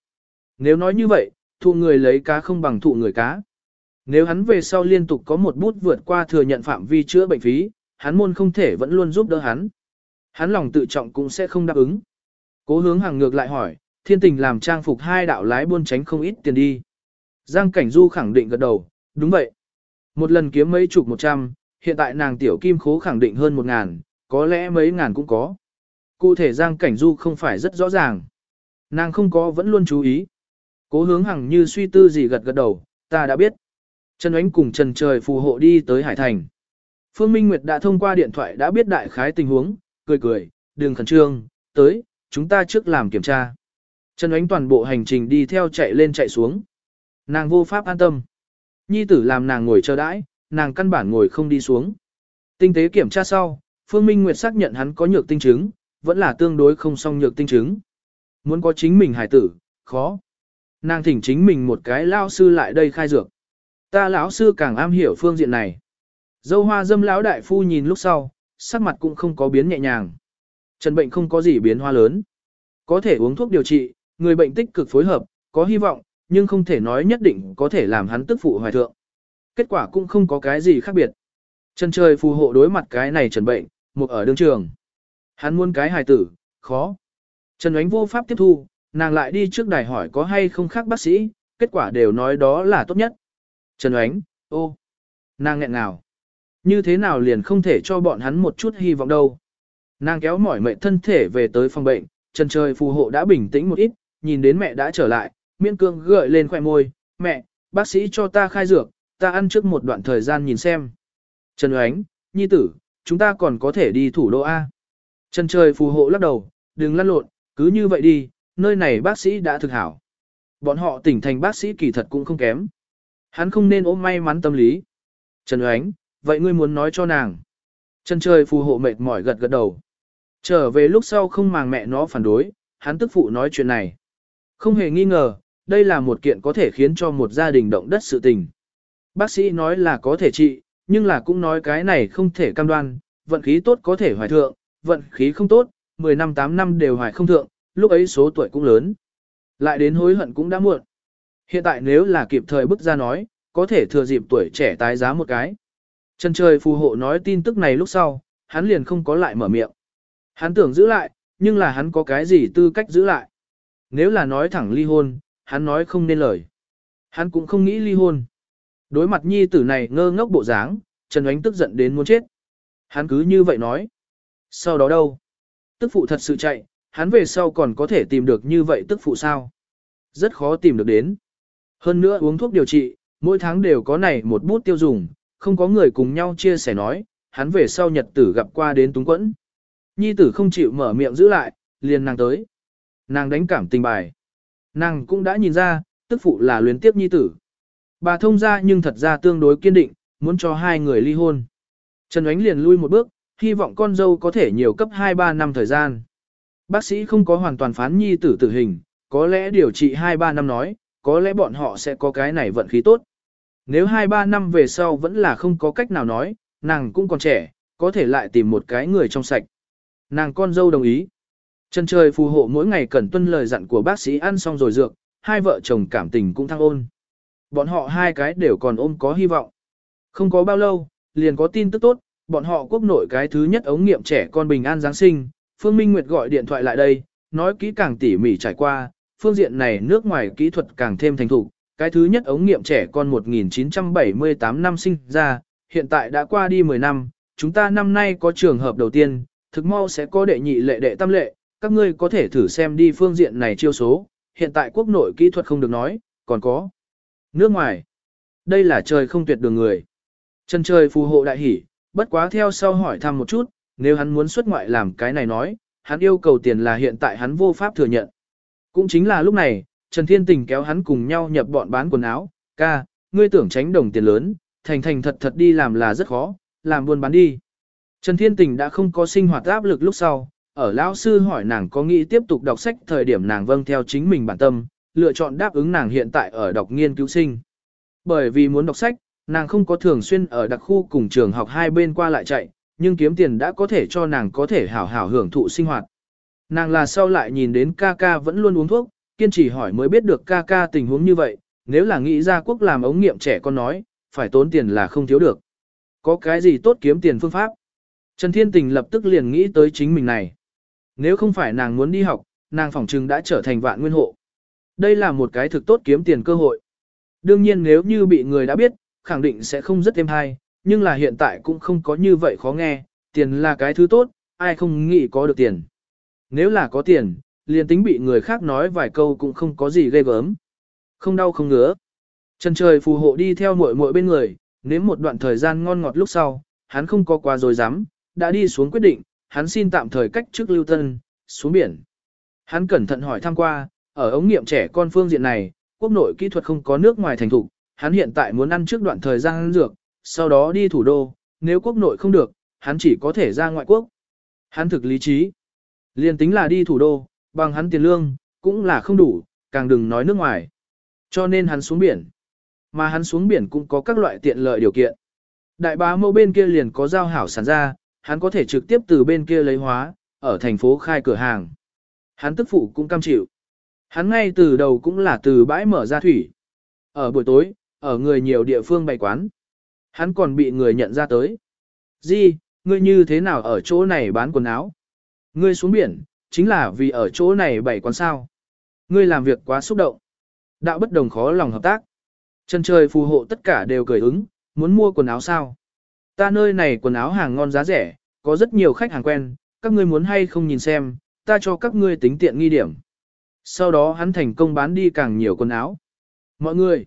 Nếu nói như vậy, thụ người lấy cá không bằng thụ người cá. Nếu hắn về sau liên tục có một bút vượt qua thừa nhận phạm vi chữa bệnh phí, hắn môn không thể vẫn luôn giúp đỡ hắn. Hắn lòng tự trọng cũng sẽ không đáp ứng. Cố hướng hàng ngược lại hỏi, thiên tình làm trang phục hai đạo lái buôn tránh không ít tiền đi. Giang Cảnh Du khẳng định gật đầu, đúng vậy. Một lần kiếm mấy chục một trăm, hiện tại nàng tiểu kim khố khẳng định hơn một ngàn, có lẽ mấy ngàn cũng có. Cụ thể Giang Cảnh Du không phải rất rõ ràng. Nàng không có vẫn luôn chú ý. Cố hướng hằng như suy tư gì gật gật đầu, ta đã biết. Trần Ánh cùng Trần Trời phù hộ đi tới Hải Thành. Phương Minh Nguyệt đã thông qua điện thoại đã biết đại khái tình huống, cười cười, đừng khẩn trương, tới, chúng ta trước làm kiểm tra. Trần Ánh toàn bộ hành trình đi theo chạy lên chạy xuống. Nàng vô pháp an tâm. Nhi tử làm nàng ngồi chờ đãi, nàng căn bản ngồi không đi xuống. Tinh tế kiểm tra sau, Phương Minh Nguyệt xác nhận hắn có nhược tinh chứng, vẫn là tương đối không song nhược tinh chứng. Muốn có chính mình hải tử, khó. Nàng thỉnh chính mình một cái lao sư lại đây khai dược. Ta lão sư càng am hiểu phương diện này. Dâu hoa dâm lão đại phu nhìn lúc sau, sắc mặt cũng không có biến nhẹ nhàng. Trần bệnh không có gì biến hoa lớn. Có thể uống thuốc điều trị, người bệnh tích cực phối hợp, có hy vọng, nhưng không thể nói nhất định có thể làm hắn tức phụ hoài thượng. Kết quả cũng không có cái gì khác biệt. Trần trời phù hộ đối mặt cái này trần bệnh, một ở đương trường. Hắn muốn cái hài tử, khó. Trần Ánh vô pháp tiếp thu, nàng lại đi trước đài hỏi có hay không khác bác sĩ, kết quả đều nói đó là tốt nhất. Trần Ánh, ô, nàng nghẹn nào. Như thế nào liền không thể cho bọn hắn một chút hy vọng đâu. Nàng kéo mỏi mệt thân thể về tới phòng bệnh, trần trời phù hộ đã bình tĩnh một ít, nhìn đến mẹ đã trở lại, miễn cương gợi lên khoẻ môi, mẹ, bác sĩ cho ta khai dược, ta ăn trước một đoạn thời gian nhìn xem. Trần Oánh, nhi tử, chúng ta còn có thể đi thủ đô A. Trần trời phù hộ lắc đầu, đừng lăn lộn, cứ như vậy đi, nơi này bác sĩ đã thực hảo. Bọn họ tỉnh thành bác sĩ kỳ thật cũng không kém. Hắn không nên ôm may mắn tâm lý. Trần Oánh, vậy ngươi muốn nói cho nàng. Trần trời phù hộ mệt mỏi gật gật đầu. Trở về lúc sau không màng mẹ nó phản đối, hắn tức phụ nói chuyện này. Không hề nghi ngờ, đây là một kiện có thể khiến cho một gia đình động đất sự tình. Bác sĩ nói là có thể trị, nhưng là cũng nói cái này không thể cam đoan, vận khí tốt có thể hoài thượng, vận khí không tốt, 10 năm 8 năm đều hoài không thượng, lúc ấy số tuổi cũng lớn. Lại đến hối hận cũng đã muộn. Hiện tại nếu là kịp thời bức ra nói, có thể thừa dịp tuổi trẻ tái giá một cái. Trần trời phù hộ nói tin tức này lúc sau, hắn liền không có lại mở miệng. Hắn tưởng giữ lại, nhưng là hắn có cái gì tư cách giữ lại. Nếu là nói thẳng ly hôn, hắn nói không nên lời. Hắn cũng không nghĩ ly hôn. Đối mặt nhi tử này ngơ ngốc bộ dáng, Trần Ánh tức giận đến muốn chết. Hắn cứ như vậy nói. Sau đó đâu? Tức phụ thật sự chạy, hắn về sau còn có thể tìm được như vậy tức phụ sao? Rất khó tìm được đến. Hơn nữa uống thuốc điều trị, mỗi tháng đều có này một bút tiêu dùng, không có người cùng nhau chia sẻ nói, hắn về sau nhật tử gặp qua đến túng quẫn. Nhi tử không chịu mở miệng giữ lại, liền nàng tới. Nàng đánh cảm tình bài. Nàng cũng đã nhìn ra, tức phụ là luyến tiếp nhi tử. Bà thông ra nhưng thật ra tương đối kiên định, muốn cho hai người ly hôn. Trần Ánh liền lui một bước, hy vọng con dâu có thể nhiều cấp 2-3 năm thời gian. Bác sĩ không có hoàn toàn phán nhi tử tử hình, có lẽ điều trị 2-3 năm nói, có lẽ bọn họ sẽ có cái này vận khí tốt. Nếu 2-3 năm về sau vẫn là không có cách nào nói, nàng cũng còn trẻ, có thể lại tìm một cái người trong sạch. Nàng con dâu đồng ý. Chân trời phù hộ mỗi ngày cần tuân lời dặn của bác sĩ ăn xong rồi dược, hai vợ chồng cảm tình cũng thăng ôn. Bọn họ hai cái đều còn ôm có hy vọng. Không có bao lâu, liền có tin tức tốt, bọn họ quốc nội cái thứ nhất ống nghiệm trẻ con bình an Giáng sinh, Phương Minh Nguyệt gọi điện thoại lại đây, nói kỹ càng tỉ mỉ trải qua, phương diện này nước ngoài kỹ thuật càng thêm thành thục. Cái thứ nhất ống nghiệm trẻ con 1978 năm sinh ra, hiện tại đã qua đi 10 năm, chúng ta năm nay có trường hợp đầu tiên, thực mau sẽ có đệ nhị lệ đệ tam lệ, các ngươi có thể thử xem đi phương diện này chiêu số, hiện tại quốc nội kỹ thuật không được nói, còn có nước ngoài. Đây là trời không tuyệt đường người. Chân trời phù hộ đại hỷ, bất quá theo sau hỏi thăm một chút, nếu hắn muốn xuất ngoại làm cái này nói, hắn yêu cầu tiền là hiện tại hắn vô pháp thừa nhận. Cũng chính là lúc này, Trần Thiên Tình kéo hắn cùng nhau nhập bọn bán quần áo, ca, ngươi tưởng tránh đồng tiền lớn, thành thành thật thật đi làm là rất khó, làm buôn bán đi. Trần Thiên Tình đã không có sinh hoạt áp lực lúc sau, ở lão sư hỏi nàng có nghĩ tiếp tục đọc sách thời điểm nàng vâng theo chính mình bản tâm, lựa chọn đáp ứng nàng hiện tại ở đọc nghiên cứu sinh. Bởi vì muốn đọc sách, nàng không có thường xuyên ở đặc khu cùng trường học hai bên qua lại chạy, nhưng kiếm tiền đã có thể cho nàng có thể hảo hảo hưởng thụ sinh hoạt. Nàng là sau lại nhìn đến ca ca vẫn luôn uống thuốc, kiên trì hỏi mới biết được ca ca tình huống như vậy, nếu là nghĩ ra quốc làm ống nghiệm trẻ con nói, phải tốn tiền là không thiếu được. Có cái gì tốt kiếm tiền phương pháp? Trần Thiên Tình lập tức liền nghĩ tới chính mình này. Nếu không phải nàng muốn đi học, nàng phỏng trừng đã trở thành vạn nguyên hộ. Đây là một cái thực tốt kiếm tiền cơ hội. Đương nhiên nếu như bị người đã biết, khẳng định sẽ không rất êm hay, nhưng là hiện tại cũng không có như vậy khó nghe, tiền là cái thứ tốt, ai không nghĩ có được tiền. Nếu là có tiền, liền tính bị người khác nói vài câu cũng không có gì ghê gớm. Không đau không ngứa. Trần trời phù hộ đi theo muội muội bên người, nếm một đoạn thời gian ngon ngọt lúc sau, hắn không có quá rồi dám, đã đi xuống quyết định, hắn xin tạm thời cách trước lưu tân, xuống biển. Hắn cẩn thận hỏi thăm qua, ở ống nghiệm trẻ con phương diện này, quốc nội kỹ thuật không có nước ngoài thành thục, hắn hiện tại muốn ăn trước đoạn thời gian dược, sau đó đi thủ đô, nếu quốc nội không được, hắn chỉ có thể ra ngoại quốc. Hắn thực lý trí. Liên tính là đi thủ đô, bằng hắn tiền lương, cũng là không đủ, càng đừng nói nước ngoài. Cho nên hắn xuống biển. Mà hắn xuống biển cũng có các loại tiện lợi điều kiện. Đại bá mẫu bên kia liền có giao hảo sản ra, hắn có thể trực tiếp từ bên kia lấy hóa, ở thành phố khai cửa hàng. Hắn tức phụ cũng cam chịu. Hắn ngay từ đầu cũng là từ bãi mở ra thủy. Ở buổi tối, ở người nhiều địa phương bày quán. Hắn còn bị người nhận ra tới. Di, ngươi như thế nào ở chỗ này bán quần áo? Ngươi xuống biển, chính là vì ở chỗ này bảy quán sao. Ngươi làm việc quá xúc động. Đạo bất đồng khó lòng hợp tác. Chân trời phù hộ tất cả đều cười ứng, muốn mua quần áo sao? Ta nơi này quần áo hàng ngon giá rẻ, có rất nhiều khách hàng quen, các ngươi muốn hay không nhìn xem, ta cho các ngươi tính tiện nghi điểm. Sau đó hắn thành công bán đi càng nhiều quần áo. Mọi người,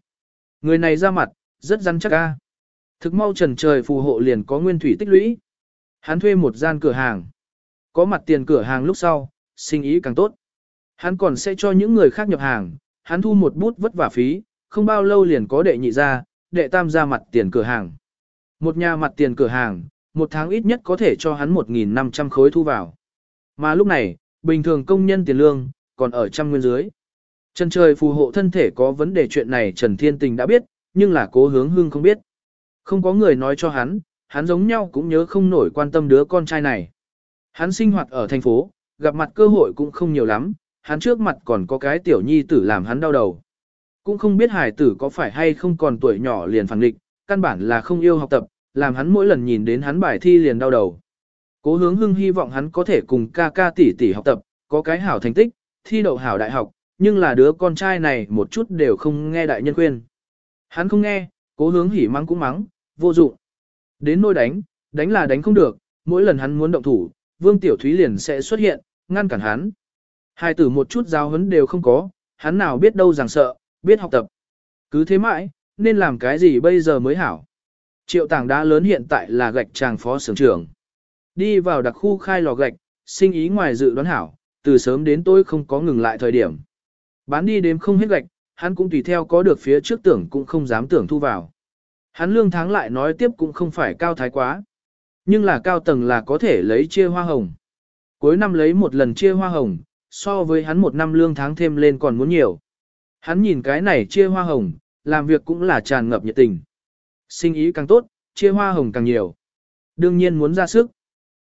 người này ra mặt, rất rắn chắc ca. Thực mau trần trời phù hộ liền có nguyên thủy tích lũy. Hắn thuê một gian cửa hàng. Có mặt tiền cửa hàng lúc sau, sinh ý càng tốt. Hắn còn sẽ cho những người khác nhập hàng, hắn thu một bút vất vả phí, không bao lâu liền có đệ nhị ra, đệ tam ra mặt tiền cửa hàng. Một nhà mặt tiền cửa hàng, một tháng ít nhất có thể cho hắn 1.500 khối thu vào. Mà lúc này, bình thường công nhân tiền lương, còn ở trăm nguyên dưới. Trần trời phù hộ thân thể có vấn đề chuyện này Trần Thiên Tình đã biết, nhưng là cố hướng hương không biết. Không có người nói cho hắn, hắn giống nhau cũng nhớ không nổi quan tâm đứa con trai này. Hắn sinh hoạt ở thành phố, gặp mặt cơ hội cũng không nhiều lắm, hắn trước mặt còn có cái tiểu nhi tử làm hắn đau đầu. Cũng không biết hải tử có phải hay không còn tuổi nhỏ liền phản định, căn bản là không yêu học tập, làm hắn mỗi lần nhìn đến hắn bài thi liền đau đầu. Cố hướng hưng hy vọng hắn có thể cùng ca ca tỷ tỷ học tập, có cái hảo thành tích, thi đậu hảo đại học, nhưng là đứa con trai này một chút đều không nghe đại nhân khuyên. Hắn không nghe, cố hướng hỉ mắng cũng mắng, vô dụng. Đến nôi đánh, đánh là đánh không được, mỗi lần hắn muốn động thủ, Vương Tiểu Thúy liền sẽ xuất hiện, ngăn cản hắn. Hai tử một chút giáo huấn đều không có, hắn nào biết đâu rằng sợ, biết học tập. Cứ thế mãi, nên làm cái gì bây giờ mới hảo. Triệu tảng đá lớn hiện tại là gạch tràng phó xưởng trưởng. Đi vào đặc khu khai lò gạch, sinh ý ngoài dự đoán hảo, từ sớm đến tối không có ngừng lại thời điểm. Bán đi đếm không hết gạch, hắn cũng tùy theo có được phía trước tưởng cũng không dám tưởng thu vào. Hắn lương tháng lại nói tiếp cũng không phải cao thái quá. Nhưng là cao tầng là có thể lấy chia hoa hồng. Cuối năm lấy một lần chia hoa hồng, so với hắn một năm lương tháng thêm lên còn muốn nhiều. Hắn nhìn cái này chia hoa hồng, làm việc cũng là tràn ngập nhiệt tình. Sinh ý càng tốt, chia hoa hồng càng nhiều. Đương nhiên muốn ra sức.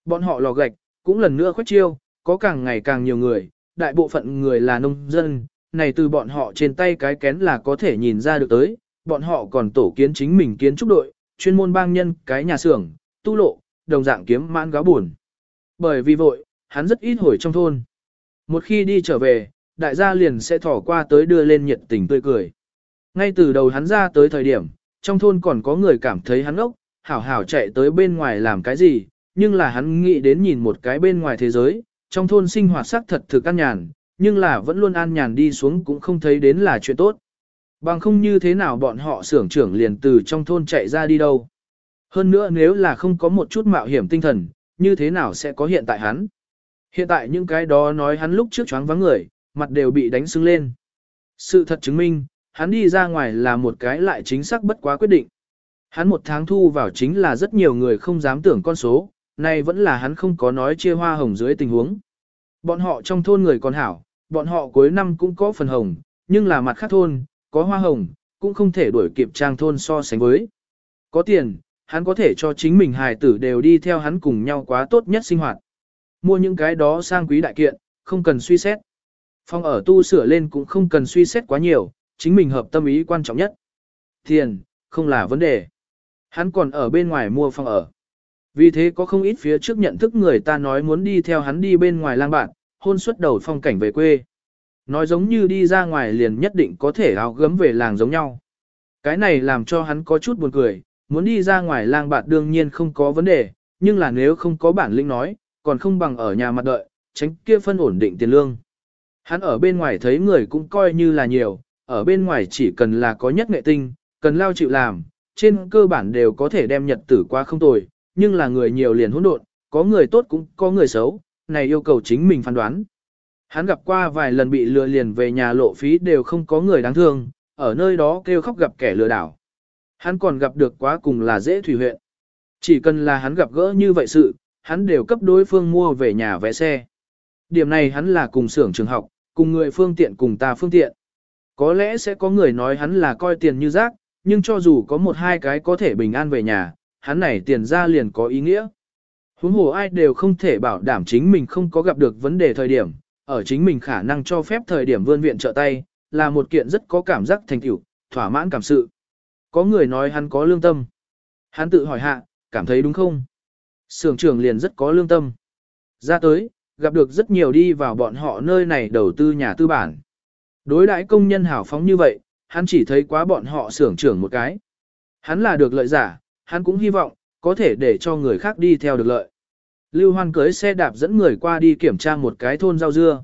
Bọn họ lò gạch, cũng lần nữa khoét chiêu, có càng ngày càng nhiều người, đại bộ phận người là nông dân, này từ bọn họ trên tay cái kén là có thể nhìn ra được tới, bọn họ còn tổ kiến chính mình kiến trúc đội, chuyên môn bang nhân, cái nhà xưởng, tu lộ, đồng dạng kiếm mãn gáo buồn. Bởi vì vội, hắn rất ít hồi trong thôn. Một khi đi trở về, đại gia liền sẽ thỏ qua tới đưa lên nhiệt tình tươi cười. Ngay từ đầu hắn ra tới thời điểm, trong thôn còn có người cảm thấy hắn ốc, hảo hảo chạy tới bên ngoài làm cái gì, nhưng là hắn nghĩ đến nhìn một cái bên ngoài thế giới, trong thôn sinh hoạt sắc thật thực an nhàn, nhưng là vẫn luôn an nhàn đi xuống cũng không thấy đến là chuyện tốt. Bằng không như thế nào bọn họ xưởng trưởng liền từ trong thôn chạy ra đi đâu. Hơn nữa nếu là không có một chút mạo hiểm tinh thần, như thế nào sẽ có hiện tại hắn. Hiện tại những cái đó nói hắn lúc trước choáng vắng người, mặt đều bị đánh sưng lên. Sự thật chứng minh, hắn đi ra ngoài là một cái lại chính xác bất quá quyết định. Hắn một tháng thu vào chính là rất nhiều người không dám tưởng con số, này vẫn là hắn không có nói chia hoa hồng dưới tình huống. Bọn họ trong thôn người còn hảo, bọn họ cuối năm cũng có phần hồng, nhưng là mặt khác thôn, có hoa hồng, cũng không thể đuổi kịp trang thôn so sánh với. Có tiền, hắn có thể cho chính mình hài tử đều đi theo hắn cùng nhau quá tốt nhất sinh hoạt. Mua những cái đó sang quý đại kiện, không cần suy xét. Phòng ở tu sửa lên cũng không cần suy xét quá nhiều, chính mình hợp tâm ý quan trọng nhất. Tiền, không là vấn đề. Hắn còn ở bên ngoài mua phòng ở. Vì thế có không ít phía trước nhận thức người ta nói muốn đi theo hắn đi bên ngoài lang bạn, hôn suất đầu phong cảnh về quê. Nói giống như đi ra ngoài liền nhất định có thể áo gấm về làng giống nhau. Cái này làm cho hắn có chút buồn cười, muốn đi ra ngoài lang bạn đương nhiên không có vấn đề, nhưng là nếu không có bản lĩnh nói, còn không bằng ở nhà mặt đợi, tránh kia phân ổn định tiền lương. Hắn ở bên ngoài thấy người cũng coi như là nhiều, ở bên ngoài chỉ cần là có nhất nghệ tinh, cần lao chịu làm, trên cơ bản đều có thể đem nhật tử qua không tồi, nhưng là người nhiều liền hỗn độn, có người tốt cũng có người xấu, này yêu cầu chính mình phán đoán. Hắn gặp qua vài lần bị lừa liền về nhà lộ phí đều không có người đáng thương, ở nơi đó kêu khóc gặp kẻ lừa đảo. Hắn còn gặp được quá cùng là dễ thủy huyện. Chỉ cần là hắn gặp gỡ như vậy sự, hắn đều cấp đối phương mua về nhà vé xe. Điểm này hắn là cùng xưởng trường học, cùng người phương tiện cùng ta phương tiện. Có lẽ sẽ có người nói hắn là coi tiền như rác, nhưng cho dù có một hai cái có thể bình an về nhà, hắn này tiền ra liền có ý nghĩa. Huống hồ ai đều không thể bảo đảm chính mình không có gặp được vấn đề thời điểm, ở chính mình khả năng cho phép thời điểm vươn viện trợ tay, là một kiện rất có cảm giác thành tựu, thỏa mãn cảm sự. Có người nói hắn có lương tâm. Hắn tự hỏi hạ, cảm thấy đúng không? Sưởng trưởng liền rất có lương tâm. Ra tới, gặp được rất nhiều đi vào bọn họ nơi này đầu tư nhà tư bản. Đối đãi công nhân hảo phóng như vậy, hắn chỉ thấy quá bọn họ sưởng trưởng một cái. Hắn là được lợi giả, hắn cũng hy vọng, có thể để cho người khác đi theo được lợi. Lưu Hoan cưới xe đạp dẫn người qua đi kiểm tra một cái thôn rau dưa.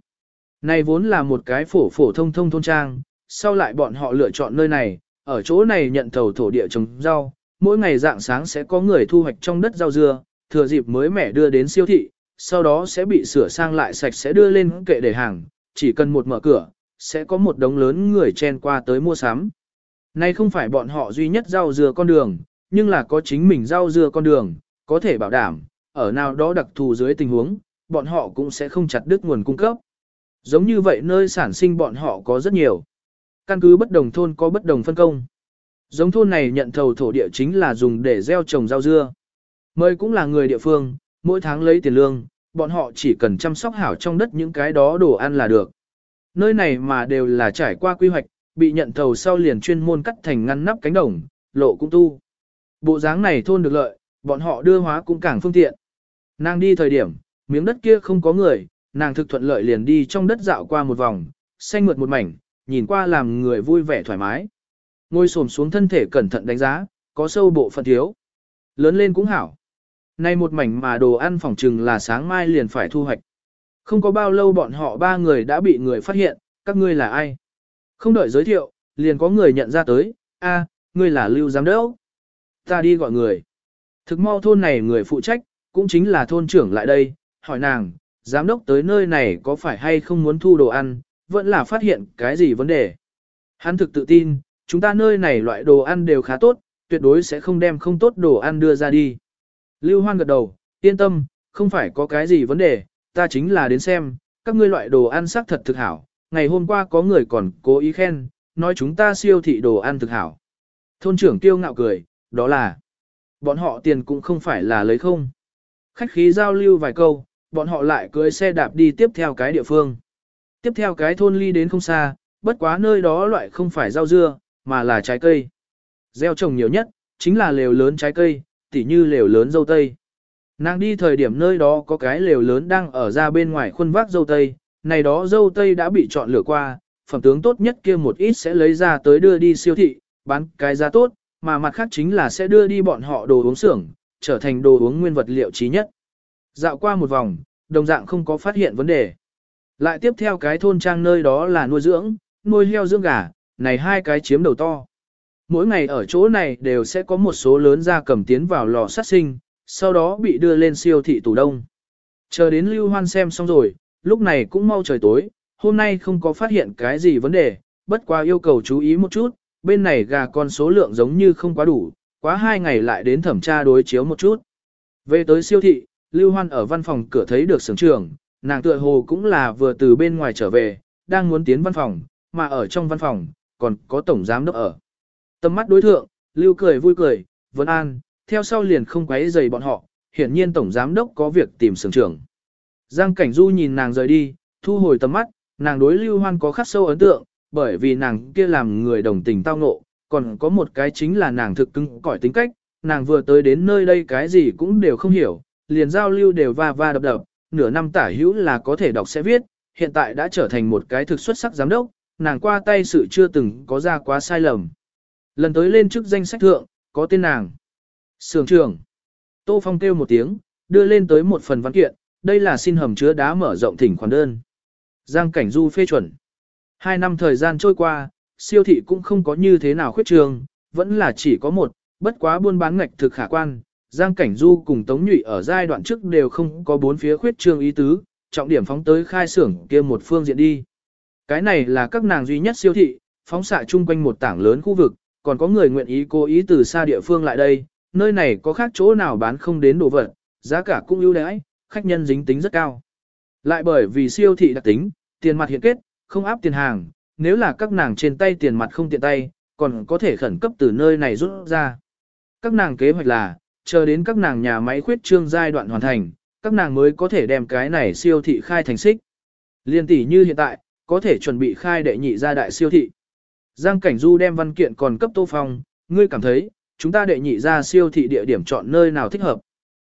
Này vốn là một cái phổ phổ thông thông thôn trang, sau lại bọn họ lựa chọn nơi này, ở chỗ này nhận thầu thổ địa trồng rau, mỗi ngày dạng sáng sẽ có người thu hoạch trong đất rau dưa, thừa dịp mới mẻ đưa đến siêu thị, sau đó sẽ bị sửa sang lại sạch sẽ đưa lên kệ để hàng, chỉ cần một mở cửa, sẽ có một đống lớn người chen qua tới mua sắm. Này không phải bọn họ duy nhất rau dưa con đường, nhưng là có chính mình rau dưa con đường, có thể bảo đảm, ở nào đó đặc thù dưới tình huống, bọn họ cũng sẽ không chặt đứt nguồn cung cấp. Giống như vậy nơi sản sinh bọn họ có rất nhiều. Căn cứ bất đồng thôn có bất đồng phân công. Giống thôn này nhận thầu thổ địa chính là dùng để gieo trồng rau dưa. Mời cũng là người địa phương, mỗi tháng lấy tiền lương, bọn họ chỉ cần chăm sóc hảo trong đất những cái đó đồ ăn là được. Nơi này mà đều là trải qua quy hoạch, bị nhận thầu sau liền chuyên môn cắt thành ngăn nắp cánh đồng, lộ cũng tu. Bộ dáng này thôn được lợi, bọn họ đưa hóa cũng càng phương tiện. Nàng đi thời điểm, miếng đất kia không có người, nàng thực thuận lợi liền đi trong đất dạo qua một vòng, xanh mượt một mảnh, nhìn qua làm người vui vẻ thoải mái. Ngồi xổm xuống thân thể cẩn thận đánh giá, có sâu bộ phận thiếu. Lớn lên cũng hảo. Nay một mảnh mà đồ ăn phòng trừng là sáng mai liền phải thu hoạch. Không có bao lâu bọn họ ba người đã bị người phát hiện, các ngươi là ai? Không đợi giới thiệu, liền có người nhận ra tới, a, ngươi là Lưu Giám Đốc. Ta đi gọi người. Thực mau thôn này người phụ trách, cũng chính là thôn trưởng lại đây, hỏi nàng, giám đốc tới nơi này có phải hay không muốn thu đồ ăn, vẫn là phát hiện cái gì vấn đề. Hắn thực tự tin, chúng ta nơi này loại đồ ăn đều khá tốt, tuyệt đối sẽ không đem không tốt đồ ăn đưa ra đi. Lưu Hoan gật đầu, yên tâm, không phải có cái gì vấn đề, ta chính là đến xem, các ngươi loại đồ ăn sắc thật thực hảo. Ngày hôm qua có người còn cố ý khen, nói chúng ta siêu thị đồ ăn thực hảo. Thôn trưởng tiêu ngạo cười, đó là, bọn họ tiền cũng không phải là lấy không. Khách khí giao lưu vài câu, bọn họ lại cưới xe đạp đi tiếp theo cái địa phương. Tiếp theo cái thôn ly đến không xa, bất quá nơi đó loại không phải rau dưa, mà là trái cây. Gieo trồng nhiều nhất, chính là lều lớn trái cây, tỉ như lều lớn dâu tây. Nàng đi thời điểm nơi đó có cái lều lớn đang ở ra bên ngoài khuôn vác dâu tây, này đó dâu tây đã bị chọn lựa qua, phẩm tướng tốt nhất kia một ít sẽ lấy ra tới đưa đi siêu thị, bán cái giá tốt, mà mặt khác chính là sẽ đưa đi bọn họ đồ uống xưởng, trở thành đồ uống nguyên vật liệu trí nhất. Dạo qua một vòng, đồng dạng không có phát hiện vấn đề. Lại tiếp theo cái thôn trang nơi đó là nuôi dưỡng, nuôi heo dưỡng gà, này hai cái chiếm đầu to. Mỗi ngày ở chỗ này đều sẽ có một số lớn gia cầm tiến vào lò sát sinh, sau đó bị đưa lên siêu thị tủ đông. Chờ đến Lưu Hoan xem xong rồi, lúc này cũng mau trời tối, hôm nay không có phát hiện cái gì vấn đề, bất qua yêu cầu chú ý một chút, bên này gà con số lượng giống như không quá đủ, quá hai ngày lại đến thẩm tra đối chiếu một chút. Về tới siêu thị, Lưu Hoan ở văn phòng cửa thấy được sưởng trưởng, nàng tựa hồ cũng là vừa từ bên ngoài trở về, đang muốn tiến văn phòng, mà ở trong văn phòng, còn có tổng giám đốc ở. Tầm mắt đối thượng, Lưu cười vui cười, vấn an, theo sau liền không quấy rầy bọn họ, hiển nhiên tổng giám đốc có việc tìm sưởng trưởng. Giang Cảnh Du nhìn nàng rời đi, thu hồi tầm mắt, nàng đối Lưu Hoan có khắc sâu ấn tượng, bởi vì nàng kia làm người đồng tình tao ngộ, còn có một cái chính là nàng thực cứng cỏi tính cách, nàng vừa tới đến nơi đây cái gì cũng đều không hiểu, liền giao lưu đều va va đập đập, nửa năm tả hữu là có thể đọc sẽ viết, hiện tại đã trở thành một cái thực xuất sắc giám đốc, nàng qua tay sự chưa từng có ra quá sai lầm. Lần tới lên chức danh sách thượng, có tên nàng. Sưởng trưởng. Tô Phong kêu một tiếng, đưa lên tới một phần văn kiện, đây là xin hầm chứa đá mở rộng thỉnh khoản đơn. Giang Cảnh Du phê chuẩn. Hai năm thời gian trôi qua, siêu thị cũng không có như thế nào khuyết trường, vẫn là chỉ có một, bất quá buôn bán ngạch thực khả quan. Giang Cảnh Du cùng Tống Nhụy ở giai đoạn trước đều không có bốn phía khuyết trương ý tứ, trọng điểm phóng tới khai xưởng kia một phương diện đi. Cái này là các nàng duy nhất siêu thị, phóng xạ chung quanh một tảng lớn khu vực, còn có người nguyện ý cố ý từ xa địa phương lại đây, nơi này có khác chỗ nào bán không đến đồ vật, giá cả cũng ưu đãi, khách nhân dính tính rất cao. Lại bởi vì siêu thị đặc tính, tiền mặt hiện kết, không áp tiền hàng, nếu là các nàng trên tay tiền mặt không tiện tay, còn có thể khẩn cấp từ nơi này rút ra. Các nàng kế hoạch là, chờ đến các nàng nhà máy khuyết trương giai đoạn hoàn thành, các nàng mới có thể đem cái này siêu thị khai thành xích. Liên tỷ như hiện tại, có thể chuẩn bị khai đệ nhị gia đại siêu thị. Giang Cảnh Du đem văn kiện còn cấp Tô Phong, ngươi cảm thấy, chúng ta đệ nhị gia siêu thị địa điểm chọn nơi nào thích hợp.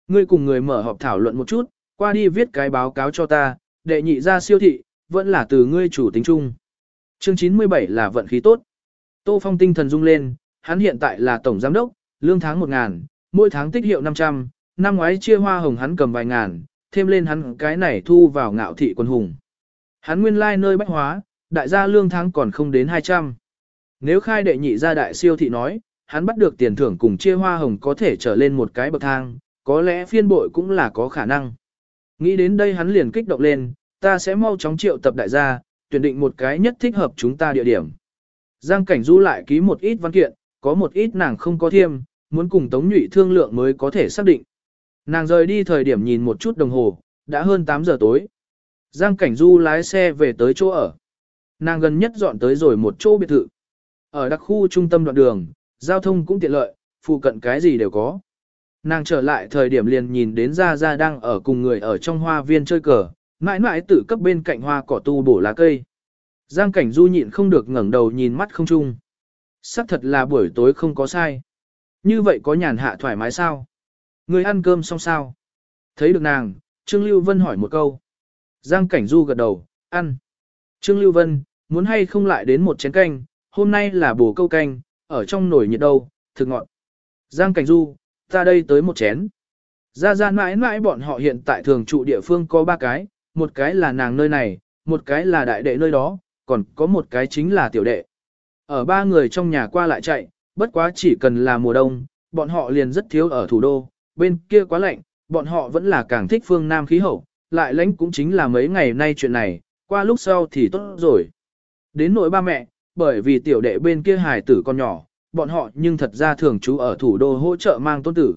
Ngươi cùng người mở họp thảo luận một chút, qua đi viết cái báo cáo cho ta, đệ nhị gia siêu thị, vẫn là từ ngươi chủ tính chung. Chương 97 là vận khí tốt. Tô Phong tinh thần rung lên, hắn hiện tại là tổng giám đốc, lương tháng 1 ngàn, mỗi tháng tích hiệu 500, năm ngoái chia hoa hồng hắn cầm vài ngàn, thêm lên hắn cái này thu vào ngạo thị quân hùng. Hắn nguyên lai like nơi bách hóa, đại gia lương tháng còn không đến 200. Nếu khai đệ nhị gia đại siêu thị nói, hắn bắt được tiền thưởng cùng chia hoa hồng có thể trở lên một cái bậc thang, có lẽ phiên bội cũng là có khả năng. Nghĩ đến đây hắn liền kích động lên, ta sẽ mau chóng triệu tập đại gia, tuyển định một cái nhất thích hợp chúng ta địa điểm. Giang Cảnh Du lại ký một ít văn kiện, có một ít nàng không có thiêm, muốn cùng Tống Nhụy thương lượng mới có thể xác định. Nàng rời đi thời điểm nhìn một chút đồng hồ, đã hơn 8 giờ tối. Giang Cảnh Du lái xe về tới chỗ ở. Nàng gần nhất dọn tới rồi một chỗ biệt thự. Ở đặc khu trung tâm đoạn đường, giao thông cũng tiện lợi, phụ cận cái gì đều có. Nàng trở lại thời điểm liền nhìn đến Gia Gia đang ở cùng người ở trong hoa viên chơi cờ, mãi mãi tự cấp bên cạnh hoa cỏ tu bổ lá cây. Giang cảnh du nhịn không được ngẩng đầu nhìn mắt không chung. Sắc thật là buổi tối không có sai. Như vậy có nhàn hạ thoải mái sao? Người ăn cơm xong sao? Thấy được nàng, Trương Lưu Vân hỏi một câu. Giang cảnh du gật đầu, ăn. Trương Lưu Vân, muốn hay không lại đến một chén canh, hôm nay là bổ câu canh, ở trong nồi nhiệt đâu, thực ngọn. Giang cảnh du, ta đây tới một chén. Ra ra mãi mãi bọn họ hiện tại thường trụ địa phương có ba cái, một cái là nàng nơi này, một cái là đại đệ nơi đó, còn có một cái chính là tiểu đệ. Ở ba người trong nhà qua lại chạy, bất quá chỉ cần là mùa đông, bọn họ liền rất thiếu ở thủ đô, bên kia quá lạnh, bọn họ vẫn là càng thích phương Nam khí hậu, lại lãnh cũng chính là mấy ngày nay chuyện này, qua lúc sau thì tốt rồi. Đến nỗi ba mẹ, bởi vì tiểu đệ bên kia hài tử con nhỏ, bọn họ nhưng thật ra thường trú ở thủ đô hỗ trợ mang tôn tử.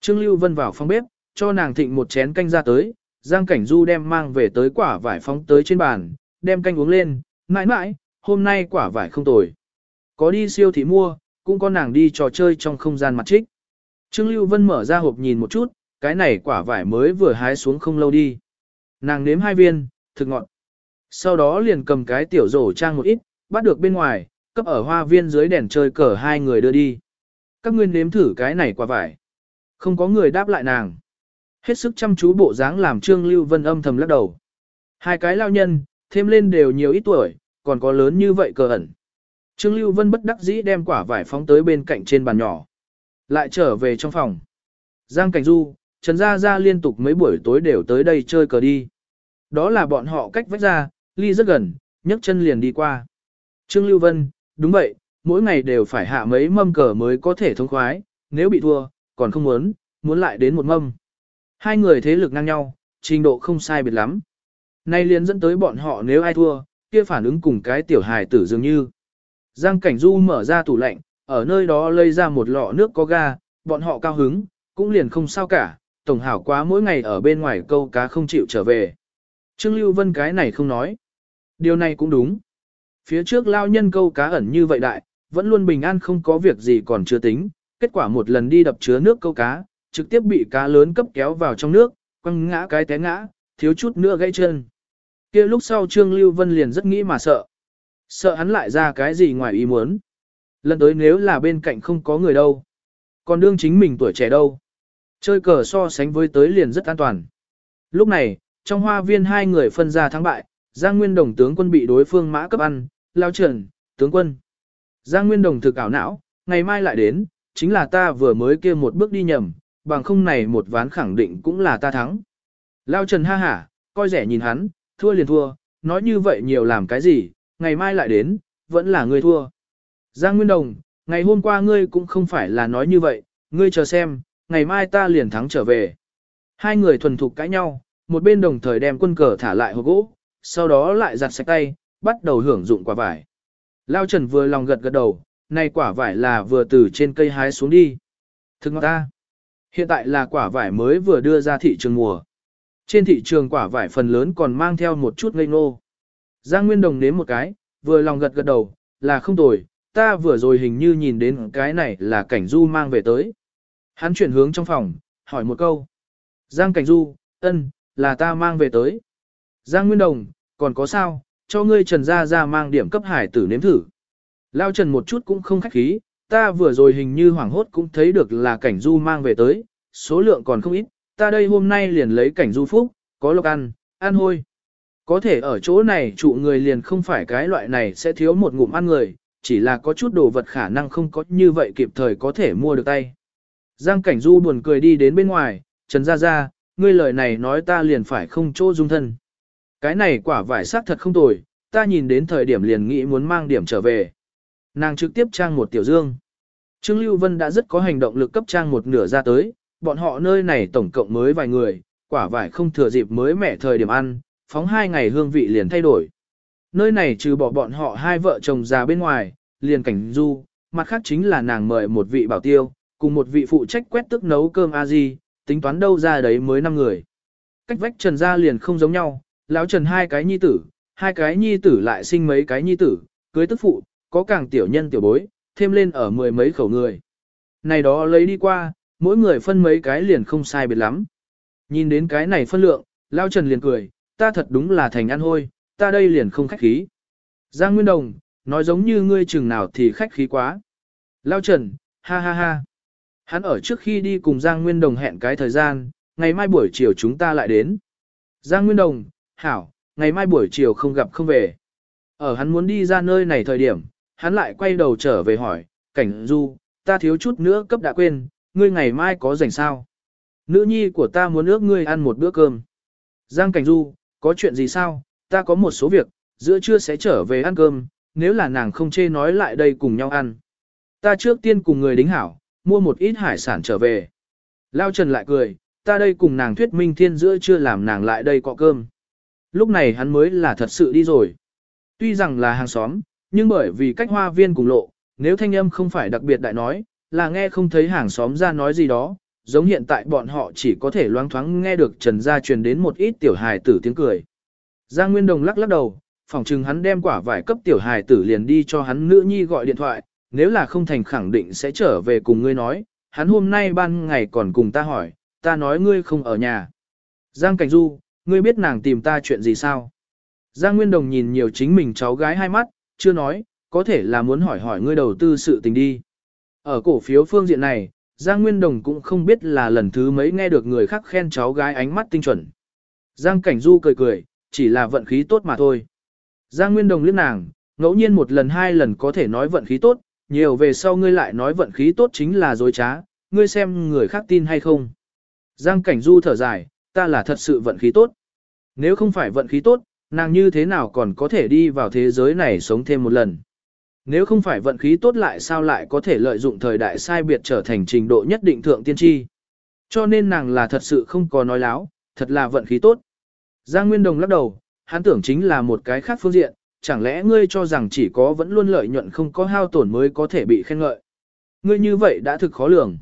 Trương Lưu Vân vào phòng bếp, cho nàng thịnh một chén canh ra tới, Giang Cảnh Du đem mang về tới quả vải phóng tới trên bàn, đem canh uống lên, mãi mãi, hôm nay quả vải không tồi. Có đi siêu thị mua, cũng có nàng đi trò chơi trong không gian mặt trích. Trương Lưu Vân mở ra hộp nhìn một chút, cái này quả vải mới vừa hái xuống không lâu đi. Nàng nếm hai viên, thực ngọt. Sau đó liền cầm cái tiểu rổ trang một ít, bắt được bên ngoài, cấp ở hoa viên dưới đèn chơi cờ hai người đưa đi. Các ngươi nếm thử cái này quả vải. Không có người đáp lại nàng. Hết sức chăm chú bộ dáng làm Trương Lưu Vân âm thầm lắc đầu. Hai cái lao nhân, thêm lên đều nhiều ít tuổi, còn có lớn như vậy cờ ẩn. Trương Lưu Vân bất đắc dĩ đem quả vải phóng tới bên cạnh trên bàn nhỏ. Lại trở về trong phòng. Giang Cảnh Du, Trần Gia Gia liên tục mấy buổi tối đều tới đây chơi cờ đi. Đó là bọn họ cách vách ra, ly rất gần, nhấc chân liền đi qua. Trương Lưu Vân, đúng vậy, mỗi ngày đều phải hạ mấy mâm cờ mới có thể thông khoái, nếu bị thua, còn không muốn, muốn lại đến một mâm. Hai người thế lực ngang nhau, trình độ không sai biệt lắm. Nay liền dẫn tới bọn họ nếu ai thua, kia phản ứng cùng cái tiểu hài tử dường như. Giang Cảnh Du mở ra tủ lạnh, ở nơi đó lấy ra một lọ nước có ga, bọn họ cao hứng, cũng liền không sao cả, tổng hảo quá mỗi ngày ở bên ngoài câu cá không chịu trở về. Trương Lưu Vân cái này không nói. Điều này cũng đúng. Phía trước lao nhân câu cá ẩn như vậy đại, vẫn luôn bình an không có việc gì còn chưa tính, kết quả một lần đi đập chứa nước câu cá, trực tiếp bị cá lớn cấp kéo vào trong nước, quăng ngã cái té ngã, thiếu chút nữa gãy chân. kia lúc sau Trương Lưu Vân liền rất nghĩ mà sợ. Sợ hắn lại ra cái gì ngoài ý muốn. Lần tới nếu là bên cạnh không có người đâu. Còn đương chính mình tuổi trẻ đâu. Chơi cờ so sánh với tới liền rất an toàn. Lúc này, trong hoa viên hai người phân ra thắng bại, Giang Nguyên Đồng tướng quân bị đối phương mã cấp ăn, lao trần, tướng quân. Giang Nguyên Đồng thực ảo não, ngày mai lại đến, chính là ta vừa mới kia một bước đi nhầm, bằng không này một ván khẳng định cũng là ta thắng. Lao Trần ha hả, coi rẻ nhìn hắn, thua liền thua, nói như vậy nhiều làm cái gì, ngày mai lại đến, vẫn là ngươi thua. Giang Nguyên Đồng, ngày hôm qua ngươi cũng không phải là nói như vậy, ngươi chờ xem, ngày mai ta liền thắng trở về. Hai người thuần thục cãi nhau, một bên đồng thời đem quân cờ thả lại hộp gỗ, sau đó lại giặt sạch tay, bắt đầu hưởng dụng quả vải. Lao Trần vừa lòng gật gật đầu, này quả vải là vừa từ trên cây hái xuống đi. Thực ngọt ta. Hiện tại là quả vải mới vừa đưa ra thị trường mùa. Trên thị trường quả vải phần lớn còn mang theo một chút ngây ngô. Giang Nguyên Đồng nếm một cái, vừa lòng gật gật đầu, là không tồi, ta vừa rồi hình như nhìn đến cái này là cảnh du mang về tới. Hắn chuyển hướng trong phòng, hỏi một câu. Giang cảnh du, ân, là ta mang về tới. Giang Nguyên Đồng, còn có sao, cho ngươi trần ra ra mang điểm cấp hải tử nếm thử. Lao trần một chút cũng không khách khí, ta vừa rồi hình như hoảng hốt cũng thấy được là cảnh du mang về tới, số lượng còn không ít, ta đây hôm nay liền lấy cảnh du phúc, có lộc ăn, ăn hôi. Có thể ở chỗ này trụ người liền không phải cái loại này sẽ thiếu một ngụm ăn người, chỉ là có chút đồ vật khả năng không có như vậy kịp thời có thể mua được tay. Giang cảnh du buồn cười đi đến bên ngoài, trần gia gia ngươi lời này nói ta liền phải không chỗ dung thân. Cái này quả vải sắc thật không tồi, ta nhìn đến thời điểm liền nghĩ muốn mang điểm trở về. Nàng trực tiếp trang một tiểu dương. Trương Lưu Vân đã rất có hành động lực cấp trang một nửa ra tới, bọn họ nơi này tổng cộng mới vài người, quả vải không thừa dịp mới mẻ thời điểm ăn, phóng hai ngày hương vị liền thay đổi. Nơi này trừ bỏ bọn họ hai vợ chồng già bên ngoài, liền cảnh du, mặt khác chính là nàng mời một vị bảo tiêu, cùng một vị phụ trách quét tức nấu cơm a di, tính toán đâu ra đấy mới năm người. Cách vách trần gia liền không giống nhau, lão trần hai cái nhi tử, hai cái nhi tử lại sinh mấy cái nhi tử, cưới tức phụ, có càng tiểu nhân tiểu bối, thêm lên ở mười mấy khẩu người. Này đó lấy đi qua, mỗi người phân mấy cái liền không sai biệt lắm. Nhìn đến cái này phân lượng, lão trần liền cười, ta thật đúng là thành ăn hôi, ta đây liền không khách khí. Giang Nguyên Đồng, nói giống như ngươi chừng nào thì khách khí quá. Lao Trần, ha ha ha. Hắn ở trước khi đi cùng Giang Nguyên Đồng hẹn cái thời gian, ngày mai buổi chiều chúng ta lại đến. Giang Nguyên Đồng, hảo, ngày mai buổi chiều không gặp không về. Ở hắn muốn đi ra nơi này thời điểm, hắn lại quay đầu trở về hỏi, cảnh du, ta thiếu chút nữa cấp đã quên, ngươi ngày mai có rảnh sao? Nữ nhi của ta muốn ước ngươi ăn một bữa cơm. Giang cảnh du, có chuyện gì sao? Ta có một số việc, giữa trưa sẽ trở về ăn cơm, nếu là nàng không chê nói lại đây cùng nhau ăn. Ta trước tiên cùng người đính hảo, mua một ít hải sản trở về. Lao Trần lại cười, ta đây cùng nàng thuyết minh thiên giữa chưa làm nàng lại đây cọ cơm. Lúc này hắn mới là thật sự đi rồi. Tuy rằng là hàng xóm, nhưng bởi vì cách hoa viên cùng lộ, nếu thanh âm không phải đặc biệt đại nói, là nghe không thấy hàng xóm ra nói gì đó, giống hiện tại bọn họ chỉ có thể loáng thoáng nghe được Trần Gia truyền đến một ít tiểu hài tử tiếng cười. Giang Nguyên Đồng lắc lắc đầu, phỏng chừng hắn đem quả vải cấp tiểu hài tử liền đi cho hắn nữ nhi gọi điện thoại, nếu là không thành khẳng định sẽ trở về cùng ngươi nói, hắn hôm nay ban ngày còn cùng ta hỏi, ta nói ngươi không ở nhà. Giang Cảnh Du, ngươi biết nàng tìm ta chuyện gì sao? Giang Nguyên Đồng nhìn nhiều chính mình cháu gái hai mắt, chưa nói, có thể là muốn hỏi hỏi ngươi đầu tư sự tình đi. Ở cổ phiếu phương diện này, Giang Nguyên Đồng cũng không biết là lần thứ mấy nghe được người khác khen cháu gái ánh mắt tinh chuẩn. Giang Cảnh Du cười cười, chỉ là vận khí tốt mà thôi. Giang Nguyên Đồng liếc nàng, ngẫu nhiên một lần hai lần có thể nói vận khí tốt, nhiều về sau ngươi lại nói vận khí tốt chính là dối trá, ngươi xem người khác tin hay không. Giang Cảnh Du thở dài, ta là thật sự vận khí tốt. Nếu không phải vận khí tốt, nàng như thế nào còn có thể đi vào thế giới này sống thêm một lần. Nếu không phải vận khí tốt lại sao lại có thể lợi dụng thời đại sai biệt trở thành trình độ nhất định thượng tiên tri. Cho nên nàng là thật sự không có nói láo, thật là vận khí tốt. Giang Nguyên Đồng lắc đầu, hắn tưởng chính là một cái khác phương diện, chẳng lẽ ngươi cho rằng chỉ có vẫn luôn lợi nhuận không có hao tổn mới có thể bị khen ngợi. Ngươi như vậy đã thực khó lường.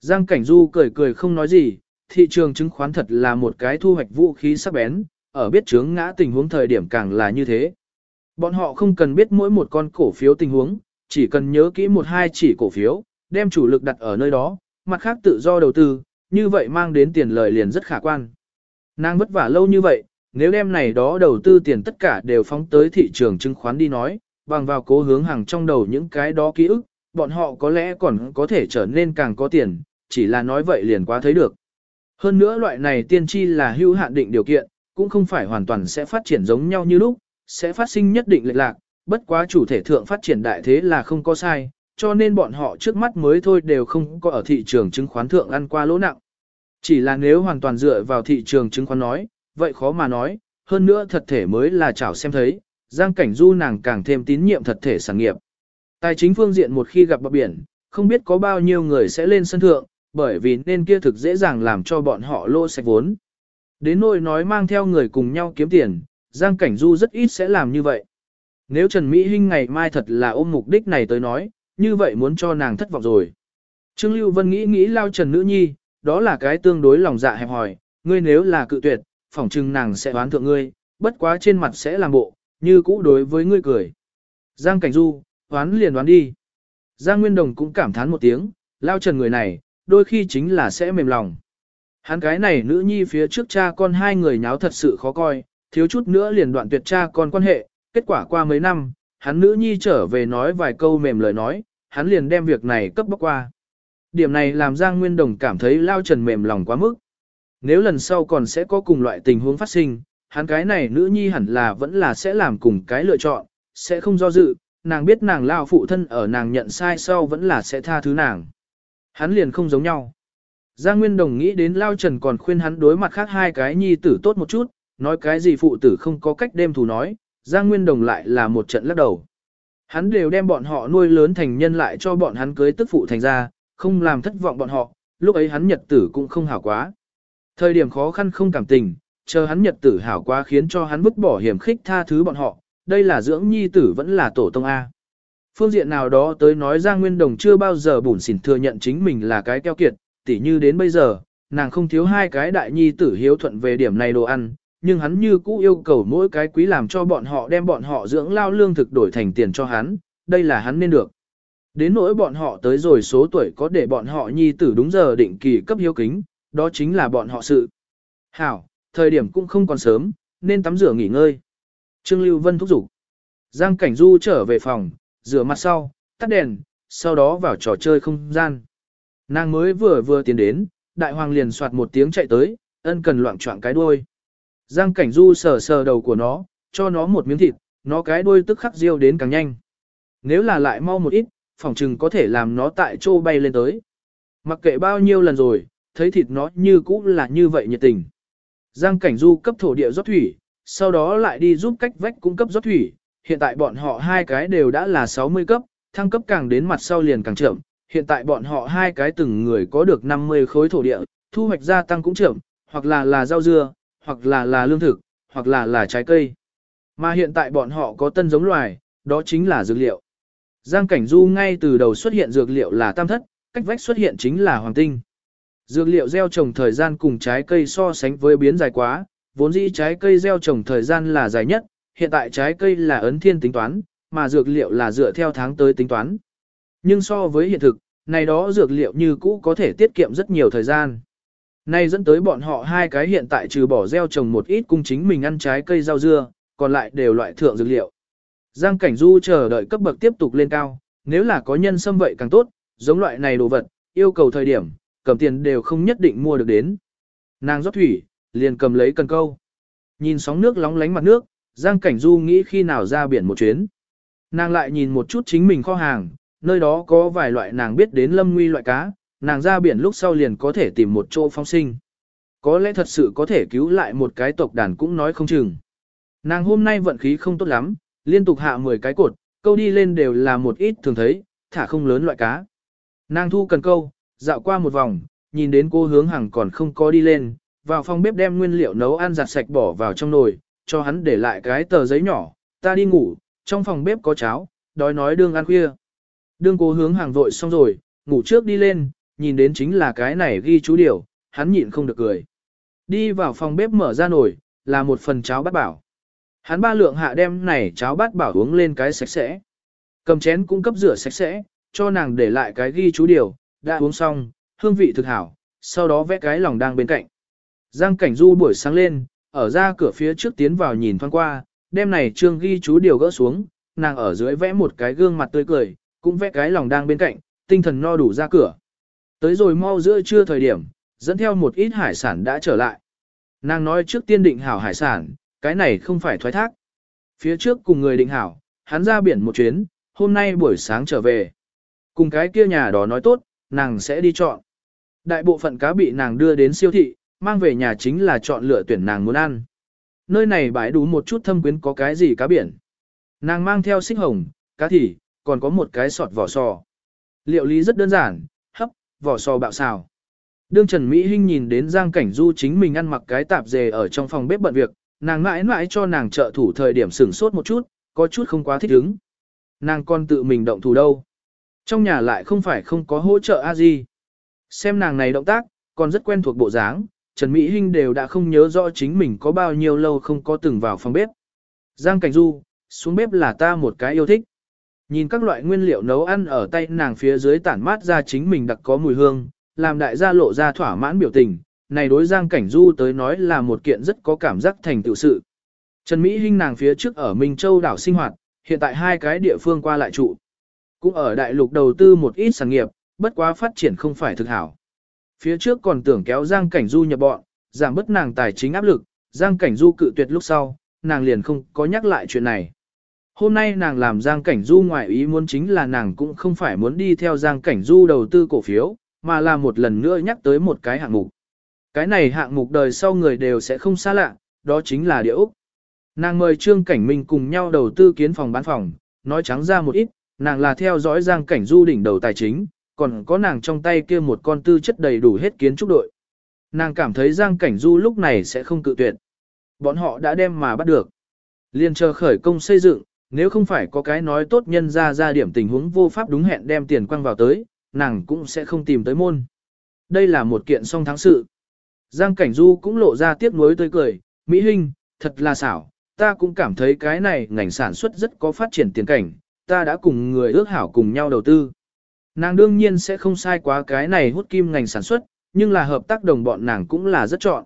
Giang Cảnh Du cười cười không nói gì, thị trường chứng khoán thật là một cái thu hoạch vũ khí sắc bén, ở biết chướng ngã tình huống thời điểm càng là như thế. Bọn họ không cần biết mỗi một con cổ phiếu tình huống, chỉ cần nhớ kỹ một hai chỉ cổ phiếu, đem chủ lực đặt ở nơi đó, mặt khác tự do đầu tư, như vậy mang đến tiền lời liền rất khả quan. Nàng vất vả lâu như vậy, nếu đem này đó đầu tư tiền tất cả đều phóng tới thị trường chứng khoán đi nói, bằng vào cố hướng hàng trong đầu những cái đó ký ức, bọn họ có lẽ còn có thể trở nên càng có tiền, chỉ là nói vậy liền quá thấy được. Hơn nữa loại này tiên tri là hữu hạn định điều kiện, cũng không phải hoàn toàn sẽ phát triển giống nhau như lúc, sẽ phát sinh nhất định lệch lạc, bất quá chủ thể thượng phát triển đại thế là không có sai, cho nên bọn họ trước mắt mới thôi đều không có ở thị trường chứng khoán thượng ăn qua lỗ nặng. Chỉ là nếu hoàn toàn dựa vào thị trường chứng khoán nói, vậy khó mà nói, hơn nữa thật thể mới là chảo xem thấy, Giang Cảnh Du nàng càng thêm tín nhiệm thật thể sản nghiệp. Tài chính phương diện một khi gặp bờ biển, không biết có bao nhiêu người sẽ lên sân thượng, bởi vì nên kia thực dễ dàng làm cho bọn họ lô sạch vốn. Đến nỗi nói mang theo người cùng nhau kiếm tiền, Giang Cảnh Du rất ít sẽ làm như vậy. Nếu Trần Mỹ Hinh ngày mai thật là ôm mục đích này tới nói, như vậy muốn cho nàng thất vọng rồi. Trương Lưu Vân nghĩ nghĩ lao Trần Nữ Nhi, đó là cái tương đối lòng dạ hẹp hòi, ngươi nếu là cự tuyệt, phỏng chừng nàng sẽ đoán thượng ngươi, bất quá trên mặt sẽ làm bộ, như cũ đối với ngươi cười. Giang Cảnh Du, đoán liền đoán đi. Giang Nguyên Đồng cũng cảm thán một tiếng, lao Trần người này, đôi khi chính là sẽ mềm lòng. Hắn cái này nữ nhi phía trước cha con hai người nháo thật sự khó coi, thiếu chút nữa liền đoạn tuyệt cha con quan hệ, kết quả qua mấy năm, hắn nữ nhi trở về nói vài câu mềm lời nói, hắn liền đem việc này cấp bóc qua. Điểm này làm Giang Nguyên Đồng cảm thấy lao trần mềm lòng quá mức. Nếu lần sau còn sẽ có cùng loại tình huống phát sinh, hắn cái này nữ nhi hẳn là vẫn là sẽ làm cùng cái lựa chọn, sẽ không do dự, nàng biết nàng lao phụ thân ở nàng nhận sai sau vẫn là sẽ tha thứ nàng. Hắn liền không giống nhau. Giang Nguyên Đồng nghĩ đến Lao Trần còn khuyên hắn đối mặt khác hai cái nhi tử tốt một chút, nói cái gì phụ tử không có cách đêm thù nói, Giang Nguyên Đồng lại là một trận lắc đầu. Hắn đều đem bọn họ nuôi lớn thành nhân lại cho bọn hắn cưới tức phụ thành ra, không làm thất vọng bọn họ, lúc ấy hắn nhật tử cũng không hảo quá. Thời điểm khó khăn không cảm tình, chờ hắn nhật tử hảo quá khiến cho hắn vứt bỏ hiểm khích tha thứ bọn họ, đây là dưỡng nhi tử vẫn là tổ tông A. Phương diện nào đó tới nói Giang Nguyên Đồng chưa bao giờ bủn xỉn thừa nhận chính mình là cái keo kiệt, tỉ như đến bây giờ, nàng không thiếu hai cái đại nhi tử hiếu thuận về điểm này đồ ăn, nhưng hắn như cũ yêu cầu mỗi cái quý làm cho bọn họ đem bọn họ dưỡng lao lương thực đổi thành tiền cho hắn, đây là hắn nên được. Đến nỗi bọn họ tới rồi số tuổi có để bọn họ nhi tử đúng giờ định kỳ cấp hiếu kính, đó chính là bọn họ sự. Hảo, thời điểm cũng không còn sớm, nên tắm rửa nghỉ ngơi. Trương Lưu Vân thúc giục. Giang Cảnh Du trở về phòng, rửa mặt sau, tắt đèn, sau đó vào trò chơi không gian. Nàng mới vừa vừa tiến đến, đại hoàng liền soạt một tiếng chạy tới, ân cần loạn choạng cái đuôi. Giang Cảnh Du sờ sờ đầu của nó, cho nó một miếng thịt, nó cái đuôi tức khắc riêu đến càng nhanh. Nếu là lại mau một ít, phòng trừng có thể làm nó tại chỗ bay lên tới. Mặc kệ bao nhiêu lần rồi, thấy thịt nó như cũ là như vậy nhiệt tình. Giang Cảnh Du cấp thổ địa rót thủy, sau đó lại đi giúp cách vách cung cấp rót thủy. Hiện tại bọn họ hai cái đều đã là 60 cấp, thăng cấp càng đến mặt sau liền càng chậm. Hiện tại bọn họ hai cái từng người có được 50 khối thổ địa, thu hoạch gia tăng cũng chậm, hoặc là là rau dưa, hoặc là là lương thực, hoặc là là trái cây. Mà hiện tại bọn họ có tân giống loài, đó chính là dược liệu. Giang Cảnh Du ngay từ đầu xuất hiện dược liệu là tam thất, cách vách xuất hiện chính là hoàng tinh. Dược liệu gieo trồng thời gian cùng trái cây so sánh với biến dài quá, vốn dĩ trái cây gieo trồng thời gian là dài nhất, hiện tại trái cây là ấn thiên tính toán, mà dược liệu là dựa theo tháng tới tính toán. Nhưng so với hiện thực, này đó dược liệu như cũ có thể tiết kiệm rất nhiều thời gian nay dẫn tới bọn họ hai cái hiện tại trừ bỏ gieo trồng một ít cung chính mình ăn trái cây rau dưa, còn lại đều loại thượng dược liệu. Giang Cảnh Du chờ đợi cấp bậc tiếp tục lên cao, nếu là có nhân xâm vậy càng tốt, giống loại này đồ vật, yêu cầu thời điểm, cầm tiền đều không nhất định mua được đến. Nàng rót thủy, liền cầm lấy cần câu. Nhìn sóng nước lóng lánh mặt nước, Giang Cảnh Du nghĩ khi nào ra biển một chuyến. Nàng lại nhìn một chút chính mình kho hàng, nơi đó có vài loại nàng biết đến lâm nguy loại cá, nàng ra biển lúc sau liền có thể tìm một chỗ phong sinh. Có lẽ thật sự có thể cứu lại một cái tộc đàn cũng nói không chừng. Nàng hôm nay vận khí không tốt lắm, liên tục hạ 10 cái cột, câu đi lên đều là một ít thường thấy, thả không lớn loại cá. Nàng thu cần câu, dạo qua một vòng, nhìn đến cô hướng hàng còn không có đi lên, vào phòng bếp đem nguyên liệu nấu ăn giặt sạch bỏ vào trong nồi, cho hắn để lại cái tờ giấy nhỏ, ta đi ngủ, trong phòng bếp có cháo, đói nói đương ăn khuya. Đương cô hướng hàng vội xong rồi, ngủ trước đi lên, nhìn đến chính là cái này ghi chú điều, hắn nhịn không được cười. Đi vào phòng bếp mở ra nồi, là một phần cháo bát bảo. Hắn ba lượng hạ đem này cháo bát bảo uống lên cái sạch sẽ. Cầm chén cung cấp rửa sạch sẽ, cho nàng để lại cái ghi chú điều, đã uống xong, hương vị thực hảo, sau đó vẽ cái lòng đang bên cạnh. Giang cảnh du buổi sáng lên, ở ra cửa phía trước tiến vào nhìn thoáng qua, đem này trương ghi chú điều gỡ xuống, nàng ở dưới vẽ một cái gương mặt tươi cười, cũng vẽ cái lòng đang bên cạnh, tinh thần no đủ ra cửa. Tới rồi mau giữa trưa thời điểm, dẫn theo một ít hải sản đã trở lại. Nàng nói trước tiên định hảo hải sản, cái này không phải thoái thác. Phía trước cùng người định hảo, hắn ra biển một chuyến, hôm nay buổi sáng trở về. Cùng cái kia nhà đó nói tốt, nàng sẽ đi chọn. Đại bộ phận cá bị nàng đưa đến siêu thị, mang về nhà chính là chọn lựa tuyển nàng muốn ăn. Nơi này bãi đủ một chút thâm quyến có cái gì cá biển. Nàng mang theo xích hồng, cá thỉ, còn có một cái sọt vỏ sò. Liệu lý rất đơn giản, vỏ sò bạo xào. Đương Trần Mỹ Hinh nhìn đến Giang Cảnh Du chính mình ăn mặc cái tạp dề ở trong phòng bếp bận việc, nàng mãi mãi cho nàng trợ thủ thời điểm sửng sốt một chút, có chút không quá thích ứng. Nàng con tự mình động thủ đâu. Trong nhà lại không phải không có hỗ trợ a gì. Xem nàng này động tác, còn rất quen thuộc bộ dáng, Trần Mỹ Hinh đều đã không nhớ rõ chính mình có bao nhiêu lâu không có từng vào phòng bếp. Giang Cảnh Du, xuống bếp là ta một cái yêu thích. Nhìn các loại nguyên liệu nấu ăn ở tay nàng phía dưới tản mát ra chính mình đặc có mùi hương, làm đại gia lộ ra thỏa mãn biểu tình, này đối Giang Cảnh Du tới nói là một kiện rất có cảm giác thành tựu sự. Trần Mỹ Hinh nàng phía trước ở Minh Châu đảo sinh hoạt, hiện tại hai cái địa phương qua lại trụ. Cũng ở đại lục đầu tư một ít sản nghiệp, bất quá phát triển không phải thực hảo. Phía trước còn tưởng kéo Giang Cảnh Du nhập bọn, giảm bớt nàng tài chính áp lực, Giang Cảnh Du cự tuyệt lúc sau, nàng liền không có nhắc lại chuyện này. Hôm nay nàng làm Giang Cảnh Du ngoại ý muốn chính là nàng cũng không phải muốn đi theo Giang Cảnh Du đầu tư cổ phiếu, mà là một lần nữa nhắc tới một cái hạng mục. Cái này hạng mục đời sau người đều sẽ không xa lạ, đó chính là địa Úc. Nàng mời Trương Cảnh Minh cùng nhau đầu tư kiến phòng bán phòng, nói trắng ra một ít, nàng là theo dõi Giang Cảnh Du đỉnh đầu tài chính, còn có nàng trong tay kia một con tư chất đầy đủ hết kiến trúc đội. Nàng cảm thấy Giang Cảnh Du lúc này sẽ không cự tuyệt. Bọn họ đã đem mà bắt được. Liên chờ khởi công xây dựng, nếu không phải có cái nói tốt nhân ra ra điểm tình huống vô pháp đúng hẹn đem tiền quăng vào tới, nàng cũng sẽ không tìm tới môn. Đây là một kiện song thắng sự. Giang Cảnh Du cũng lộ ra tiếc nuối tươi cười, Mỹ Hinh, thật là xảo, ta cũng cảm thấy cái này ngành sản xuất rất có phát triển tiền cảnh, ta đã cùng người ước hảo cùng nhau đầu tư. Nàng đương nhiên sẽ không sai quá cái này hút kim ngành sản xuất, nhưng là hợp tác đồng bọn nàng cũng là rất chọn.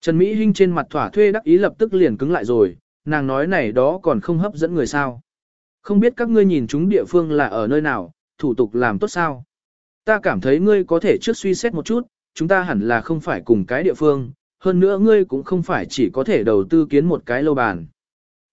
Trần Mỹ Hinh trên mặt thỏa thuê đắc ý lập tức liền cứng lại rồi, nàng nói này đó còn không hấp dẫn người sao. Không biết các ngươi nhìn chúng địa phương là ở nơi nào, thủ tục làm tốt sao? Ta cảm thấy ngươi có thể trước suy xét một chút, chúng ta hẳn là không phải cùng cái địa phương, hơn nữa ngươi cũng không phải chỉ có thể đầu tư kiến một cái lâu bàn.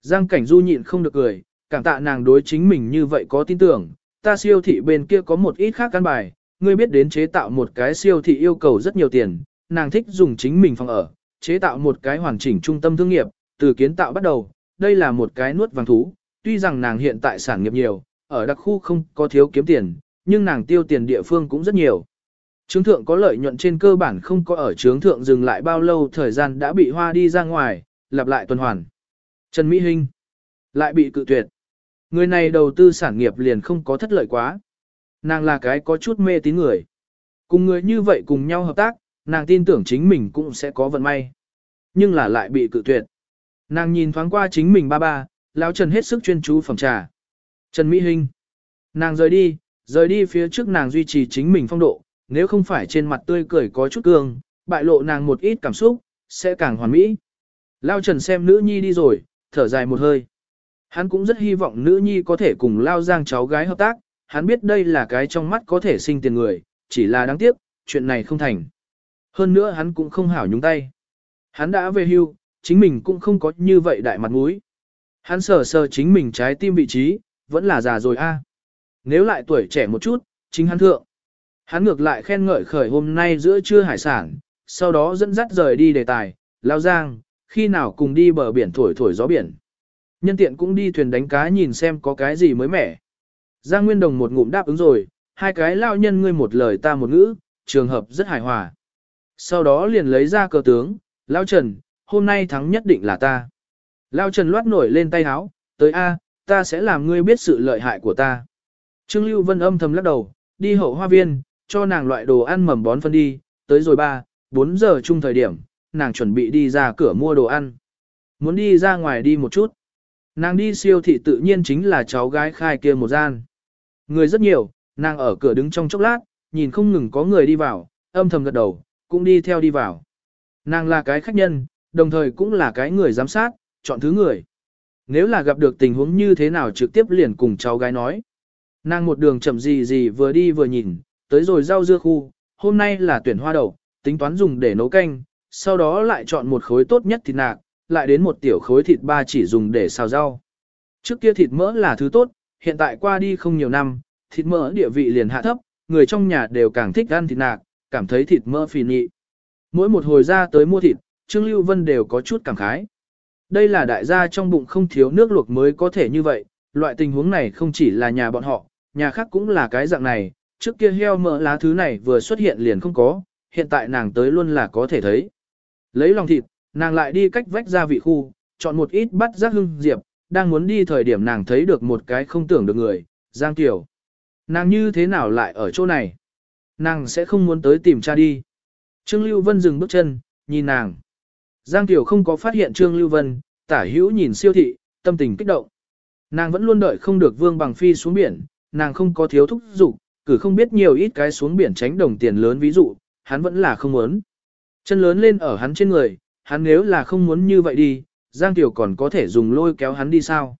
Giang cảnh du nhịn không được cười, cảm tạ nàng đối chính mình như vậy có tin tưởng, ta siêu thị bên kia có một ít khác căn bài, ngươi biết đến chế tạo một cái siêu thị yêu cầu rất nhiều tiền, nàng thích dùng chính mình phòng ở, chế tạo một cái hoàn chỉnh trung tâm thương nghiệp, từ kiến tạo bắt đầu, đây là một cái nuốt vàng thú, tuy rằng nàng hiện tại sản nghiệp nhiều, ở đặc khu không có thiếu kiếm tiền, nhưng nàng tiêu tiền địa phương cũng rất nhiều. Trướng thượng có lợi nhuận trên cơ bản không có ở trướng thượng dừng lại bao lâu thời gian đã bị hoa đi ra ngoài, lặp lại tuần hoàn. Trần Mỹ Hinh lại bị cự tuyệt. Người này đầu tư sản nghiệp liền không có thất lợi quá. Nàng là cái có chút mê tín người. Cùng người như vậy cùng nhau hợp tác, nàng tin tưởng chính mình cũng sẽ có vận may. Nhưng là lại bị cự tuyệt. Nàng nhìn thoáng qua chính mình ba ba, lão Trần hết sức chuyên chú phẩm trà. Trần Mỹ Hinh. Nàng rời đi, rời đi phía trước nàng duy trì chính mình phong độ, nếu không phải trên mặt tươi cười có chút cương, bại lộ nàng một ít cảm xúc, sẽ càng hoàn mỹ. Lao Trần xem nữ nhi đi rồi, thở dài một hơi. Hắn cũng rất hy vọng nữ nhi có thể cùng Lao Giang cháu gái hợp tác, hắn biết đây là cái trong mắt có thể sinh tiền người, chỉ là đáng tiếc, chuyện này không thành. Hơn nữa hắn cũng không hảo nhúng tay. Hắn đã về hưu, chính mình cũng không có như vậy đại mặt mũi. Hắn sờ sờ chính mình trái tim vị trí, vẫn là già rồi a. Nếu lại tuổi trẻ một chút, chính hắn thượng. Hắn ngược lại khen ngợi khởi hôm nay giữa trưa hải sản, sau đó dẫn dắt rời đi đề tài, lao giang, khi nào cùng đi bờ biển thổi thổi gió biển. Nhân tiện cũng đi thuyền đánh cá nhìn xem có cái gì mới mẻ. Giang Nguyên Đồng một ngụm đáp ứng rồi, hai cái lao nhân ngươi một lời ta một ngữ, trường hợp rất hài hòa. Sau đó liền lấy ra cờ tướng, lao Trần, hôm nay thắng nhất định là ta. Lao Trần loát nổi lên tay háo, tới A, ta sẽ làm ngươi biết sự lợi hại của ta. Trương Lưu Vân âm thầm lắc đầu, đi hậu hoa viên, cho nàng loại đồ ăn mầm bón phân đi, tới rồi 3, 4 giờ chung thời điểm, nàng chuẩn bị đi ra cửa mua đồ ăn. Muốn đi ra ngoài đi một chút. Nàng đi siêu thị tự nhiên chính là cháu gái khai kia một gian. Người rất nhiều, nàng ở cửa đứng trong chốc lát, nhìn không ngừng có người đi vào, âm thầm gật đầu, cũng đi theo đi vào. Nàng là cái khách nhân, đồng thời cũng là cái người giám sát, chọn thứ người. Nếu là gặp được tình huống như thế nào trực tiếp liền cùng cháu gái nói. Nàng một đường chậm gì gì vừa đi vừa nhìn, tới rồi rau dưa khu, hôm nay là tuyển hoa đậu, tính toán dùng để nấu canh, sau đó lại chọn một khối tốt nhất thịt nạc, lại đến một tiểu khối thịt ba chỉ dùng để xào rau. Trước kia thịt mỡ là thứ tốt, hiện tại qua đi không nhiều năm, thịt mỡ địa vị liền hạ thấp, người trong nhà đều càng thích ăn thịt nạc, cảm thấy thịt mỡ phì nhị. Mỗi một hồi ra tới mua thịt, Trương Lưu Vân đều có chút cảm khái. Đây là đại gia trong bụng không thiếu nước luộc mới có thể như vậy, loại tình huống này không chỉ là nhà bọn họ, nhà khác cũng là cái dạng này, trước kia heo mỡ lá thứ này vừa xuất hiện liền không có, hiện tại nàng tới luôn là có thể thấy. Lấy lòng thịt, nàng lại đi cách vách ra vị khu, chọn một ít bắt giác hưng diệp, đang muốn đi thời điểm nàng thấy được một cái không tưởng được người, Giang Kiều. Nàng như thế nào lại ở chỗ này? Nàng sẽ không muốn tới tìm cha đi. Trương Lưu Vân dừng bước chân, nhìn nàng. Giang Tiểu không có phát hiện Trương Lưu Vân, tả hữu nhìn siêu thị, tâm tình kích động. Nàng vẫn luôn đợi không được Vương Bằng Phi xuống biển, nàng không có thiếu thúc dục cử không biết nhiều ít cái xuống biển tránh đồng tiền lớn ví dụ, hắn vẫn là không muốn. Chân lớn lên ở hắn trên người, hắn nếu là không muốn như vậy đi, Giang Tiểu còn có thể dùng lôi kéo hắn đi sao.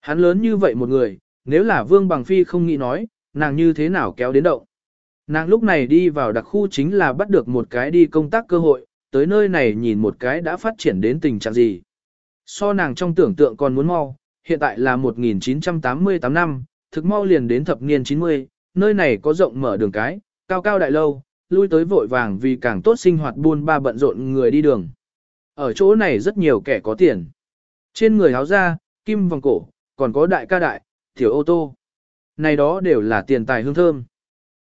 Hắn lớn như vậy một người, nếu là Vương Bằng Phi không nghĩ nói, nàng như thế nào kéo đến động. Nàng lúc này đi vào đặc khu chính là bắt được một cái đi công tác cơ hội, tới nơi này nhìn một cái đã phát triển đến tình trạng gì. So nàng trong tưởng tượng còn muốn mau, hiện tại là 1988 năm, thực mau liền đến thập niên 90, nơi này có rộng mở đường cái, cao cao đại lâu, lui tới vội vàng vì càng tốt sinh hoạt buôn ba bận rộn người đi đường. Ở chỗ này rất nhiều kẻ có tiền. Trên người áo da, kim vòng cổ, còn có đại ca đại, tiểu ô tô. Này đó đều là tiền tài hương thơm.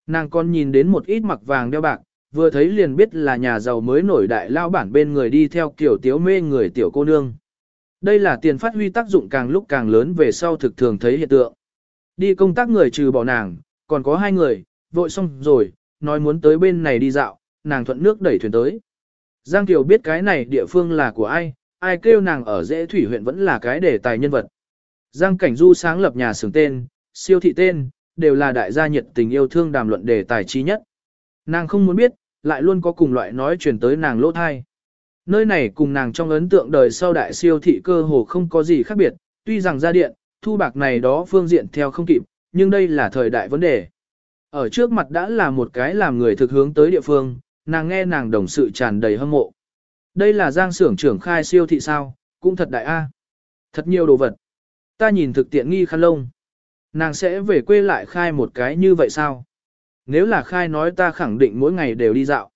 Nàng còn nhìn đến một ít mặc vàng đeo bạc, vừa thấy liền biết là nhà giàu mới nổi đại lao bản bên người đi theo kiểu tiếu mê người tiểu cô nương. Đây là tiền phát huy tác dụng càng lúc càng lớn về sau thực thường thấy hiện tượng. Đi công tác người trừ bỏ nàng, còn có hai người, vội xong rồi, nói muốn tới bên này đi dạo, nàng thuận nước đẩy thuyền tới. Giang Kiều biết cái này địa phương là của ai, ai kêu nàng ở dễ thủy huyện vẫn là cái đề tài nhân vật. Giang Cảnh Du sáng lập nhà xưởng tên, siêu thị tên, đều là đại gia nhiệt tình yêu thương đàm luận đề tài chi nhất. Nàng không muốn biết, lại luôn có cùng loại nói chuyển tới nàng lỗ thai. Nơi này cùng nàng trong ấn tượng đời sau đại siêu thị cơ hồ không có gì khác biệt, tuy rằng ra điện, thu bạc này đó phương diện theo không kịp, nhưng đây là thời đại vấn đề. Ở trước mặt đã là một cái làm người thực hướng tới địa phương, nàng nghe nàng đồng sự tràn đầy hâm mộ. Đây là giang xưởng trưởng khai siêu thị sao, cũng thật đại a. Thật nhiều đồ vật. Ta nhìn thực tiện nghi khăn lông. Nàng sẽ về quê lại khai một cái như vậy sao? Nếu là khai nói ta khẳng định mỗi ngày đều đi dạo.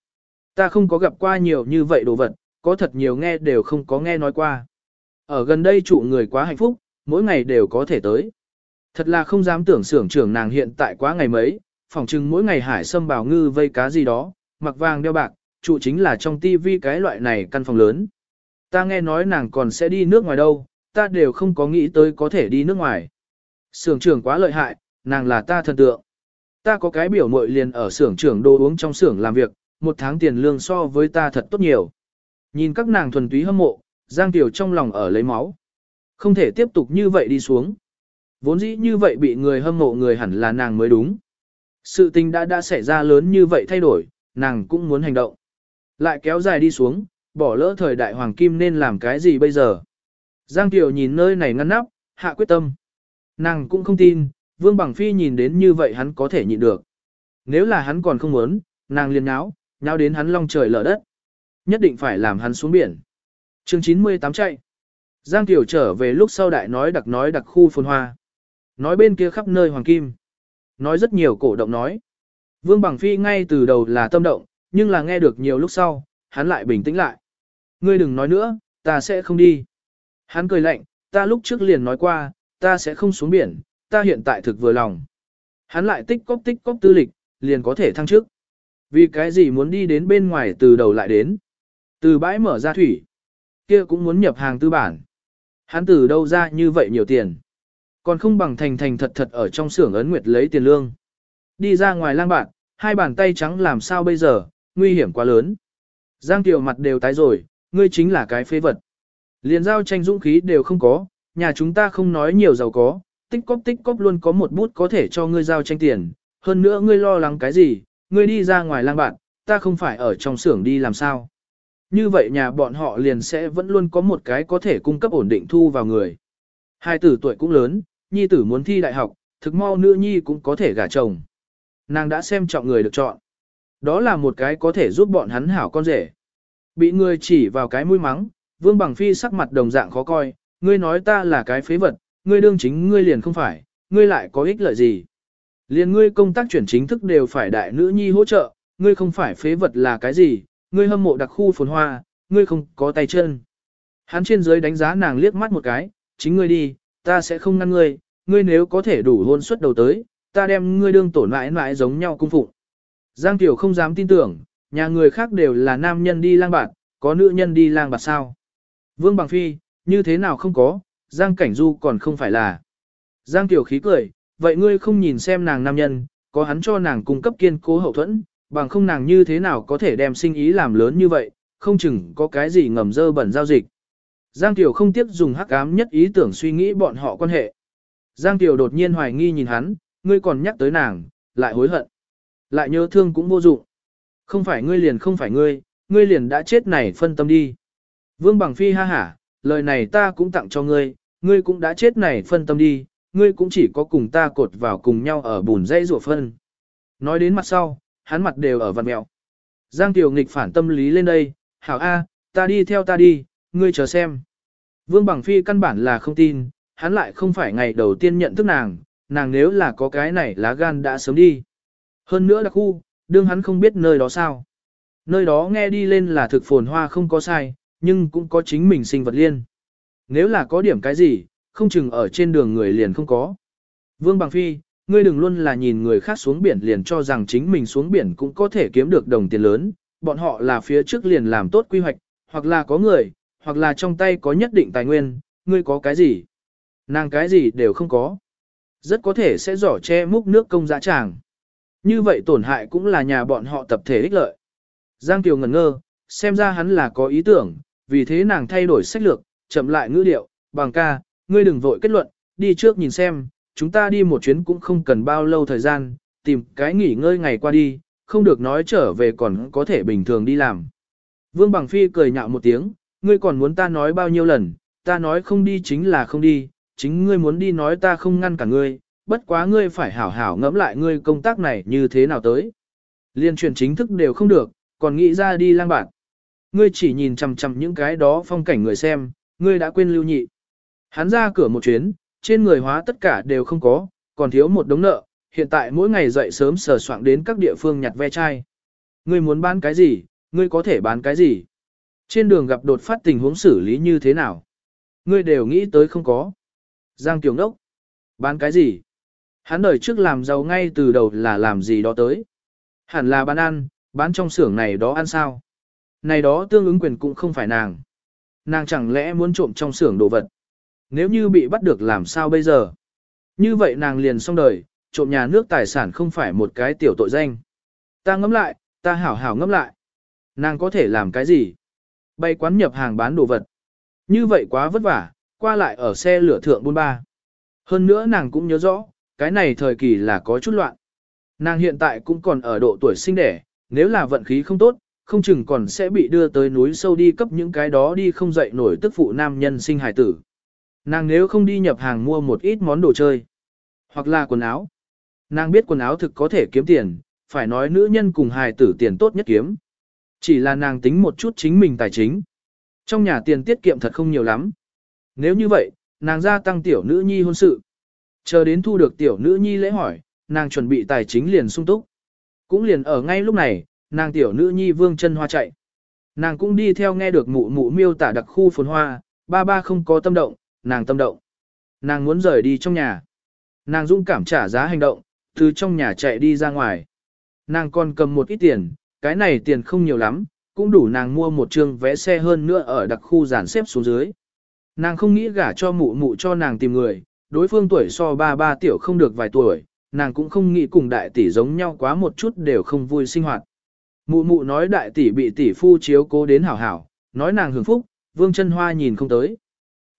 Ta không có gặp qua nhiều như vậy đồ vật, có thật nhiều nghe đều không có nghe nói qua. Ở gần đây trụ người quá hạnh phúc, mỗi ngày đều có thể tới. Thật là không dám tưởng xưởng trưởng nàng hiện tại quá ngày mấy, phòng chừng mỗi ngày hải sâm bào ngư vây cá gì đó, mặc vàng đeo bạc, trụ chính là trong tivi cái loại này căn phòng lớn. Ta nghe nói nàng còn sẽ đi nước ngoài đâu, ta đều không có nghĩ tới có thể đi nước ngoài. Sưởng trưởng quá lợi hại, nàng là ta thần tượng. Ta có cái biểu mội liền ở xưởng trưởng đồ uống trong xưởng làm việc, một tháng tiền lương so với ta thật tốt nhiều. Nhìn các nàng thuần túy hâm mộ, Giang Tiểu trong lòng ở lấy máu. Không thể tiếp tục như vậy đi xuống. Vốn dĩ như vậy bị người hâm mộ người hẳn là nàng mới đúng. Sự tình đã đã xảy ra lớn như vậy thay đổi, nàng cũng muốn hành động. Lại kéo dài đi xuống, bỏ lỡ thời đại hoàng kim nên làm cái gì bây giờ. Giang Tiểu nhìn nơi này ngăn nắp, hạ quyết tâm. Nàng cũng không tin, Vương Bằng Phi nhìn đến như vậy hắn có thể nhịn được. Nếu là hắn còn không muốn, nàng liền nháo, nháo đến hắn long trời lở đất. Nhất định phải làm hắn xuống biển. chương 98 chạy. Giang Tiểu trở về lúc sau đại nói đặc nói đặc khu phồn hoa. Nói bên kia khắp nơi hoàng kim. Nói rất nhiều cổ động nói. Vương Bằng Phi ngay từ đầu là tâm động, nhưng là nghe được nhiều lúc sau, hắn lại bình tĩnh lại. Ngươi đừng nói nữa, ta sẽ không đi. Hắn cười lạnh, ta lúc trước liền nói qua, ta sẽ không xuống biển, ta hiện tại thực vừa lòng. Hắn lại tích cóp tích cóp tư lịch, liền có thể thăng chức. Vì cái gì muốn đi đến bên ngoài từ đầu lại đến. Từ bãi mở ra thủy, kia cũng muốn nhập hàng tư bản. Hắn từ đâu ra như vậy nhiều tiền. Còn không bằng thành thành thật thật ở trong xưởng ấn nguyệt lấy tiền lương. Đi ra ngoài lang bạn, hai bàn tay trắng làm sao bây giờ, nguy hiểm quá lớn. Giang Tiểu mặt đều tái rồi, ngươi chính là cái phế vật. Liền giao tranh dũng khí đều không có, nhà chúng ta không nói nhiều giàu có, tích cóp tích cóp luôn có một bút có thể cho ngươi giao tranh tiền. Hơn nữa ngươi lo lắng cái gì, ngươi đi ra ngoài lang bạn, ta không phải ở trong xưởng đi làm sao. Như vậy nhà bọn họ liền sẽ vẫn luôn có một cái có thể cung cấp ổn định thu vào người. Hai tử tuổi cũng lớn, nhi tử muốn thi đại học, thực mau nữ nhi cũng có thể gả chồng. Nàng đã xem chọn người được chọn. Đó là một cái có thể giúp bọn hắn hảo con rể. Bị người chỉ vào cái mũi mắng, vương bằng phi sắc mặt đồng dạng khó coi, ngươi nói ta là cái phế vật, ngươi đương chính ngươi liền không phải, ngươi lại có ích lợi gì. Liền ngươi công tác chuyển chính thức đều phải đại nữ nhi hỗ trợ, ngươi không phải phế vật là cái gì, ngươi hâm mộ đặc khu phồn hoa, ngươi không có tay chân. Hắn trên dưới đánh giá nàng liếc mắt một cái, chính ngươi đi, ta sẽ không ngăn ngươi, ngươi nếu có thể đủ hôn suất đầu tới, ta đem ngươi đương tổn mãi mãi giống nhau cung phụng. Giang Tiểu không dám tin tưởng, nhà người khác đều là nam nhân đi lang bạt, có nữ nhân đi lang bạt sao. Vương Bằng Phi, như thế nào không có, Giang Cảnh Du còn không phải là. Giang Tiểu khí cười, vậy ngươi không nhìn xem nàng nam nhân, có hắn cho nàng cung cấp kiên cố hậu thuẫn, bằng không nàng như thế nào có thể đem sinh ý làm lớn như vậy, không chừng có cái gì ngầm dơ bẩn giao dịch. Giang Tiểu không tiếp dùng hắc ám nhất ý tưởng suy nghĩ bọn họ quan hệ. Giang Tiểu đột nhiên hoài nghi nhìn hắn, ngươi còn nhắc tới nàng, lại hối hận. Lại nhớ thương cũng vô dụng. Không phải ngươi liền không phải ngươi, ngươi liền đã chết này phân tâm đi. Vương Bằng Phi ha hả, lời này ta cũng tặng cho ngươi, ngươi cũng đã chết này phân tâm đi, ngươi cũng chỉ có cùng ta cột vào cùng nhau ở bùn dây rủa phân. Nói đến mặt sau, hắn mặt đều ở vằn mẹo. Giang Tiểu nghịch phản tâm lý lên đây, hảo A, ta đi theo ta đi, ngươi chờ xem. Vương Bằng Phi căn bản là không tin, hắn lại không phải ngày đầu tiên nhận thức nàng, nàng nếu là có cái này lá gan đã sớm đi. Hơn nữa là khu, đương hắn không biết nơi đó sao. Nơi đó nghe đi lên là thực phồn hoa không có sai, nhưng cũng có chính mình sinh vật liên. Nếu là có điểm cái gì, không chừng ở trên đường người liền không có. Vương Bằng Phi, ngươi đừng luôn là nhìn người khác xuống biển liền cho rằng chính mình xuống biển cũng có thể kiếm được đồng tiền lớn, bọn họ là phía trước liền làm tốt quy hoạch, hoặc là có người, hoặc là trong tay có nhất định tài nguyên, ngươi có cái gì? Nàng cái gì đều không có. Rất có thể sẽ giỏ che múc nước công dã tràng. Như vậy tổn hại cũng là nhà bọn họ tập thể ích lợi. Giang Kiều ngẩn ngơ, xem ra hắn là có ý tưởng, vì thế nàng thay đổi sách lược, chậm lại ngữ điệu, bằng ca, ngươi đừng vội kết luận, đi trước nhìn xem, chúng ta đi một chuyến cũng không cần bao lâu thời gian, tìm cái nghỉ ngơi ngày qua đi, không được nói trở về còn có thể bình thường đi làm. Vương Bằng Phi cười nhạo một tiếng, ngươi còn muốn ta nói bao nhiêu lần, ta nói không đi chính là không đi, chính ngươi muốn đi nói ta không ngăn cả ngươi, bất quá ngươi phải hảo hảo ngẫm lại ngươi công tác này như thế nào tới. Liên truyền chính thức đều không được, còn nghĩ ra đi lang bạn. Ngươi chỉ nhìn chằm chằm những cái đó phong cảnh người xem, ngươi đã quên lưu nhị. Hắn ra cửa một chuyến, trên người hóa tất cả đều không có, còn thiếu một đống nợ, hiện tại mỗi ngày dậy sớm sờ soạn đến các địa phương nhặt ve chai. Ngươi muốn bán cái gì, ngươi có thể bán cái gì. Trên đường gặp đột phát tình huống xử lý như thế nào. Ngươi đều nghĩ tới không có. Giang Tiểu Ngốc. Bán cái gì? Hắn đời trước làm giàu ngay từ đầu là làm gì đó tới. Hẳn là bán ăn, bán trong xưởng này đó ăn sao. Này đó tương ứng quyền cũng không phải nàng. Nàng chẳng lẽ muốn trộm trong xưởng đồ vật. Nếu như bị bắt được làm sao bây giờ? Như vậy nàng liền xong đời, trộm nhà nước tài sản không phải một cái tiểu tội danh. Ta ngẫm lại, ta hảo hảo ngẫm lại. Nàng có thể làm cái gì? Bay quán nhập hàng bán đồ vật. Như vậy quá vất vả, qua lại ở xe lửa thượng buôn ba. Hơn nữa nàng cũng nhớ rõ, cái này thời kỳ là có chút loạn. Nàng hiện tại cũng còn ở độ tuổi sinh đẻ, nếu là vận khí không tốt, không chừng còn sẽ bị đưa tới núi sâu đi cấp những cái đó đi không dậy nổi tức phụ nam nhân sinh hài tử. Nàng nếu không đi nhập hàng mua một ít món đồ chơi, hoặc là quần áo. Nàng biết quần áo thực có thể kiếm tiền, phải nói nữ nhân cùng hài tử tiền tốt nhất kiếm. Chỉ là nàng tính một chút chính mình tài chính. Trong nhà tiền tiết kiệm thật không nhiều lắm. Nếu như vậy, nàng gia tăng tiểu nữ nhi hôn sự. Chờ đến thu được tiểu nữ nhi lễ hỏi, nàng chuẩn bị tài chính liền sung túc. Cũng liền ở ngay lúc này, nàng tiểu nữ nhi vương chân hoa chạy. Nàng cũng đi theo nghe được mụ mụ miêu tả đặc khu phồn hoa, ba ba không có tâm động, nàng tâm động. Nàng muốn rời đi trong nhà. Nàng dũng cảm trả giá hành động, từ trong nhà chạy đi ra ngoài. Nàng còn cầm một ít tiền, cái này tiền không nhiều lắm, cũng đủ nàng mua một trường vé xe hơn nữa ở đặc khu giản xếp xuống dưới. Nàng không nghĩ gả cho mụ mụ cho nàng tìm người, đối phương tuổi so ba ba tiểu không được vài tuổi, nàng cũng không nghĩ cùng đại tỷ giống nhau quá một chút đều không vui sinh hoạt. Mụ mụ nói đại tỷ bị tỷ phu chiếu cố đến hảo hảo, nói nàng hưởng phúc, vương chân hoa nhìn không tới.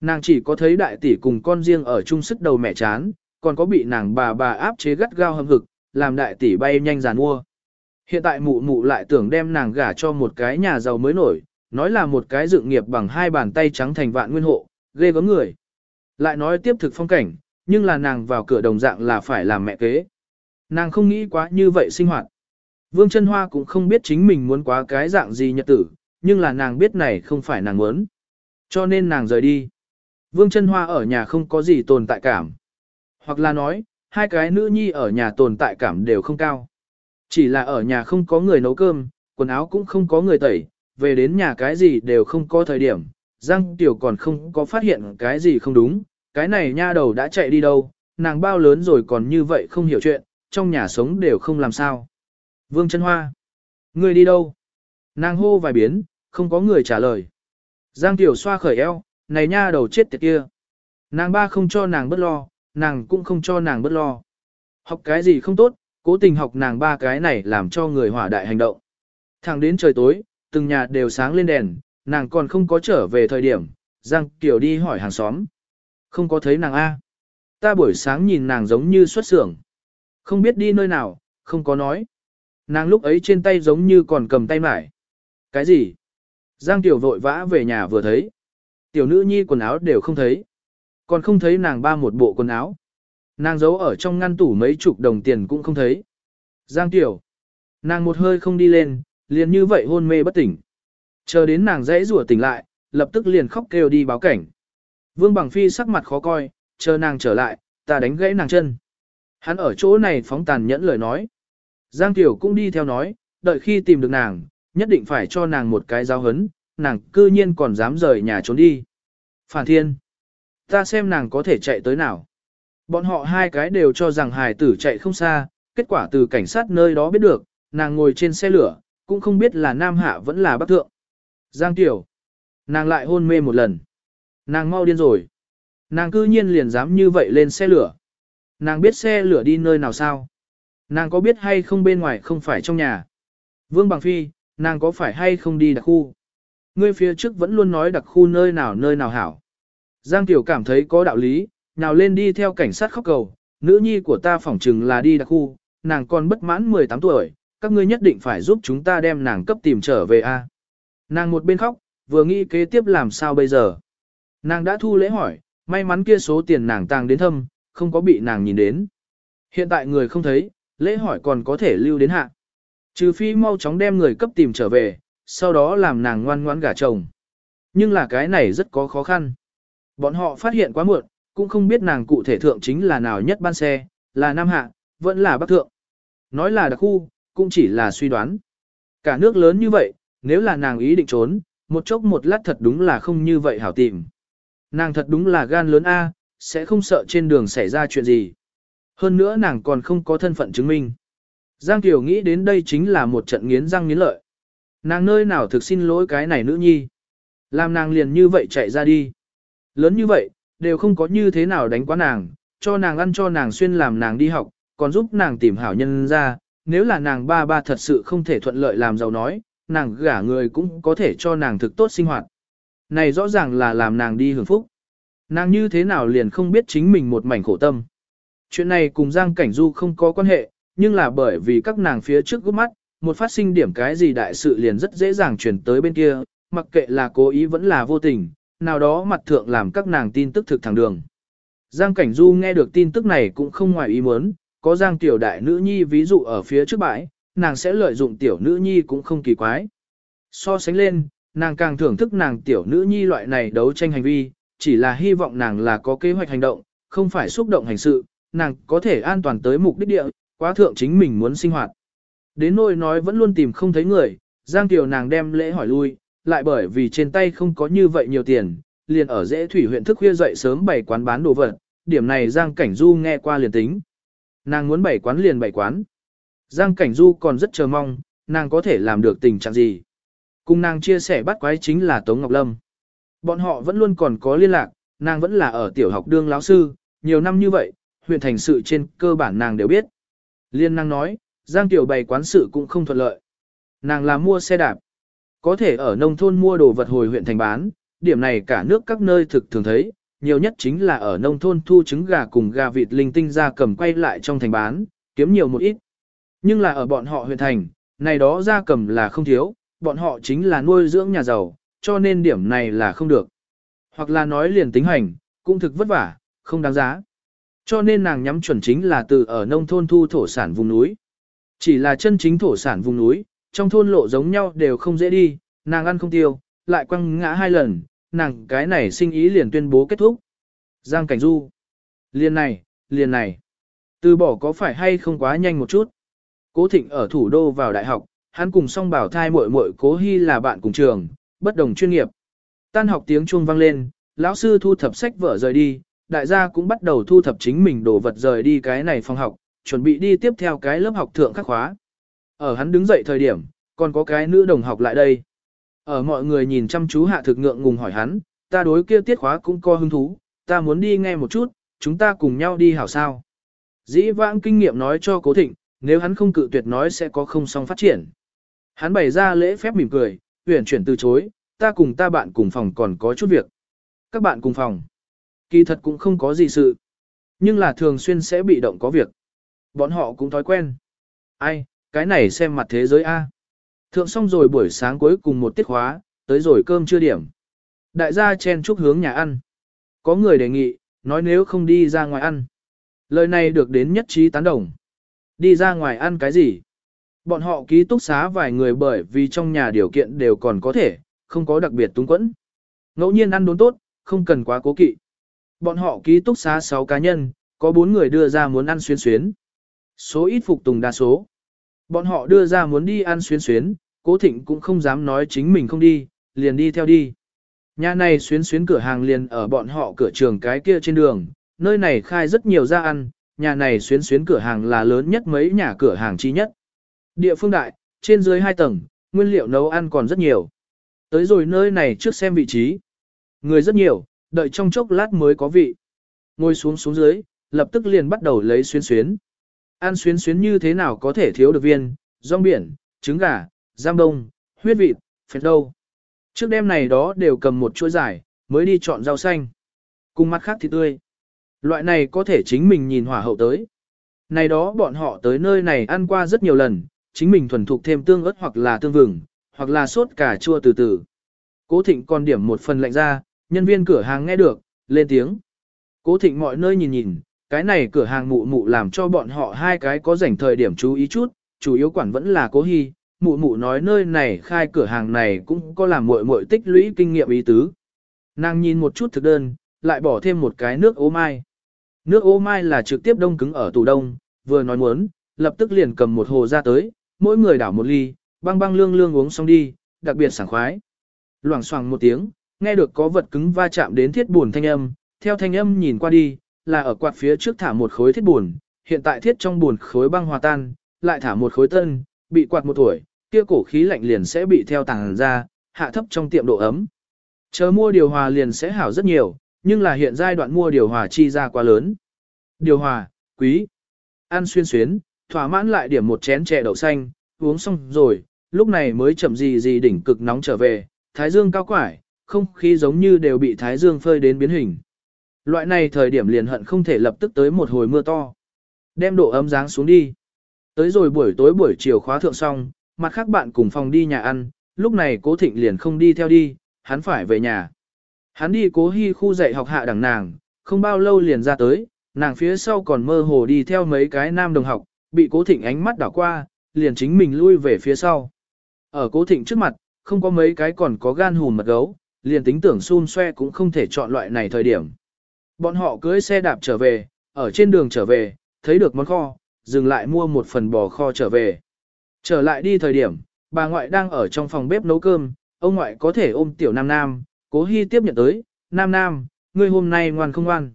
Nàng chỉ có thấy đại tỷ cùng con riêng ở chung sức đầu mẹ chán, còn có bị nàng bà bà áp chế gắt gao hâm hực, làm đại tỷ bay nhanh giàn mua. Hiện tại mụ mụ lại tưởng đem nàng gả cho một cái nhà giàu mới nổi, nói là một cái dựng nghiệp bằng hai bàn tay trắng thành vạn nguyên hộ, ghê gớm người. Lại nói tiếp thực phong cảnh, nhưng là nàng vào cửa đồng dạng là phải làm mẹ kế. Nàng không nghĩ quá như vậy sinh hoạt. Vương chân Hoa cũng không biết chính mình muốn quá cái dạng gì nhật tử, nhưng là nàng biết này không phải nàng muốn. Cho nên nàng rời đi. Vương chân Hoa ở nhà không có gì tồn tại cảm. Hoặc là nói, hai cái nữ nhi ở nhà tồn tại cảm đều không cao. Chỉ là ở nhà không có người nấu cơm, quần áo cũng không có người tẩy, về đến nhà cái gì đều không có thời điểm. Giang Tiểu còn không có phát hiện cái gì không đúng, cái này nha đầu đã chạy đi đâu, nàng bao lớn rồi còn như vậy không hiểu chuyện, trong nhà sống đều không làm sao. Vương chân hoa. Người đi đâu? Nàng hô vài biến, không có người trả lời. Giang Tiểu xoa khởi eo, này nha đầu chết tiệt kia. Nàng ba không cho nàng bất lo, nàng cũng không cho nàng bất lo. Học cái gì không tốt, cố tình học nàng ba cái này làm cho người hỏa đại hành động. Thẳng đến trời tối, từng nhà đều sáng lên đèn, nàng còn không có trở về thời điểm, Giang Kiều đi hỏi hàng xóm. Không có thấy nàng A. Ta buổi sáng nhìn nàng giống như xuất xưởng. Không biết đi nơi nào, không có nói. Nàng lúc ấy trên tay giống như còn cầm tay mải. Cái gì? Giang Tiểu vội vã về nhà vừa thấy. Tiểu nữ nhi quần áo đều không thấy. Còn không thấy nàng ba một bộ quần áo. Nàng giấu ở trong ngăn tủ mấy chục đồng tiền cũng không thấy. Giang Tiểu. Nàng một hơi không đi lên, liền như vậy hôn mê bất tỉnh. Chờ đến nàng dãy rủa tỉnh lại, lập tức liền khóc kêu đi báo cảnh. Vương Bằng Phi sắc mặt khó coi, chờ nàng trở lại, ta đánh gãy nàng chân. Hắn ở chỗ này phóng tàn nhẫn lời nói. Giang Tiểu cũng đi theo nói, đợi khi tìm được nàng, nhất định phải cho nàng một cái giáo hấn, nàng cư nhiên còn dám rời nhà trốn đi. Phản thiên. Ta xem nàng có thể chạy tới nào. Bọn họ hai cái đều cho rằng hài tử chạy không xa, kết quả từ cảnh sát nơi đó biết được, nàng ngồi trên xe lửa, cũng không biết là Nam Hạ vẫn là Bắc Thượng. Giang Tiểu. Nàng lại hôn mê một lần. Nàng mau điên rồi. Nàng cư nhiên liền dám như vậy lên xe lửa. Nàng biết xe lửa đi nơi nào sao? Nàng có biết hay không bên ngoài không phải trong nhà? Vương Bằng Phi, nàng có phải hay không đi đặc khu? Ngươi phía trước vẫn luôn nói đặc khu nơi nào nơi nào hảo. Giang Tiểu cảm thấy có đạo lý, nào lên đi theo cảnh sát khóc cầu, nữ nhi của ta phỏng chừng là đi đặc khu, nàng còn bất mãn 18 tuổi, các ngươi nhất định phải giúp chúng ta đem nàng cấp tìm trở về a. Nàng một bên khóc, vừa nghĩ kế tiếp làm sao bây giờ. Nàng đã thu lễ hỏi, may mắn kia số tiền nàng tàng đến thâm, không có bị nàng nhìn đến. Hiện tại người không thấy, lễ hỏi còn có thể lưu đến hạ. Trừ phi mau chóng đem người cấp tìm trở về, sau đó làm nàng ngoan ngoãn gả chồng. Nhưng là cái này rất có khó khăn. Bọn họ phát hiện quá muộn, cũng không biết nàng cụ thể thượng chính là nào nhất ban xe, là Nam Hạ, vẫn là Bắc Thượng. Nói là đặc khu, cũng chỉ là suy đoán. Cả nước lớn như vậy, nếu là nàng ý định trốn, một chốc một lát thật đúng là không như vậy hảo tìm. Nàng thật đúng là gan lớn A, sẽ không sợ trên đường xảy ra chuyện gì. Hơn nữa nàng còn không có thân phận chứng minh. Giang Kiều nghĩ đến đây chính là một trận nghiến răng nghiến lợi. Nàng nơi nào thực xin lỗi cái này nữ nhi. Làm nàng liền như vậy chạy ra đi. Lớn như vậy, đều không có như thế nào đánh quá nàng, cho nàng ăn cho nàng xuyên làm nàng đi học, còn giúp nàng tìm hảo nhân ra. Nếu là nàng ba ba thật sự không thể thuận lợi làm giàu nói, nàng gả người cũng có thể cho nàng thực tốt sinh hoạt. Này rõ ràng là làm nàng đi hưởng phúc. Nàng như thế nào liền không biết chính mình một mảnh khổ tâm. Chuyện này cùng Giang Cảnh Du không có quan hệ, nhưng là bởi vì các nàng phía trước gấp mắt, một phát sinh điểm cái gì đại sự liền rất dễ dàng chuyển tới bên kia, mặc kệ là cố ý vẫn là vô tình, nào đó mặt thượng làm các nàng tin tức thực thẳng đường. Giang Cảnh Du nghe được tin tức này cũng không ngoài ý muốn, có Giang tiểu đại nữ nhi ví dụ ở phía trước bãi, nàng sẽ lợi dụng tiểu nữ nhi cũng không kỳ quái. So sánh lên, nàng càng thưởng thức nàng tiểu nữ nhi loại này đấu tranh hành vi, chỉ là hy vọng nàng là có kế hoạch hành động, không phải xúc động hành sự, nàng có thể an toàn tới mục đích địa, quá thượng chính mình muốn sinh hoạt. Đến nỗi nói vẫn luôn tìm không thấy người, Giang Tiểu nàng đem lễ hỏi lui, lại bởi vì trên tay không có như vậy nhiều tiền, liền ở dễ thủy huyện thức khuya dậy sớm bày quán bán đồ vật, điểm này Giang Cảnh Du nghe qua liền tính. Nàng muốn bày quán liền bày quán. Giang Cảnh Du còn rất chờ mong, nàng có thể làm được tình trạng gì. Cùng nàng chia sẻ bắt quái chính là Tống Ngọc Lâm. Bọn họ vẫn luôn còn có liên lạc, nàng vẫn là ở tiểu học đương lão sư, nhiều năm như vậy, huyện thành sự trên cơ bản nàng đều biết. Liên năng nói, Giang Tiểu bày quán sự cũng không thuận lợi. Nàng là mua xe đạp. Có thể ở nông thôn mua đồ vật hồi huyện thành bán, điểm này cả nước các nơi thực thường thấy, nhiều nhất chính là ở nông thôn thu trứng gà cùng gà vịt linh tinh ra cầm quay lại trong thành bán, kiếm nhiều một ít. Nhưng là ở bọn họ huyện thành, này đó ra cầm là không thiếu, bọn họ chính là nuôi dưỡng nhà giàu, cho nên điểm này là không được. Hoặc là nói liền tính hành, cũng thực vất vả, không đáng giá. Cho nên nàng nhắm chuẩn chính là từ ở nông thôn thu thổ sản vùng núi. Chỉ là chân chính thổ sản vùng núi, trong thôn lộ giống nhau đều không dễ đi, nàng ăn không tiêu, lại quăng ngã hai lần, nàng cái này sinh ý liền tuyên bố kết thúc. Giang Cảnh Du. Liền này, liền này. Từ bỏ có phải hay không quá nhanh một chút. Cố Thịnh ở thủ đô vào đại học, hắn cùng song bảo thai muội muội Cố Hy là bạn cùng trường, bất đồng chuyên nghiệp. Tan học tiếng chuông vang lên, lão sư thu thập sách vở rời đi, đại gia cũng bắt đầu thu thập chính mình đồ vật rời đi cái này phòng học, chuẩn bị đi tiếp theo cái lớp học thượng khắc khóa. Ở hắn đứng dậy thời điểm, còn có cái nữ đồng học lại đây. Ở mọi người nhìn chăm chú hạ thực ngượng ngùng hỏi hắn, ta đối kia tiết khóa cũng có hứng thú, ta muốn đi nghe một chút, chúng ta cùng nhau đi hảo sao. Dĩ vãng kinh nghiệm nói cho cố thịnh, nếu hắn không cự tuyệt nói sẽ có không song phát triển. Hắn bày ra lễ phép mỉm cười, tuyển chuyển từ chối, ta cùng ta bạn cùng phòng còn có chút việc. Các bạn cùng phòng. Kỳ thật cũng không có gì sự. Nhưng là thường xuyên sẽ bị động có việc. Bọn họ cũng thói quen. Ai, cái này xem mặt thế giới A. Thượng xong rồi buổi sáng cuối cùng một tiết khóa, tới rồi cơm chưa điểm. Đại gia chen chúc hướng nhà ăn. Có người đề nghị, nói nếu không đi ra ngoài ăn. Lời này được đến nhất trí tán đồng. Đi ra ngoài ăn cái gì? Bọn họ ký túc xá vài người bởi vì trong nhà điều kiện đều còn có thể, không có đặc biệt túng quẫn. Ngẫu nhiên ăn đốn tốt, không cần quá cố kỵ. Bọn họ ký túc xá 6 cá nhân, có 4 người đưa ra muốn ăn xuyên xuyến. Số ít phục tùng đa số. Bọn họ đưa ra muốn đi ăn xuyến xuyến, cố thịnh cũng không dám nói chính mình không đi, liền đi theo đi. Nhà này xuyến xuyến cửa hàng liền ở bọn họ cửa trường cái kia trên đường, nơi này khai rất nhiều ra ăn, nhà này xuyến xuyến cửa hàng là lớn nhất mấy nhà cửa hàng chi nhất. Địa phương đại, trên dưới hai tầng, nguyên liệu nấu ăn còn rất nhiều. Tới rồi nơi này trước xem vị trí. Người rất nhiều, đợi trong chốc lát mới có vị. Ngồi xuống xuống dưới, lập tức liền bắt đầu lấy xuyến xuyến. Ăn xuyến xuyến như thế nào có thể thiếu được viên, rong biển, trứng gà, giam đông, huyết vịt, phèn đâu. Trước đêm này đó đều cầm một chuỗi dài, mới đi chọn rau xanh. Cùng mắt khác thì tươi. Loại này có thể chính mình nhìn hỏa hậu tới. Này đó bọn họ tới nơi này ăn qua rất nhiều lần, chính mình thuần thục thêm tương ớt hoặc là tương vừng, hoặc là sốt cà chua từ từ. Cố thịnh còn điểm một phần lạnh ra, nhân viên cửa hàng nghe được, lên tiếng, Cố thịnh mọi nơi nhìn nhìn, cái này cửa hàng mụ mụ làm cho bọn họ hai cái có rảnh thời điểm chú ý chút, chủ yếu quản vẫn là cố hy, mụ mụ nói nơi này khai cửa hàng này cũng có làm muội muội tích lũy kinh nghiệm ý tứ. Nàng nhìn một chút thực đơn, lại bỏ thêm một cái nước ô mai. Nước ô mai là trực tiếp đông cứng ở tủ đông, vừa nói muốn, lập tức liền cầm một hồ ra tới, mỗi người đảo một ly, băng băng lương lương uống xong đi, đặc biệt sảng khoái. Loảng xoảng một tiếng, nghe được có vật cứng va chạm đến thiết buồn thanh âm, theo thanh âm nhìn qua đi, là ở quạt phía trước thả một khối thiết buồn, hiện tại thiết trong buồn khối băng hòa tan, lại thả một khối tân, bị quạt một tuổi, kia cổ khí lạnh liền sẽ bị theo tàng ra, hạ thấp trong tiệm độ ấm. Chờ mua điều hòa liền sẽ hảo rất nhiều, nhưng là hiện giai đoạn mua điều hòa chi ra quá lớn. Điều hòa, quý, ăn xuyên xuyến, thỏa mãn lại điểm một chén chè đậu xanh, uống xong rồi, lúc này mới chậm gì gì đỉnh cực nóng trở về, thái dương cao quải, không khí giống như đều bị thái dương phơi đến biến hình. Loại này thời điểm liền hận không thể lập tức tới một hồi mưa to. Đem độ ấm dáng xuống đi. Tới rồi buổi tối buổi chiều khóa thượng xong, mặt khác bạn cùng phòng đi nhà ăn, lúc này cố thịnh liền không đi theo đi, hắn phải về nhà. Hắn đi cố hy khu dạy học hạ đẳng nàng, không bao lâu liền ra tới, nàng phía sau còn mơ hồ đi theo mấy cái nam đồng học, bị cố thịnh ánh mắt đảo qua, liền chính mình lui về phía sau. Ở cố thịnh trước mặt, không có mấy cái còn có gan hùn mật gấu, liền tính tưởng xun xoe cũng không thể chọn loại này thời điểm. Bọn họ cưới xe đạp trở về, ở trên đường trở về, thấy được món kho, dừng lại mua một phần bò kho trở về. Trở lại đi thời điểm, bà ngoại đang ở trong phòng bếp nấu cơm, ông ngoại có thể ôm tiểu nam nam, cố hy tiếp nhận tới, nam nam, ngươi hôm nay ngoan không ngoan.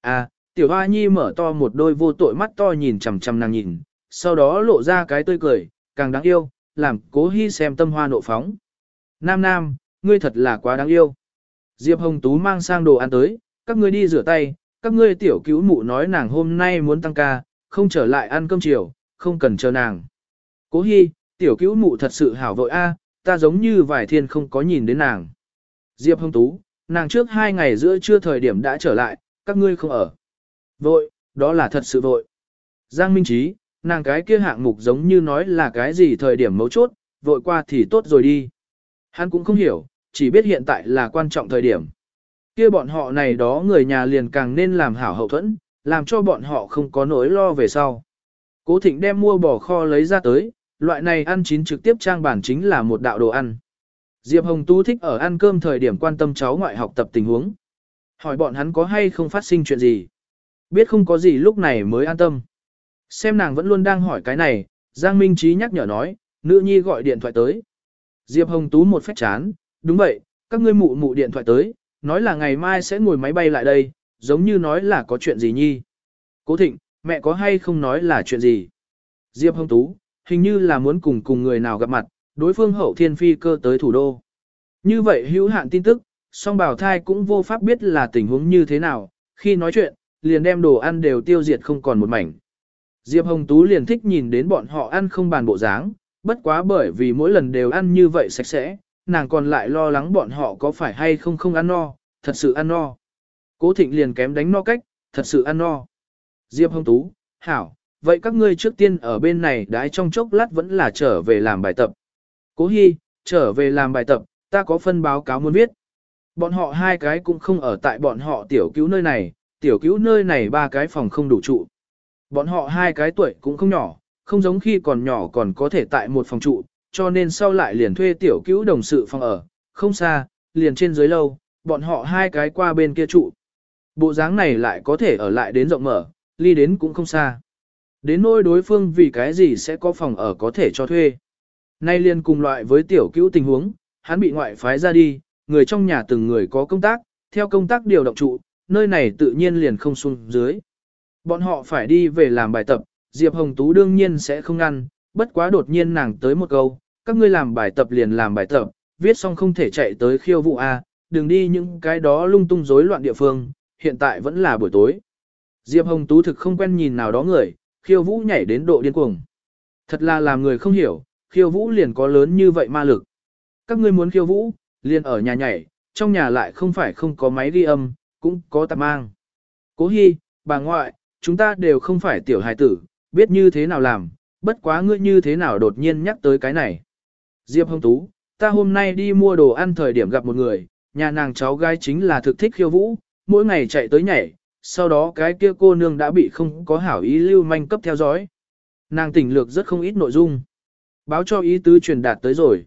À, tiểu hoa nhi mở to một đôi vô tội mắt to nhìn chằm chằm nàng nhìn, sau đó lộ ra cái tươi cười, càng đáng yêu, làm cố hy xem tâm hoa nộ phóng. Nam nam, ngươi thật là quá đáng yêu. Diệp Hồng Tú mang sang đồ ăn tới, các ngươi đi rửa tay, các ngươi tiểu cứu mụ nói nàng hôm nay muốn tăng ca, không trở lại ăn cơm chiều, không cần chờ nàng. Cố hy, tiểu cứu mụ thật sự hảo vội a, ta giống như vải thiên không có nhìn đến nàng. Diệp Hồng Tú, nàng trước hai ngày giữa trưa thời điểm đã trở lại, các ngươi không ở. Vội, đó là thật sự vội. Giang Minh Trí, nàng cái kia hạng mục giống như nói là cái gì thời điểm mấu chốt, vội qua thì tốt rồi đi. Hắn cũng không hiểu, chỉ biết hiện tại là quan trọng thời điểm. Kia bọn họ này đó người nhà liền càng nên làm hảo hậu thuẫn, làm cho bọn họ không có nỗi lo về sau. Cố Thịnh đem mua bò kho lấy ra tới, loại này ăn chín trực tiếp trang bản chính là một đạo đồ ăn. Diệp Hồng Tu thích ở ăn cơm thời điểm quan tâm cháu ngoại học tập tình huống. Hỏi bọn hắn có hay không phát sinh chuyện gì. Biết không có gì lúc này mới an tâm. Xem nàng vẫn luôn đang hỏi cái này, Giang Minh Trí nhắc nhở nói, nữ nhi gọi điện thoại tới. Diệp Hồng Tú một phép chán, đúng vậy, các ngươi mụ mụ điện thoại tới, nói là ngày mai sẽ ngồi máy bay lại đây, giống như nói là có chuyện gì nhi. Cố Thịnh, mẹ có hay không nói là chuyện gì? Diệp Hồng Tú, hình như là muốn cùng cùng người nào gặp mặt, đối phương hậu thiên phi cơ tới thủ đô. Như vậy hữu hạn tin tức, song bảo thai cũng vô pháp biết là tình huống như thế nào, khi nói chuyện, liền đem đồ ăn đều tiêu diệt không còn một mảnh. Diệp Hồng Tú liền thích nhìn đến bọn họ ăn không bàn bộ dáng, bất quá bởi vì mỗi lần đều ăn như vậy sạch sẽ, nàng còn lại lo lắng bọn họ có phải hay không không ăn no, thật sự ăn no. Cố Thịnh liền kém đánh no cách, thật sự ăn no. Diệp Hồng Tú, hảo, vậy các ngươi trước tiên ở bên này đãi trong chốc lát vẫn là trở về làm bài tập. Cố Hi, trở về làm bài tập, ta có phân báo cáo muốn viết. Bọn họ hai cái cũng không ở tại bọn họ tiểu cứu nơi này, tiểu cứu nơi này ba cái phòng không đủ trụ. Bọn họ hai cái tuổi cũng không nhỏ, không giống khi còn nhỏ còn có thể tại một phòng trụ, cho nên sau lại liền thuê tiểu cứu đồng sự phòng ở, không xa, liền trên dưới lâu, bọn họ hai cái qua bên kia trụ. Bộ dáng này lại có thể ở lại đến rộng mở, ly đến cũng không xa. Đến nôi đối phương vì cái gì sẽ có phòng ở có thể cho thuê. Nay liền cùng loại với tiểu cứu tình huống, hắn bị ngoại phái ra đi, người trong nhà từng người có công tác, theo công tác điều động trụ, nơi này tự nhiên liền không xuống dưới. Bọn họ phải đi về làm bài tập, Diệp Hồng Tú đương nhiên sẽ không ngăn, bất quá đột nhiên nàng tới một câu, các ngươi làm bài tập liền làm bài tập, viết xong không thể chạy tới khiêu vụ A, đừng đi những cái đó lung tung rối loạn địa phương, hiện tại vẫn là buổi tối. Diệp Hồng Tú thực không quen nhìn nào đó người, khiêu vũ nhảy đến độ điên cuồng. Thật là làm người không hiểu, khiêu vũ liền có lớn như vậy ma lực. Các ngươi muốn khiêu vũ, liền ở nhà nhảy, trong nhà lại không phải không có máy ghi âm, cũng có tạp mang. Cố Hi, bà ngoại, chúng ta đều không phải tiểu hài tử, biết như thế nào làm, bất quá ngươi như thế nào đột nhiên nhắc tới cái này. Diệp Hồng Tú, ta hôm nay đi mua đồ ăn thời điểm gặp một người, nhà nàng cháu gái chính là thực thích khiêu vũ, mỗi ngày chạy tới nhảy, sau đó cái kia cô nương đã bị không có hảo ý lưu manh cấp theo dõi. Nàng tỉnh lược rất không ít nội dung. Báo cho ý tứ truyền đạt tới rồi.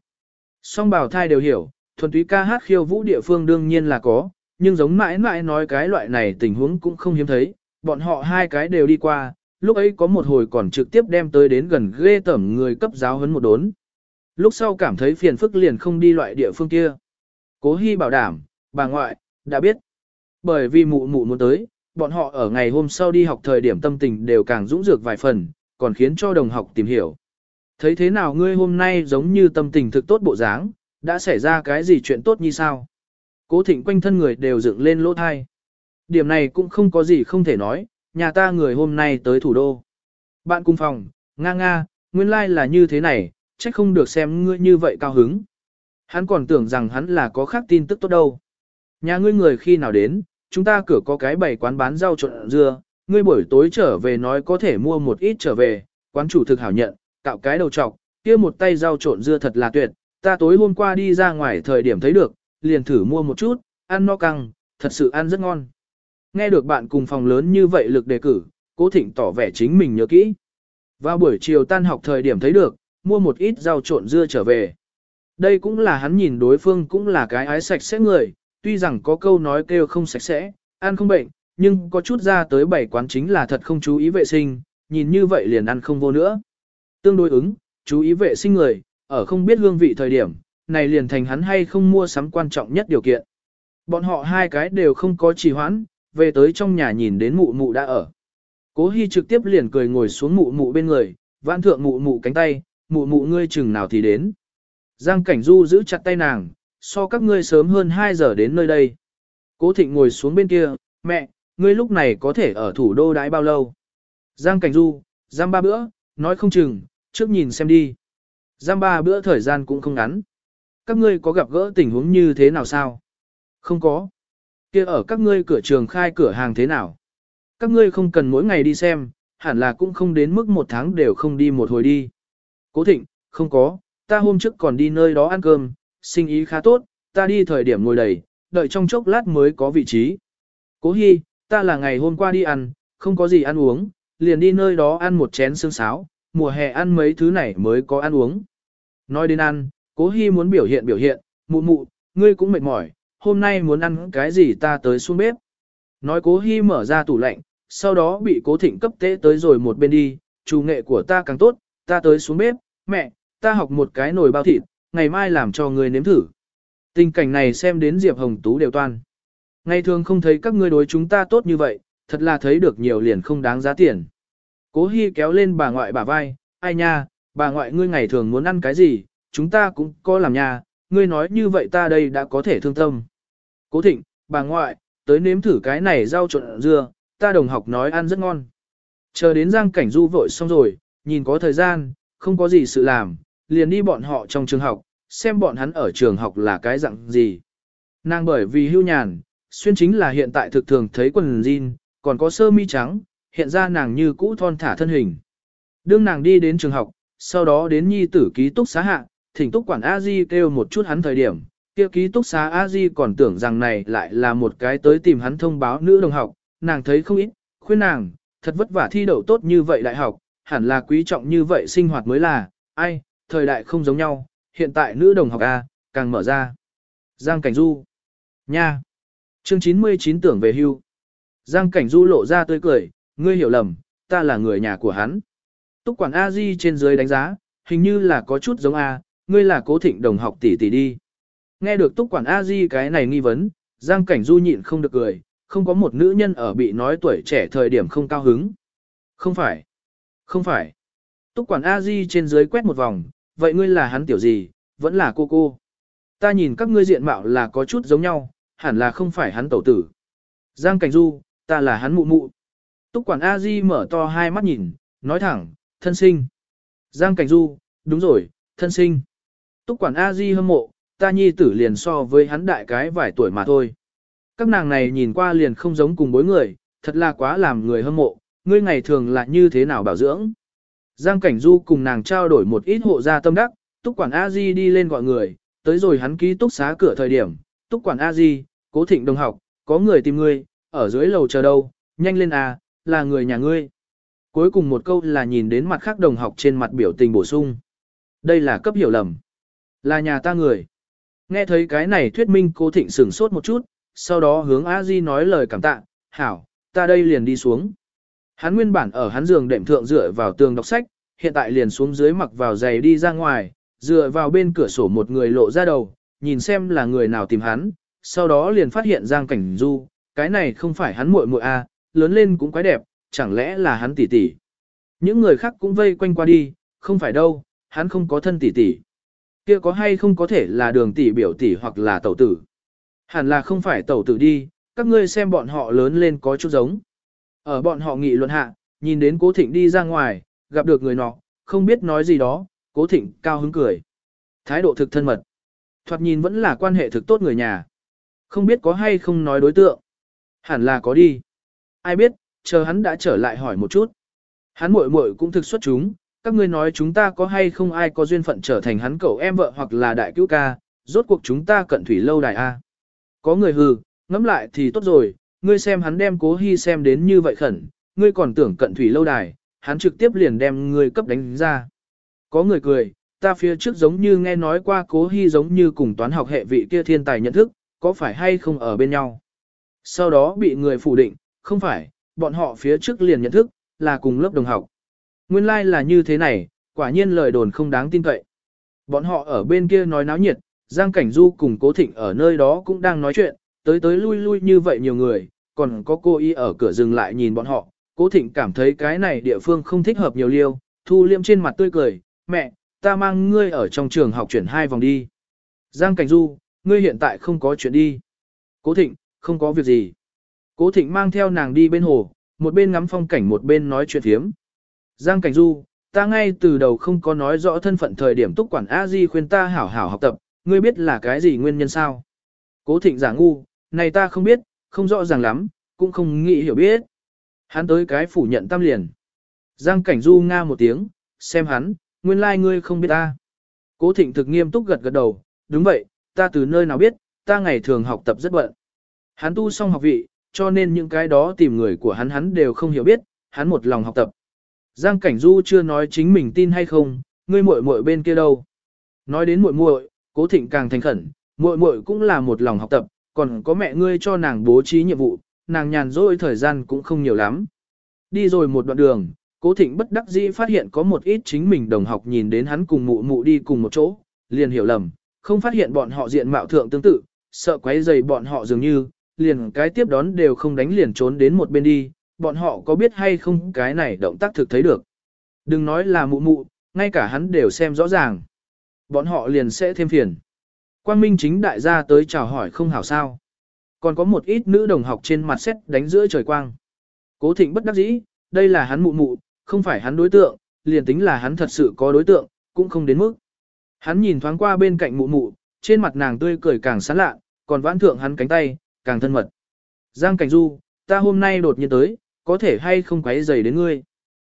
Song bảo thai đều hiểu, thuần túy ca hát khiêu vũ địa phương đương nhiên là có, nhưng giống mãi mãi nói cái loại này tình huống cũng không hiếm thấy, bọn họ hai cái đều đi qua, lúc ấy có một hồi còn trực tiếp đem tới đến gần ghê tẩm người cấp giáo huấn một đốn. Lúc sau cảm thấy phiền phức liền không đi loại địa phương kia. Cố Hy bảo đảm, bà ngoại, đã biết. Bởi vì mụ mụ muốn tới, bọn họ ở ngày hôm sau đi học thời điểm tâm tình đều càng dũng dược vài phần, còn khiến cho đồng học tìm hiểu. Thấy thế nào ngươi hôm nay giống như tâm tình thực tốt bộ dáng, đã xảy ra cái gì chuyện tốt như sao? Cố thịnh quanh thân người đều dựng lên lỗ thai. Điểm này cũng không có gì không thể nói, nhà ta người hôm nay tới thủ đô. Bạn cùng phòng, nga nga, nguyên lai like là như thế này, chắc không được xem ngươi như vậy cao hứng. Hắn còn tưởng rằng hắn là có khác tin tức tốt đâu. Nhà ngươi người khi nào đến, chúng ta cửa có cái bày quán bán rau trộn dưa, ngươi buổi tối trở về nói có thể mua một ít trở về, quán chủ thực hảo nhận, cạo cái đầu trọc, kia một tay rau trộn dưa thật là tuyệt, ta tối hôm qua đi ra ngoài thời điểm thấy được, liền thử mua một chút, ăn no căng, thật sự ăn rất ngon. Nghe được bạn cùng phòng lớn như vậy lực đề cử, cố thịnh tỏ vẻ chính mình nhớ kỹ. Vào buổi chiều tan học thời điểm thấy được, mua một ít rau trộn dưa trở về. Đây cũng là hắn nhìn đối phương cũng là cái ái sạch sẽ người, tuy rằng có câu nói kêu không sạch sẽ, ăn không bệnh, nhưng có chút ra tới bảy quán chính là thật không chú ý vệ sinh, nhìn như vậy liền ăn không vô nữa. Tương đối ứng, chú ý vệ sinh người, ở không biết hương vị thời điểm, này liền thành hắn hay không mua sắm quan trọng nhất điều kiện. Bọn họ hai cái đều không có trì hoãn, về tới trong nhà nhìn đến mụ mụ đã ở. Cố Hi trực tiếp liền cười ngồi xuống mụ mụ bên người, vãn thượng mụ mụ cánh tay, mụ mụ ngươi chừng nào thì đến. Giang Cảnh Du giữ chặt tay nàng, so các ngươi sớm hơn 2 giờ đến nơi đây. Cố Thịnh ngồi xuống bên kia, mẹ, ngươi lúc này có thể ở thủ đô đãi bao lâu? Giang Cảnh Du, giam ba bữa, nói không chừng, trước nhìn xem đi. Giam ba bữa thời gian cũng không ngắn. Các ngươi có gặp gỡ tình huống như thế nào sao? Không có kia ở các ngươi cửa trường khai cửa hàng thế nào? Các ngươi không cần mỗi ngày đi xem, hẳn là cũng không đến mức một tháng đều không đi một hồi đi. Cố thịnh, không có, ta hôm trước còn đi nơi đó ăn cơm, sinh ý khá tốt, ta đi thời điểm ngồi đầy, đợi trong chốc lát mới có vị trí. Cố Hi, ta là ngày hôm qua đi ăn, không có gì ăn uống, liền đi nơi đó ăn một chén xương sáo, mùa hè ăn mấy thứ này mới có ăn uống. Nói đến ăn, Cố Hi muốn biểu hiện biểu hiện, mụ mụ, ngươi cũng mệt mỏi, hôm nay muốn ăn cái gì ta tới xuống bếp. Nói Cố Hi mở ra tủ lạnh, sau đó bị Cố Thịnh cấp tế tới rồi một bên đi, chủ nghệ của ta càng tốt, ta tới xuống bếp, mẹ, ta học một cái nồi bao thịt, ngày mai làm cho người nếm thử. Tình cảnh này xem đến Diệp Hồng Tú đều toan. Ngày thường không thấy các ngươi đối chúng ta tốt như vậy, thật là thấy được nhiều liền không đáng giá tiền. Cố Hi kéo lên bà ngoại bà vai, ai nha, bà ngoại ngươi ngày thường muốn ăn cái gì, chúng ta cũng có làm nha, ngươi nói như vậy ta đây đã có thể thương tâm. Cố Thịnh, bà ngoại, tới nếm thử cái này rau trộn dưa, ta đồng học nói ăn rất ngon. Chờ đến Giang Cảnh Du vội xong rồi, nhìn có thời gian, không có gì sự làm, liền đi bọn họ trong trường học, xem bọn hắn ở trường học là cái dạng gì. Nàng bởi vì hưu nhàn, xuyên chính là hiện tại thực thường thấy quần jean, còn có sơ mi trắng, hiện ra nàng như cũ thon thả thân hình. Đương nàng đi đến trường học, sau đó đến nhi tử ký túc xá hạ, thỉnh túc quản a di kêu một chút hắn thời điểm, kia ký túc xá a di còn tưởng rằng này lại là một cái tới tìm hắn thông báo nữ đồng học, nàng thấy không ít, khuyên nàng, thật vất vả thi đậu tốt như vậy đại học, hẳn là quý trọng như vậy sinh hoạt mới là, ai, thời đại không giống nhau, hiện tại nữ đồng học A, càng mở ra. Giang Cảnh Du. Nha. Chương 99 tưởng về hưu. Giang Cảnh Du lộ ra tươi cười, ngươi hiểu lầm, ta là người nhà của hắn. Túc quản A Di trên dưới đánh giá, hình như là có chút giống A, ngươi là cố thịnh đồng học tỷ tỷ đi. Nghe được túc quản A Di cái này nghi vấn, Giang Cảnh Du nhịn không được cười, không có một nữ nhân ở bị nói tuổi trẻ thời điểm không cao hứng. Không phải. Không phải. Túc quản A Di trên dưới quét một vòng, vậy ngươi là hắn tiểu gì, vẫn là cô cô. Ta nhìn các ngươi diện mạo là có chút giống nhau, hẳn là không phải hắn tẩu tử. Giang Cảnh Du, ta là hắn mụ mụ. Túc quản A Di mở to hai mắt nhìn, nói thẳng, thân sinh. Giang Cảnh Du, đúng rồi, thân sinh. Túc quản A Di hâm mộ, ta nhi tử liền so với hắn đại cái vài tuổi mà thôi. Các nàng này nhìn qua liền không giống cùng bối người, thật là quá làm người hâm mộ, ngươi ngày thường là như thế nào bảo dưỡng. Giang Cảnh Du cùng nàng trao đổi một ít hộ gia tâm đắc, túc quản A Di đi lên gọi người, tới rồi hắn ký túc xá cửa thời điểm, túc quản A Di, cố thịnh đồng học, có người tìm ngươi, ở dưới lầu chờ đâu, nhanh lên à, là người nhà ngươi. Cuối cùng một câu là nhìn đến mặt khác đồng học trên mặt biểu tình bổ sung. Đây là cấp hiểu lầm. Là nhà ta người. Nghe thấy cái này thuyết minh cố thịnh sửng sốt một chút, sau đó hướng a di nói lời cảm tạ, hảo, ta đây liền đi xuống. Hắn nguyên bản ở hắn giường đệm thượng dựa vào tường đọc sách, hiện tại liền xuống dưới mặc vào giày đi ra ngoài, dựa vào bên cửa sổ một người lộ ra đầu, nhìn xem là người nào tìm hắn, sau đó liền phát hiện Giang Cảnh Du, cái này không phải hắn muội muội a, à, lớn lên cũng quái đẹp, chẳng lẽ là hắn tỷ tỷ. Những người khác cũng vây quanh qua đi, không phải đâu, hắn không có thân tỷ tỷ. Kia có hay không có thể là đường tỷ biểu tỷ hoặc là tẩu tử. Hẳn là không phải tẩu tử đi, các ngươi xem bọn họ lớn lên có chút giống. Ở bọn họ nghị luận hạ, nhìn đến cố thịnh đi ra ngoài, gặp được người nọ, không biết nói gì đó, cố thịnh cao hứng cười. Thái độ thực thân mật. Thoạt nhìn vẫn là quan hệ thực tốt người nhà. Không biết có hay không nói đối tượng. Hẳn là có đi. Ai biết, chờ hắn đã trở lại hỏi một chút. Hắn muội muội cũng thực xuất chúng, các ngươi nói chúng ta có hay không ai có duyên phận trở thành hắn cậu em vợ hoặc là đại cứu ca, rốt cuộc chúng ta cận thủy lâu đài A. Có người hừ, ngẫm lại thì tốt rồi, ngươi xem hắn đem cố hy xem đến như vậy khẩn, ngươi còn tưởng cận thủy lâu đài, hắn trực tiếp liền đem ngươi cấp đánh ra. Có người cười, ta phía trước giống như nghe nói qua cố hy giống như cùng toán học hệ vị kia thiên tài nhận thức, có phải hay không ở bên nhau. Sau đó bị người phủ định, không phải, bọn họ phía trước liền nhận thức, là cùng lớp đồng học. Nguyên lai like là như thế này, quả nhiên lời đồn không đáng tin cậy. Bọn họ ở bên kia nói náo nhiệt, Giang Cảnh Du cùng Cố Thịnh ở nơi đó cũng đang nói chuyện, tới tới lui lui như vậy nhiều người, còn có cô y ở cửa dừng lại nhìn bọn họ. Cố Thịnh cảm thấy cái này địa phương không thích hợp nhiều liêu, thu liêm trên mặt tươi cười, mẹ, ta mang ngươi ở trong trường học chuyển hai vòng đi. Giang Cảnh Du, ngươi hiện tại không có chuyện đi. Cố Thịnh, không có việc gì. Cố Thịnh mang theo nàng đi bên hồ, một bên ngắm phong cảnh một bên nói chuyện thiếm. Giang Cảnh Du, ta ngay từ đầu không có nói rõ thân phận thời điểm túc quản A Di khuyên ta hảo hảo học tập, ngươi biết là cái gì nguyên nhân sao? Cố Thịnh giả ngu, này ta không biết, không rõ ràng lắm, cũng không nghĩ hiểu biết. Hắn tới cái phủ nhận tam liền. Giang Cảnh Du nga một tiếng, xem hắn, nguyên lai like ngươi không biết ta. Cố Thịnh thực nghiêm túc gật gật đầu, đúng vậy, ta từ nơi nào biết, ta ngày thường học tập rất bận. Hắn tu xong học vị, cho nên những cái đó tìm người của hắn hắn đều không hiểu biết, hắn một lòng học tập. Giang Cảnh Du chưa nói chính mình tin hay không, ngươi muội muội bên kia đâu. Nói đến muội muội, Cố Thịnh càng thành khẩn, muội muội cũng là một lòng học tập, còn có mẹ ngươi cho nàng bố trí nhiệm vụ, nàng nhàn rỗi thời gian cũng không nhiều lắm. Đi rồi một đoạn đường, Cố Thịnh bất đắc dĩ phát hiện có một ít chính mình đồng học nhìn đến hắn cùng mụ mụ đi cùng một chỗ, liền hiểu lầm, không phát hiện bọn họ diện mạo thượng tương tự, sợ quấy rầy bọn họ dường như, liền cái tiếp đón đều không đánh liền trốn đến một bên đi, bọn họ có biết hay không cái này động tác thực thấy được. Đừng nói là mụ mụ, ngay cả hắn đều xem rõ ràng. Bọn họ liền sẽ thêm phiền. Quang Minh chính đại gia tới chào hỏi không hảo sao. Còn có một ít nữ đồng học trên mặt xét đánh giữa trời quang. Cố thịnh bất đắc dĩ, đây là hắn mụ mụ, không phải hắn đối tượng, liền tính là hắn thật sự có đối tượng, cũng không đến mức. Hắn nhìn thoáng qua bên cạnh mụ mụ, trên mặt nàng tươi cười càng sán lạ, còn vãn thượng hắn cánh tay, càng thân mật. Giang Cảnh Du, ta hôm nay đột nhiên tới, có thể hay không quấy dày đến ngươi.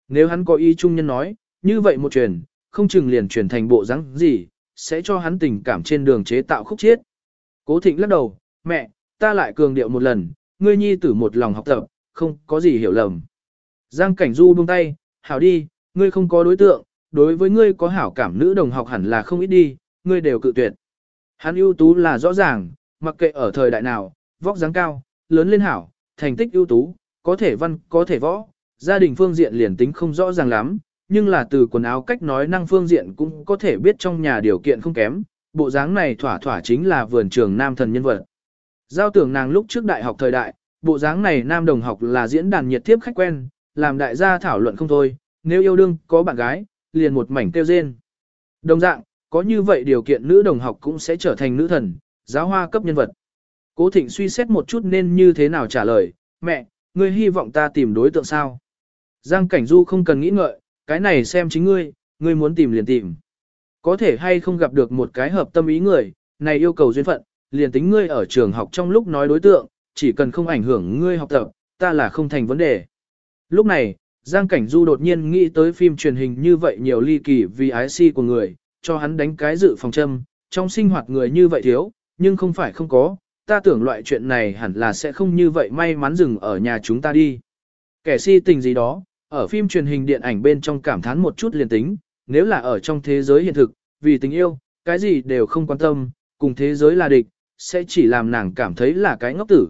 Nếu hắn có ý trung nhân nói, như vậy một truyền, không chừng liền truyền thành bộ rắn gì, sẽ cho hắn tình cảm trên đường chế tạo khúc chiết. Cố thịnh lắc đầu, mẹ, ta lại cường điệu một lần, ngươi nhi tử một lòng học tập, không có gì hiểu lầm. Giang Cảnh Du buông tay, hảo đi, ngươi không có đối tượng, đối với ngươi có hảo cảm nữ đồng học hẳn là không ít đi, ngươi đều cự tuyệt. Hắn ưu tú là rõ ràng, mặc kệ ở thời đại nào, vóc dáng cao, lớn lên hảo, thành tích ưu tú, có thể văn, có thể võ, gia đình phương diện liền tính không rõ ràng lắm, nhưng là từ quần áo cách nói năng phương diện cũng có thể biết trong nhà điều kiện không kém, bộ dáng này thỏa thỏa chính là vườn trường nam thần nhân vật. Giao tưởng nàng lúc trước đại học thời đại, bộ dáng này nam đồng học là diễn đàn nhiệt tiếp khách quen, làm đại gia thảo luận không thôi, nếu yêu đương có bạn gái, liền một mảnh tiêu rên. Đồng dạng, có như vậy điều kiện nữ đồng học cũng sẽ trở thành nữ thần, giáo hoa cấp nhân vật. Cố Thịnh suy xét một chút nên như thế nào trả lời, mẹ, ngươi hy vọng ta tìm đối tượng sao? Giang Cảnh Du không cần nghĩ ngợi, cái này xem chính ngươi, ngươi muốn tìm liền tìm. Có thể hay không gặp được một cái hợp tâm ý người, này yêu cầu duyên phận, liền tính ngươi ở trường học trong lúc nói đối tượng, chỉ cần không ảnh hưởng ngươi học tập, ta là không thành vấn đề. Lúc này, Giang Cảnh Du đột nhiên nghĩ tới phim truyền hình như vậy nhiều ly kỳ vì ái si của người, cho hắn đánh cái dự phòng châm, trong sinh hoạt người như vậy thiếu, nhưng không phải không có, ta tưởng loại chuyện này hẳn là sẽ không như vậy may mắn dừng ở nhà chúng ta đi. Kẻ si tình gì đó, ở phim truyền hình điện ảnh bên trong cảm thán một chút liền tính, nếu là ở trong thế giới hiện thực, vì tình yêu, cái gì đều không quan tâm, cùng thế giới là địch, sẽ chỉ làm nàng cảm thấy là cái ngốc tử.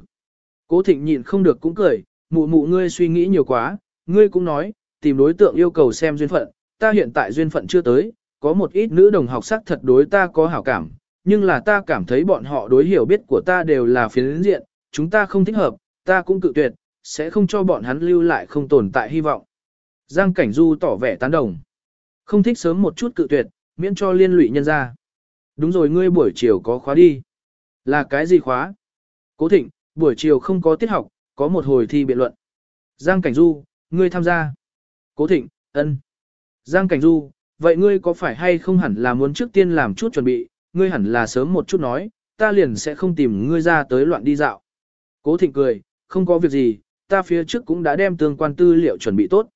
Cố thịnh nhịn không được cũng cười, mụ mụ ngươi suy nghĩ nhiều quá, ngươi cũng nói, tìm đối tượng yêu cầu xem duyên phận, ta hiện tại duyên phận chưa tới, có một ít nữ đồng học sắc thật đối ta có hảo cảm, nhưng là ta cảm thấy bọn họ đối hiểu biết của ta đều là phiến diện, chúng ta không thích hợp, ta cũng cự tuyệt, sẽ không cho bọn hắn lưu lại không tồn tại hy vọng. Giang Cảnh Du tỏ vẻ tán đồng. Không thích sớm một chút cự tuyệt, miễn cho liên lụy nhân ra. Đúng rồi ngươi buổi chiều có khóa đi. Là cái gì khóa? Cố thịnh, buổi chiều không có tiết học, có một hồi thi biện luận. Giang Cảnh Du, ngươi tham gia. Cố thịnh, ân. Giang Cảnh Du, vậy ngươi có phải hay không hẳn là muốn trước tiên làm chút chuẩn bị, ngươi hẳn là sớm một chút nói, ta liền sẽ không tìm ngươi ra tới loạn đi dạo. Cố thịnh cười, không có việc gì, ta phía trước cũng đã đem tương quan tư liệu chuẩn bị tốt.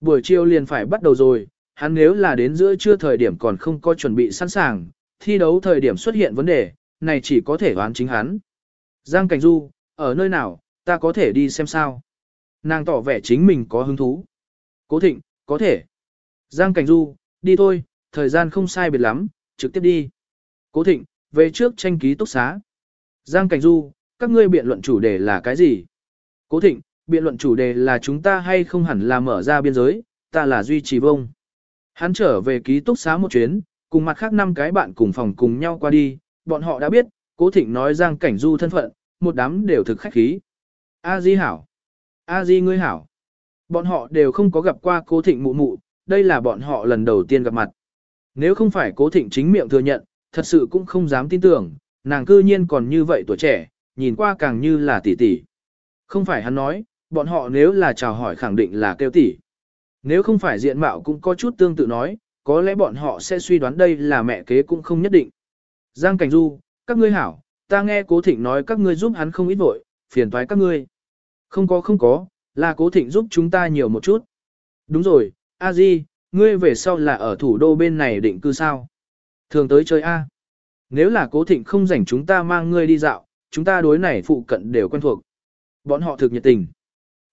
Buổi chiều liền phải bắt đầu rồi, hắn nếu là đến giữa trưa thời điểm còn không có chuẩn bị sẵn sàng, thi đấu thời điểm xuất hiện vấn đề, này chỉ có thể đoán chính hắn. Giang Cảnh Du, ở nơi nào, ta có thể đi xem sao. Nàng tỏ vẻ chính mình có hứng thú. Cố thịnh, có thể. Giang Cảnh Du, đi thôi, thời gian không sai biệt lắm, trực tiếp đi. Cố thịnh, về trước tranh ký túc xá. Giang Cảnh Du, các ngươi biện luận chủ đề là cái gì? Cố thịnh, biện luận chủ đề là chúng ta hay không hẳn là mở ra biên giới, ta là duy trì vông. Hắn trở về ký túc xá một chuyến, cùng mặt khác năm cái bạn cùng phòng cùng nhau qua đi, bọn họ đã biết, cố thịnh nói Giang Cảnh Du thân phận, một đám đều thực khách khí. A Di hảo. A Di ngươi hảo. Bọn họ đều không có gặp qua cố thịnh mụ mụ, đây là bọn họ lần đầu tiên gặp mặt. Nếu không phải cố thịnh chính miệng thừa nhận, thật sự cũng không dám tin tưởng, nàng cư nhiên còn như vậy tuổi trẻ, nhìn qua càng như là tỷ tỷ. Không phải hắn nói, bọn họ nếu là chào hỏi khẳng định là kêu tỷ. Nếu không phải diện mạo cũng có chút tương tự nói, có lẽ bọn họ sẽ suy đoán đây là mẹ kế cũng không nhất định. Giang Cảnh Du, các ngươi hảo, ta nghe Cố Thịnh nói các ngươi giúp hắn không ít vội, phiền toái các ngươi. Không có không có, là Cố Thịnh giúp chúng ta nhiều một chút. Đúng rồi, A Di, ngươi về sau là ở thủ đô bên này định cư sao? Thường tới chơi A. Nếu là Cố Thịnh không rảnh chúng ta mang ngươi đi dạo, chúng ta đối này phụ cận đều quen thuộc. Bọn họ thực nhiệt tình.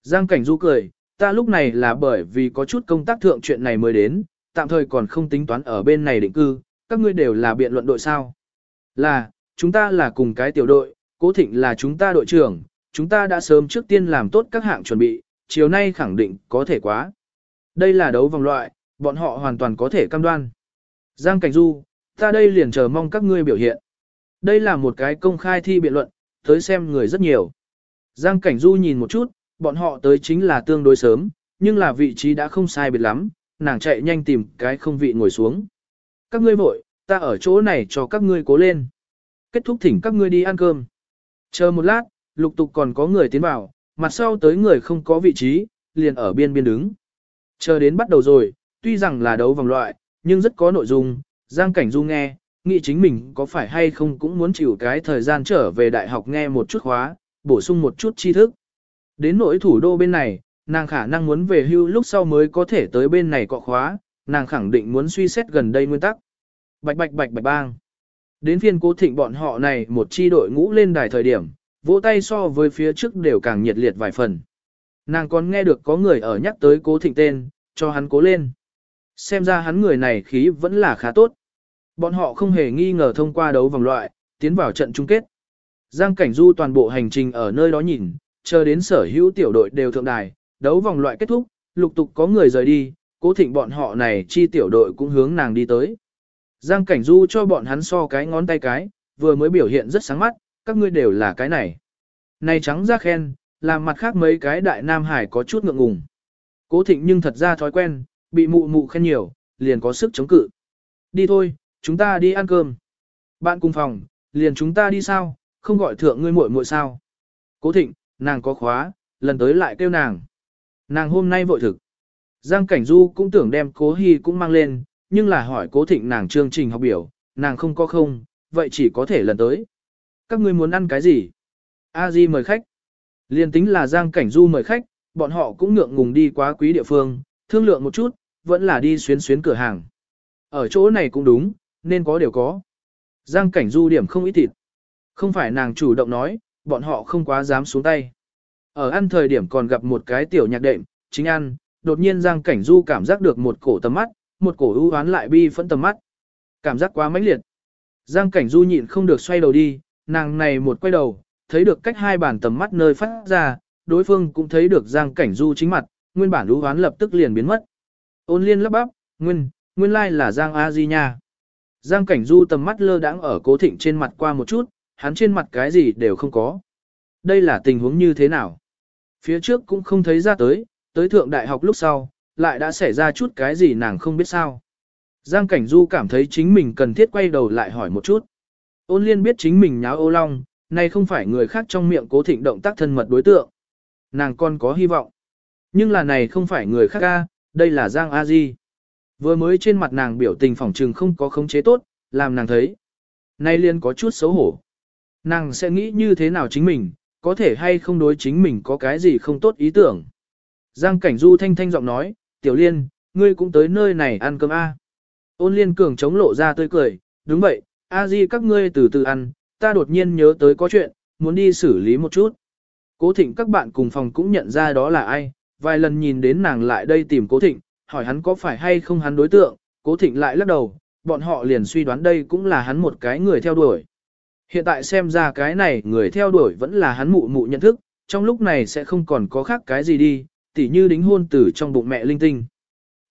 Giang Cảnh Du cười, ta lúc này là bởi vì có chút công tác thượng chuyện này mới đến, tạm thời còn không tính toán ở bên này định cư, các ngươi đều là biện luận đội sao. Là, chúng ta là cùng cái tiểu đội, cố thịnh là chúng ta đội trưởng, chúng ta đã sớm trước tiên làm tốt các hạng chuẩn bị, chiều nay khẳng định có thể quá. Đây là đấu vòng loại, bọn họ hoàn toàn có thể cam đoan. Giang Cảnh Du, ta đây liền chờ mong các ngươi biểu hiện. Đây là một cái công khai thi biện luận, tới xem người rất nhiều. Giang Cảnh Du nhìn một chút, bọn họ tới chính là tương đối sớm, nhưng là vị trí đã không sai biệt lắm, nàng chạy nhanh tìm cái không vị ngồi xuống. Các ngươi vội, ta ở chỗ này cho các ngươi cố lên. Kết thúc thỉnh các ngươi đi ăn cơm. Chờ một lát, lục tục còn có người tiến vào, mặt sau tới người không có vị trí, liền ở biên biên đứng. Chờ đến bắt đầu rồi, tuy rằng là đấu vòng loại, nhưng rất có nội dung, Giang Cảnh Du nghe, nghĩ chính mình có phải hay không cũng muốn chịu cái thời gian trở về đại học nghe một chút khóa, bổ sung một chút tri thức. Đến nỗi thủ đô bên này, nàng khả năng muốn về hưu lúc sau mới có thể tới bên này cọ khóa, nàng khẳng định muốn suy xét gần đây nguyên tắc. Bạch bạch bạch bạch bang. Đến phiên cố thịnh bọn họ này một chi đội ngũ lên đài thời điểm, vỗ tay so với phía trước đều càng nhiệt liệt vài phần. Nàng còn nghe được có người ở nhắc tới cố thịnh tên, cho hắn cố lên. Xem ra hắn người này khí vẫn là khá tốt. Bọn họ không hề nghi ngờ thông qua đấu vòng loại, tiến vào trận chung kết. Giang Cảnh Du toàn bộ hành trình ở nơi đó nhìn, chờ đến sở hữu tiểu đội đều thượng đài, đấu vòng loại kết thúc, lục tục có người rời đi, cố thịnh bọn họ này chi tiểu đội cũng hướng nàng đi tới. Giang Cảnh Du cho bọn hắn so cái ngón tay cái, vừa mới biểu hiện rất sáng mắt, các ngươi đều là cái này. Này trắng ra khen, làm mặt khác mấy cái đại nam hải có chút ngượng ngùng. Cố thịnh nhưng thật ra thói quen, bị mụ mụ khen nhiều, liền có sức chống cự. Đi thôi, chúng ta đi ăn cơm. Bạn cùng phòng, liền chúng ta đi sao, không gọi thượng ngươi muội muội sao. Cố thịnh, nàng có khóa, lần tới lại kêu nàng. Nàng hôm nay vội thực. Giang Cảnh Du cũng tưởng đem cố hy cũng mang lên, nhưng là hỏi cố thịnh nàng chương trình học biểu, nàng không có không, vậy chỉ có thể lần tới. Các ngươi muốn ăn cái gì? A Di mời khách. Liên tính là Giang Cảnh Du mời khách, bọn họ cũng ngượng ngùng đi quá quý địa phương, thương lượng một chút, vẫn là đi xuyến xuyến cửa hàng. Ở chỗ này cũng đúng, nên có đều có. Giang Cảnh Du điểm không ít thịt. Không phải nàng chủ động nói, bọn họ không quá dám xuống tay. Ở ăn thời điểm còn gặp một cái tiểu nhạc đệm, chính ăn, đột nhiên Giang Cảnh Du cảm giác được một cổ tầm mắt, một cổ ưu oán lại bi phẫn tầm mắt. Cảm giác quá mãnh liệt. Giang Cảnh Du nhịn không được xoay đầu đi, nàng này một quay đầu, thấy được cách hai bàn tầm mắt nơi phát ra, đối phương cũng thấy được Giang Cảnh Du chính mặt, nguyên bản ưu hoán lập tức liền biến mất. Ôn liên lắp bắp, nguyên, nguyên lai là Giang A Di nha. Giang Cảnh Du tầm mắt lơ đãng ở cố thịnh trên mặt qua một chút, hắn trên mặt cái gì đều không có. Đây là tình huống như thế nào? Phía trước cũng không thấy ra tới, tới thượng đại học lúc sau, lại đã xảy ra chút cái gì nàng không biết sao. Giang Cảnh Du cảm thấy chính mình cần thiết quay đầu lại hỏi một chút. Ôn liên biết chính mình nháo ô long, này không phải người khác trong miệng cố thịnh động tác thân mật đối tượng. Nàng còn có hy vọng. Nhưng là này không phải người khác ca, đây là Giang A Di. Vừa mới trên mặt nàng biểu tình phỏng trừng không có khống chế tốt, làm nàng thấy. Nay liên có chút xấu hổ. Nàng sẽ nghĩ như thế nào chính mình, có thể hay không đối chính mình có cái gì không tốt ý tưởng. Giang Cảnh Du thanh thanh giọng nói, Tiểu Liên, ngươi cũng tới nơi này ăn cơm A. Ôn Liên cường chống lộ ra tươi cười, đúng vậy, A Di các ngươi từ từ ăn, ta đột nhiên nhớ tới có chuyện, muốn đi xử lý một chút. Cố Thịnh các bạn cùng phòng cũng nhận ra đó là ai, vài lần nhìn đến nàng lại đây tìm Cố Thịnh, hỏi hắn có phải hay không hắn đối tượng, Cố Thịnh lại lắc đầu, bọn họ liền suy đoán đây cũng là hắn một cái người theo đuổi. Hiện tại xem ra cái này người theo đuổi vẫn là hắn mụ mụ nhận thức, trong lúc này sẽ không còn có khác cái gì đi, tỉ như đính hôn tử trong bụng mẹ linh tinh.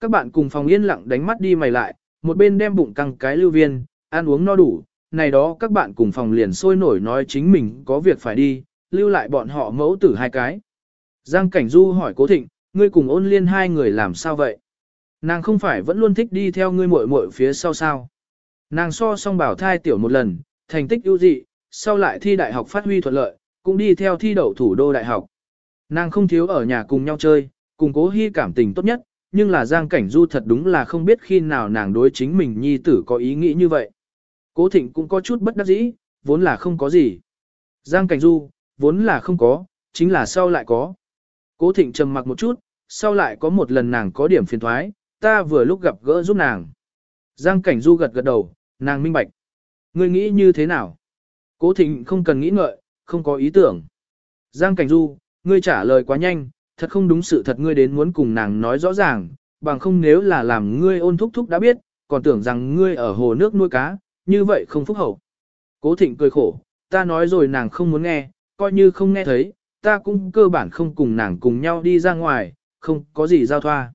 Các bạn cùng phòng yên lặng đánh mắt đi mày lại, một bên đem bụng căng cái lưu viên, ăn uống no đủ, này đó các bạn cùng phòng liền sôi nổi nói chính mình có việc phải đi, lưu lại bọn họ mẫu tử hai cái. Giang Cảnh Du hỏi Cố Thịnh, ngươi cùng ôn liên hai người làm sao vậy? Nàng không phải vẫn luôn thích đi theo ngươi muội muội phía sau sao? Nàng so song bảo thai tiểu một lần, thành tích ưu dị, sau lại thi đại học phát huy thuận lợi, cũng đi theo thi đậu thủ đô đại học. Nàng không thiếu ở nhà cùng nhau chơi, cùng cố hy cảm tình tốt nhất, nhưng là Giang Cảnh Du thật đúng là không biết khi nào nàng đối chính mình nhi tử có ý nghĩ như vậy. Cố Thịnh cũng có chút bất đắc dĩ, vốn là không có gì. Giang Cảnh Du, vốn là không có, chính là sau lại có. Cố Thịnh trầm mặc một chút, sau lại có một lần nàng có điểm phiền thoái, ta vừa lúc gặp gỡ giúp nàng. Giang Cảnh Du gật gật đầu, nàng minh bạch. Ngươi nghĩ như thế nào? Cố Thịnh không cần nghĩ ngợi, không có ý tưởng. Giang Cảnh Du, ngươi trả lời quá nhanh, thật không đúng sự thật ngươi đến muốn cùng nàng nói rõ ràng, bằng không nếu là làm ngươi ôn thúc thúc đã biết, còn tưởng rằng ngươi ở hồ nước nuôi cá, như vậy không phúc hậu. Cố Thịnh cười khổ, ta nói rồi nàng không muốn nghe, coi như không nghe thấy, ta cũng cơ bản không cùng nàng cùng nhau đi ra ngoài, không có gì giao thoa.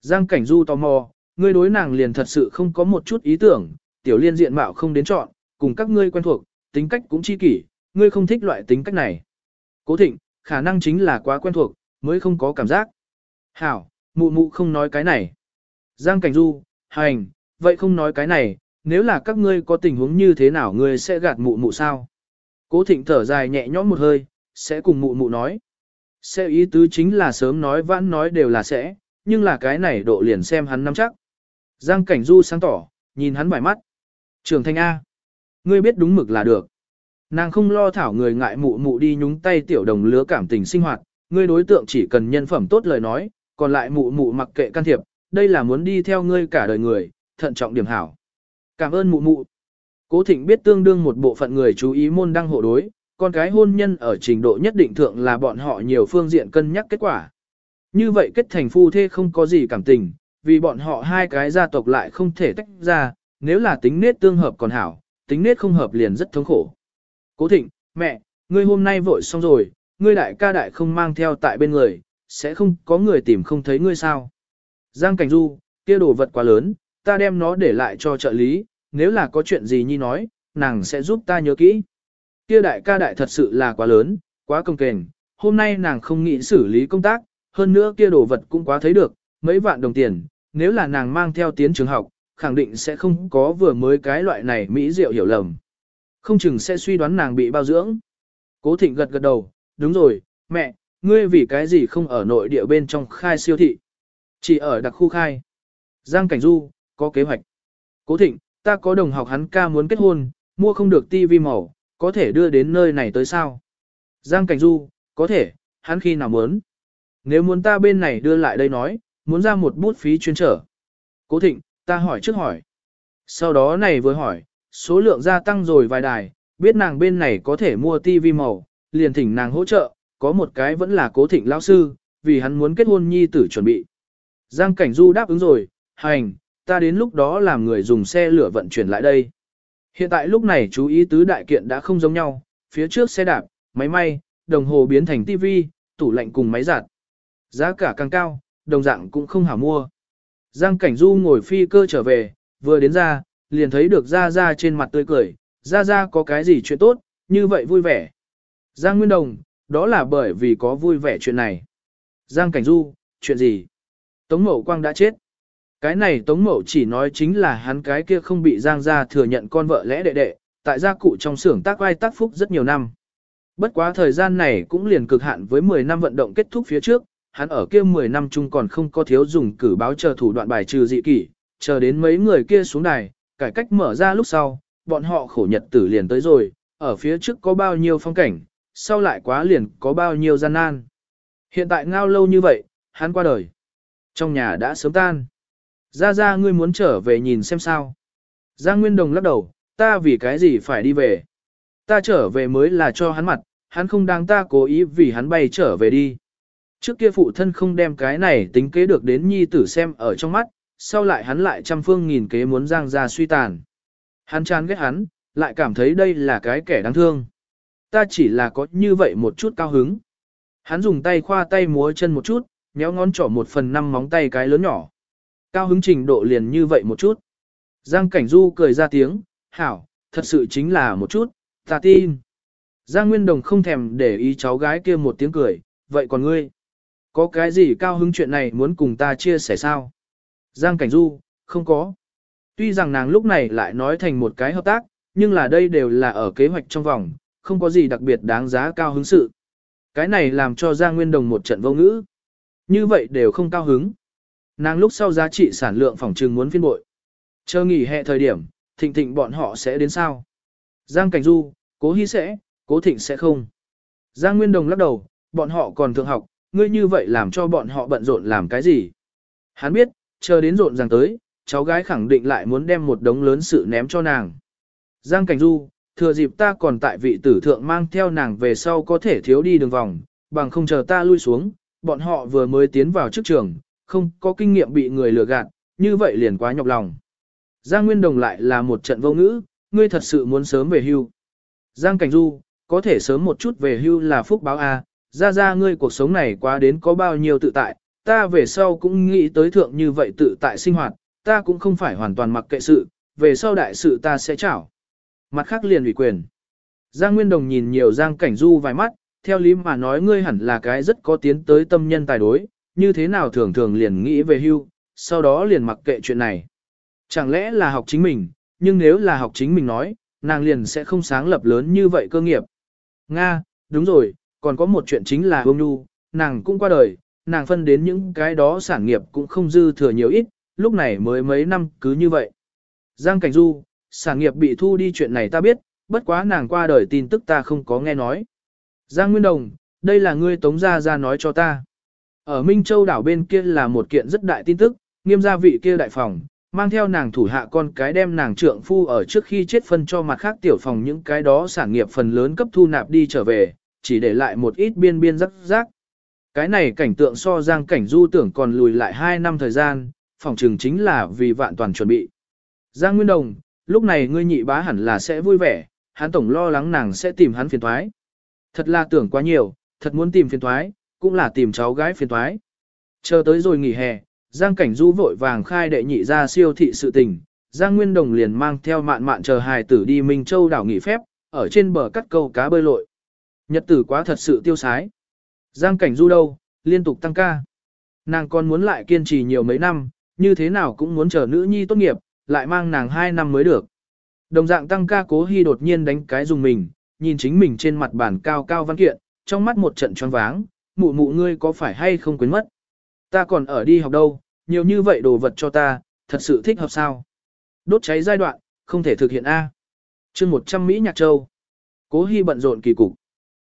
Giang Cảnh Du tò mò, ngươi đối nàng liền thật sự không có một chút ý tưởng, tiểu liên diện mạo không đến chọn, cùng các ngươi quen thuộc, tính cách cũng chi kỷ, ngươi không thích loại tính cách này. Cố thịnh, khả năng chính là quá quen thuộc, mới không có cảm giác. Hảo, mụ mụ không nói cái này. Giang Cảnh Du, hành, vậy không nói cái này, nếu là các ngươi có tình huống như thế nào ngươi sẽ gạt mụ mụ sao? Cố thịnh thở dài nhẹ nhõm một hơi, sẽ cùng mụ mụ nói. Sẽ ý tứ chính là sớm nói vãn nói đều là sẽ, nhưng là cái này độ liền xem hắn nắm chắc. Giang Cảnh Du sáng tỏ, nhìn hắn bài mắt. Trường Thanh A. Ngươi biết đúng mực là được. Nàng không lo thảo người ngại mụ mụ đi nhúng tay tiểu đồng lứa cảm tình sinh hoạt, ngươi đối tượng chỉ cần nhân phẩm tốt lời nói, còn lại mụ mụ mặc kệ can thiệp, đây là muốn đi theo ngươi cả đời người, thận trọng điểm hảo. Cảm ơn mụ mụ. Cố Thịnh biết tương đương một bộ phận người chú ý môn đăng hộ đối, con cái hôn nhân ở trình độ nhất định thượng là bọn họ nhiều phương diện cân nhắc kết quả. Như vậy kết thành phu thê không có gì cảm tình, vì bọn họ hai cái gia tộc lại không thể tách ra, nếu là tính nết tương hợp còn hảo, tính nết không hợp liền rất thống khổ. Cố thịnh, mẹ, ngươi hôm nay vội xong rồi, ngươi đại ca đại không mang theo tại bên người, sẽ không có người tìm không thấy ngươi sao. Giang Cảnh Du, kia đồ vật quá lớn, ta đem nó để lại cho trợ lý, nếu là có chuyện gì nhi nói, nàng sẽ giúp ta nhớ kỹ. Kia đại ca đại thật sự là quá lớn, quá công kềnh, hôm nay nàng không nghĩ xử lý công tác, hơn nữa kia đồ vật cũng quá thấy được, mấy vạn đồng tiền, nếu là nàng mang theo tiến trường học, khẳng định sẽ không có vừa mới cái loại này mỹ diệu hiểu lầm. Không chừng sẽ suy đoán nàng bị bao dưỡng. Cố thịnh gật gật đầu, đúng rồi, mẹ, ngươi vì cái gì không ở nội địa bên trong khai siêu thị. Chỉ ở đặc khu khai. Giang Cảnh Du, có kế hoạch. Cố thịnh, ta có đồng học hắn ca muốn kết hôn, mua không được tivi màu, có thể đưa đến nơi này tới sao? Giang Cảnh Du, có thể, hắn khi nào muốn. Nếu muốn ta bên này đưa lại đây nói, muốn ra một bút phí chuyên trở. Cố thịnh, ta hỏi trước hỏi. Sau đó này vừa hỏi, số lượng gia tăng rồi vài đài, biết nàng bên này có thể mua tivi màu, liền thỉnh nàng hỗ trợ, có một cái vẫn là cố thịnh lão sư, vì hắn muốn kết hôn nhi tử chuẩn bị. Giang Cảnh Du đáp ứng rồi, hành, ta đến lúc đó làm người dùng xe lửa vận chuyển lại đây. Hiện tại lúc này chú ý tứ đại kiện đã không giống nhau, phía trước xe đạp, máy may, đồng hồ biến thành tivi, tủ lạnh cùng máy giặt. Giá cả càng cao, đồng dạng cũng không hảo mua. Giang Cảnh Du ngồi phi cơ trở về, vừa đến ra, liền thấy được Gia Gia trên mặt tươi cười, Gia Gia có cái gì chuyện tốt, như vậy vui vẻ. Giang Nguyên Đồng, đó là bởi vì có vui vẻ chuyện này. Giang Cảnh Du, chuyện gì? Tống Mậu Quang đã chết. Cái này Tống Mậu chỉ nói chính là hắn cái kia không bị Giang Gia thừa nhận con vợ lẽ đệ đệ, tại gia cụ trong xưởng tác vai tác phúc rất nhiều năm. Bất quá thời gian này cũng liền cực hạn với 10 năm vận động kết thúc phía trước, hắn ở kia 10 năm chung còn không có thiếu dùng cử báo chờ thủ đoạn bài trừ dị kỷ, chờ đến mấy người kia xuống đài, cải cách mở ra lúc sau, bọn họ khổ nhật tử liền tới rồi, ở phía trước có bao nhiêu phong cảnh, sau lại quá liền có bao nhiêu gian nan. Hiện tại ngao lâu như vậy, hắn qua đời. Trong nhà đã sớm tan. Ra ra ngươi muốn trở về nhìn xem sao. Giang Nguyên Đồng lắc đầu, ta vì cái gì phải đi về. Ta trở về mới là cho hắn mặt, hắn không đáng ta cố ý vì hắn bay trở về đi. Trước kia phụ thân không đem cái này tính kế được đến nhi tử xem ở trong mắt, sau lại hắn lại trăm phương nghìn kế muốn giang ra suy tàn. Hắn chán ghét hắn, lại cảm thấy đây là cái kẻ đáng thương. Ta chỉ là có như vậy một chút cao hứng. Hắn dùng tay khoa tay múa chân một chút, méo ngón trỏ một phần năm móng tay cái lớn nhỏ. Cao hứng trình độ liền như vậy một chút. Giang Cảnh Du cười ra tiếng, hảo, thật sự chính là một chút, ta tin. Giang Nguyên Đồng không thèm để ý cháu gái kia một tiếng cười, vậy còn ngươi? Có cái gì cao hứng chuyện này muốn cùng ta chia sẻ sao? Giang Cảnh Du, không có. Tuy rằng nàng lúc này lại nói thành một cái hợp tác, nhưng là đây đều là ở kế hoạch trong vòng, không có gì đặc biệt đáng giá cao hứng sự. Cái này làm cho Giang Nguyên Đồng một trận vô ngữ. Như vậy đều không cao hứng. Nàng lúc sau giá trị sản lượng phòng trừng muốn phiên bội. Chờ nghỉ hè thời điểm, thịnh thịnh bọn họ sẽ đến sao? Giang Cảnh Du, cố hy sẽ, cố thịnh sẽ không. Giang Nguyên Đồng lắc đầu, bọn họ còn thường học, ngươi như vậy làm cho bọn họ bận rộn làm cái gì? Hắn biết, chờ đến rộn ràng tới, cháu gái khẳng định lại muốn đem một đống lớn sự ném cho nàng. Giang Cảnh Du, thừa dịp ta còn tại vị tử thượng mang theo nàng về sau có thể thiếu đi đường vòng, bằng không chờ ta lui xuống, bọn họ vừa mới tiến vào trước trường, không có kinh nghiệm bị người lừa gạt, như vậy liền quá nhọc lòng. Giang Nguyên Đồng lại là một trận vô ngữ, ngươi thật sự muốn sớm về hưu. Giang Cảnh Du, có thể sớm một chút về hưu là phúc báo A, ra ra ngươi cuộc sống này quá đến có bao nhiêu tự tại, ta về sau cũng nghĩ tới thượng như vậy tự tại sinh hoạt, ta cũng không phải hoàn toàn mặc kệ sự, về sau đại sự ta sẽ chảo. Mặt khác liền ủy quyền. Giang Nguyên Đồng nhìn nhiều Giang Cảnh Du vài mắt, theo lý mà nói ngươi hẳn là cái rất có tiến tới tâm nhân tài đối, như thế nào thường thường liền nghĩ về hưu, sau đó liền mặc kệ chuyện này. Chẳng lẽ là học chính mình, nhưng nếu là học chính mình nói, nàng liền sẽ không sáng lập lớn như vậy cơ nghiệp. Nga, đúng rồi, còn có một chuyện chính là Vương Nhu, nàng cũng qua đời, nàng phân đến những cái đó sản nghiệp cũng không dư thừa nhiều ít, lúc này mới mấy năm cứ như vậy. Giang Cảnh Du, sản nghiệp bị thu đi chuyện này ta biết, bất quá nàng qua đời tin tức ta không có nghe nói. Giang Nguyên Đồng, đây là ngươi tống gia ra nói cho ta. Ở Minh Châu đảo bên kia là một kiện rất đại tin tức, nghiêm gia vị kia đại phòng, mang theo nàng thủ hạ con cái đem nàng trượng phu ở trước khi chết phân cho mặt khác tiểu phòng những cái đó sản nghiệp phần lớn cấp thu nạp đi trở về, chỉ để lại một ít biên biên rắc rác. Cái này cảnh tượng so giang cảnh du tưởng còn lùi lại 2 năm thời gian, phòng trường chính là vì vạn toàn chuẩn bị. Giang Nguyên Đồng, lúc này ngươi nhị bá hẳn là sẽ vui vẻ, hắn tổng lo lắng nàng sẽ tìm hắn phiền thoái. Thật là tưởng quá nhiều, thật muốn tìm phiền thoái, cũng là tìm cháu gái phiền thoái. Chờ tới rồi nghỉ hè, Giang Cảnh Du vội vàng khai đệ nhị ra siêu thị sự tình, Giang Nguyên Đồng liền mang theo mạn mạn chờ hài tử đi Minh Châu đảo nghỉ phép, ở trên bờ cắt câu cá bơi lội. Nhật tử quá thật sự tiêu sái. Giang Cảnh Du đâu, liên tục tăng ca. Nàng còn muốn lại kiên trì nhiều mấy năm, như thế nào cũng muốn chờ nữ nhi tốt nghiệp, lại mang nàng hai năm mới được. Đồng dạng tăng ca cố hy đột nhiên đánh cái dùng mình, nhìn chính mình trên mặt bản cao cao văn kiện, trong mắt một trận tròn váng, mụ mụ ngươi có phải hay không quên mất. Ta còn ở đi học đâu, nhiều như vậy đồ vật cho ta, thật sự thích hợp sao. Đốt cháy giai đoạn, không thể thực hiện A. chương 100 Mỹ Nhạc Châu. Cố hy bận rộn kỳ cục.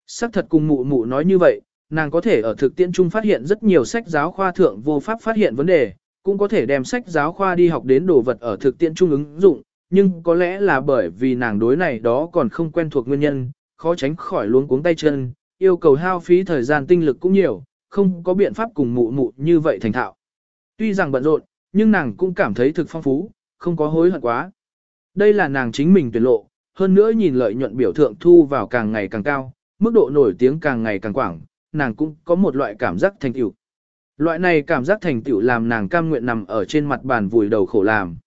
Sắc thật cùng mụ mụ nói như vậy, nàng có thể ở thực tiễn chung phát hiện rất nhiều sách giáo khoa thượng vô pháp phát hiện vấn đề, cũng có thể đem sách giáo khoa đi học đến đồ vật ở thực tiễn chung ứng dụng, nhưng có lẽ là bởi vì nàng đối này đó còn không quen thuộc nguyên nhân, khó tránh khỏi luống cuống tay chân, yêu cầu hao phí thời gian tinh lực cũng nhiều, không có biện pháp cùng mụ mụ như vậy thành thạo. Tuy rằng bận rộn, nhưng nàng cũng cảm thấy thực phong phú, không có hối hận quá. Đây là nàng chính mình tuyển lộ, hơn nữa nhìn lợi nhuận biểu thượng thu vào càng ngày càng cao, mức độ nổi tiếng càng ngày càng quảng, nàng cũng có một loại cảm giác thành tựu. Loại này cảm giác thành tựu làm nàng cam nguyện nằm ở trên mặt bàn vùi đầu khổ làm.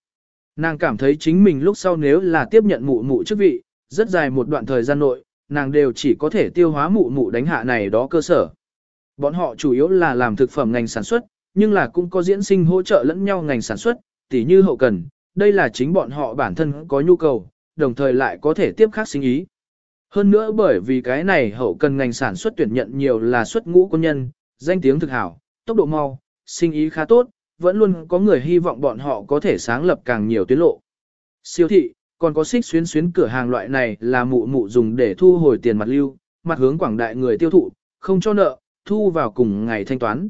Nàng cảm thấy chính mình lúc sau nếu là tiếp nhận mụ mụ chức vị, rất dài một đoạn thời gian nội, nàng đều chỉ có thể tiêu hóa mụ mụ đánh hạ này đó cơ sở. Bọn họ chủ yếu là làm thực phẩm ngành sản xuất, nhưng là cũng có diễn sinh hỗ trợ lẫn nhau ngành sản xuất, tỉ như hậu cần, đây là chính bọn họ bản thân có nhu cầu, đồng thời lại có thể tiếp khác sinh ý. Hơn nữa bởi vì cái này hậu cần ngành sản xuất tuyển nhận nhiều là xuất ngũ quân nhân, danh tiếng thực hảo, tốc độ mau, sinh ý khá tốt, vẫn luôn có người hy vọng bọn họ có thể sáng lập càng nhiều tuyến lộ. Siêu thị, còn có xích xuyến xuyến cửa hàng loại này là mụ mụ dùng để thu hồi tiền mặt lưu, mặt hướng quảng đại người tiêu thụ, không cho nợ, thu vào cùng ngày thanh toán.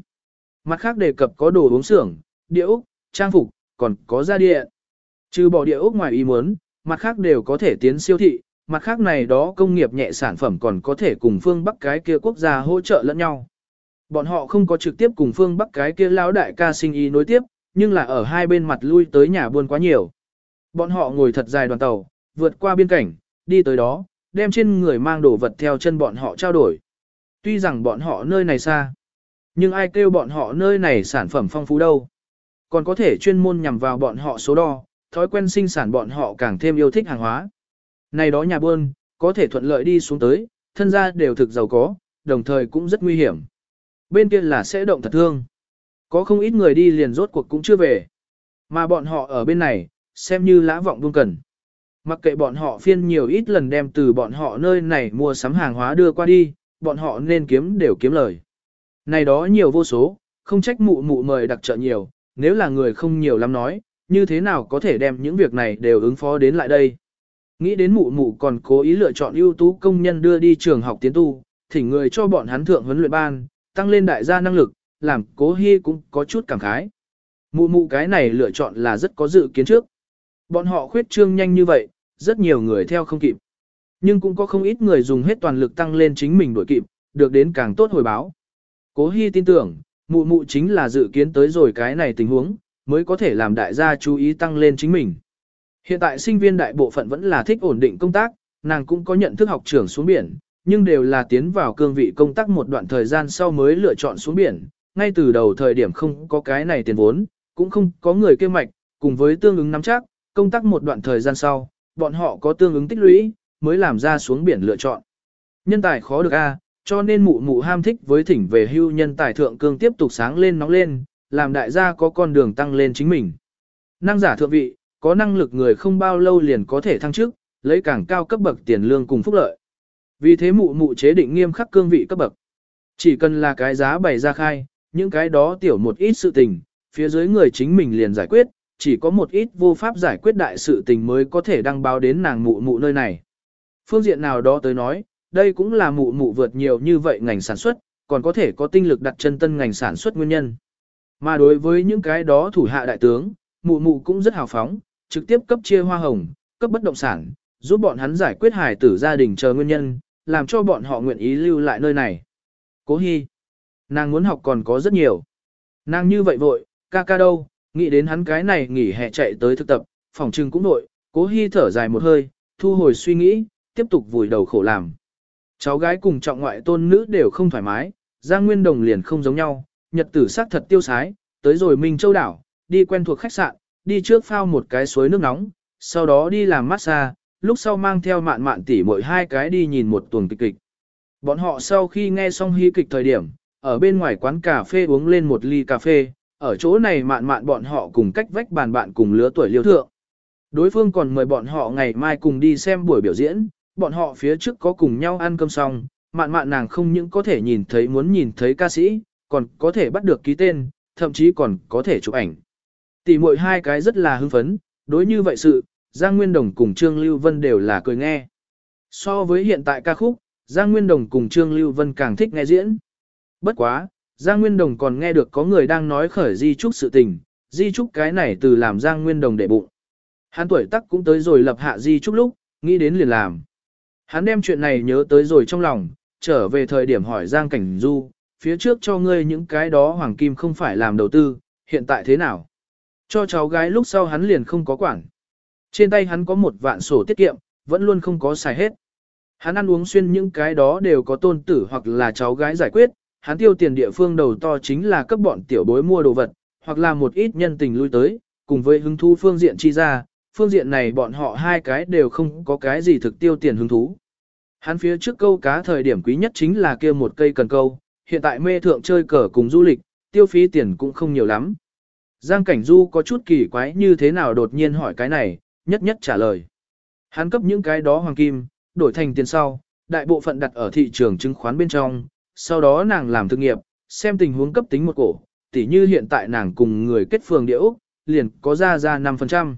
Mặt khác đề cập có đồ uống xưởng, địa ốc, trang phục, còn có gia điện. Trừ bỏ địa ốc ngoài ý muốn, mặt khác đều có thể tiến siêu thị, mặt khác này đó công nghiệp nhẹ sản phẩm còn có thể cùng phương Bắc cái kia quốc gia hỗ trợ lẫn nhau. Bọn họ không có trực tiếp cùng phương Bắc cái kia lão đại ca sinh ý nối tiếp, nhưng là ở hai bên mặt lui tới nhà buôn quá nhiều. Bọn họ ngồi thật dài đoàn tàu, vượt qua biên cảnh, đi tới đó, đem trên người mang đồ vật theo chân bọn họ trao đổi. Tuy rằng bọn họ nơi này xa, nhưng ai kêu bọn họ nơi này sản phẩm phong phú đâu. Còn có thể chuyên môn nhằm vào bọn họ số đo, thói quen sinh sản bọn họ càng thêm yêu thích hàng hóa. Này đó nhà buôn, có thể thuận lợi đi xuống tới, thân gia đều thực giàu có, đồng thời cũng rất nguy hiểm. Bên kia là sẽ động thật thương. Có không ít người đi liền rốt cuộc cũng chưa về. Mà bọn họ ở bên này, xem như lã vọng buông cần. Mặc kệ bọn họ phiên nhiều ít lần đem từ bọn họ nơi này mua sắm hàng hóa đưa qua đi, bọn họ nên kiếm đều kiếm lời. Này đó nhiều vô số, không trách mụ mụ mời đặc trợ nhiều, nếu là người không nhiều lắm nói, như thế nào có thể đem những việc này đều ứng phó đến lại đây. Nghĩ đến mụ mụ còn cố ý lựa chọn ưu tú công nhân đưa đi trường học tiến tu, thỉnh người cho bọn hắn thượng huấn luyện ban, tăng lên đại gia năng lực, làm cố hy cũng có chút cảm khái. Mụ mụ cái này lựa chọn là rất có dự kiến trước. Bọn họ khuyết trương nhanh như vậy, rất nhiều người theo không kịp. Nhưng cũng có không ít người dùng hết toàn lực tăng lên chính mình đổi kịp, được đến càng tốt hồi báo. Cố hy tin tưởng, mụ mụ chính là dự kiến tới rồi cái này tình huống, mới có thể làm đại gia chú ý tăng lên chính mình. Hiện tại sinh viên đại bộ phận vẫn là thích ổn định công tác, nàng cũng có nhận thức học trưởng xuống biển, nhưng đều là tiến vào cương vị công tác một đoạn thời gian sau mới lựa chọn xuống biển, ngay từ đầu thời điểm không có cái này tiền vốn, cũng không có người kêu mạch, cùng với tương ứng nắm chắc, công tác một đoạn thời gian sau, bọn họ có tương ứng tích lũy, mới làm ra xuống biển lựa chọn. Nhân tài khó được a, cho nên mụ mụ ham thích với thỉnh về hưu nhân tài thượng cương tiếp tục sáng lên nóng lên, làm đại gia có con đường tăng lên chính mình. Năng giả thượng vị, có năng lực người không bao lâu liền có thể thăng chức, lấy càng cao cấp bậc tiền lương cùng phúc lợi. Vì thế mụ mụ chế định nghiêm khắc cương vị cấp bậc. Chỉ cần là cái giá bày ra khai, những cái đó tiểu một ít sự tình, phía dưới người chính mình liền giải quyết, chỉ có một ít vô pháp giải quyết đại sự tình mới có thể đăng báo đến nàng mụ mụ nơi này. Phương diện nào đó tới nói, đây cũng là mụ mụ vượt nhiều như vậy ngành sản xuất, còn có thể có tinh lực đặt chân tân ngành sản xuất nguyên nhân. Mà đối với những cái đó thủ hạ đại tướng, mụ mụ cũng rất hào phóng, trực tiếp cấp chia hoa hồng, cấp bất động sản, giúp bọn hắn giải quyết hài tử gia đình chờ nguyên nhân, làm cho bọn họ nguyện ý lưu lại nơi này. Cố Hi, nàng muốn học còn có rất nhiều. Nàng như vậy vội, ca ca đâu, nghĩ đến hắn cái này nghỉ hè chạy tới thực tập, phòng trưng cũng nội, Cố Hi thở dài một hơi, thu hồi suy nghĩ, tiếp tục vùi đầu khổ làm. Cháu gái cùng trọng ngoại tôn nữ đều không thoải mái, Giang Nguyên Đồng liền không giống nhau, nhật tử sắc thật tiêu sái, tới rồi Minh Châu đảo, đi quen thuộc khách sạn, đi trước phao một cái suối nước nóng, sau đó đi làm massage, lúc sau mang theo mạn mạn tỉ mỗi hai cái đi nhìn một tuần kịch kịch. Bọn họ sau khi nghe xong hy kịch thời điểm, ở bên ngoài quán cà phê uống lên một ly cà phê, ở chỗ này mạn mạn bọn họ cùng cách vách bàn bạn cùng lứa tuổi liêu thượng. Đối phương còn mời bọn họ ngày mai cùng đi xem buổi biểu diễn, bọn họ phía trước có cùng nhau ăn cơm xong, mạn mạn nàng không những có thể nhìn thấy muốn nhìn thấy ca sĩ, còn có thể bắt được ký tên, thậm chí còn có thể chụp ảnh. Tỷ muội hai cái rất là hưng phấn, đối như vậy sự, Giang Nguyên Đồng cùng Trương Lưu Vân đều là cười nghe. So với hiện tại ca khúc, Giang Nguyên Đồng cùng Trương Lưu Vân càng thích nghe diễn. Bất quá, Giang Nguyên Đồng còn nghe được có người đang nói khởi di trúc sự tình, di trúc cái này từ làm Giang Nguyên Đồng để bụng. Hắn tuổi tác cũng tới rồi lập hạ di trúc lúc, nghĩ đến liền làm. Hắn đem chuyện này nhớ tới rồi trong lòng, trở về thời điểm hỏi Giang Cảnh Du, phía trước cho ngươi những cái đó hoàng kim không phải làm đầu tư, hiện tại thế nào? Cho cháu gái lúc sau hắn liền không có quản. Trên tay hắn có một vạn sổ tiết kiệm, vẫn luôn không có xài hết. Hắn ăn uống xuyên những cái đó đều có tôn tử hoặc là cháu gái giải quyết, hắn tiêu tiền địa phương đầu to chính là cấp bọn tiểu bối mua đồ vật, hoặc là một ít nhân tình lui tới, cùng với hứng thú phương diện chi ra, phương diện này bọn họ hai cái đều không có cái gì thực tiêu tiền hứng thú. Hắn phía trước câu cá thời điểm quý nhất chính là kia một cây cần câu, hiện tại mê thượng chơi cờ cùng du lịch, tiêu phí tiền cũng không nhiều lắm. Giang Cảnh Du có chút kỳ quái như thế nào đột nhiên hỏi cái này, nhất nhất trả lời. Hắn cấp những cái đó hoàng kim, đổi thành tiền sau, đại bộ phận đặt ở thị trường chứng khoán bên trong, sau đó nàng làm thực nghiệp, xem tình huống cấp tính một cổ, tỉ như hiện tại nàng cùng người kết phường địa Úc, liền có ra ra 5%.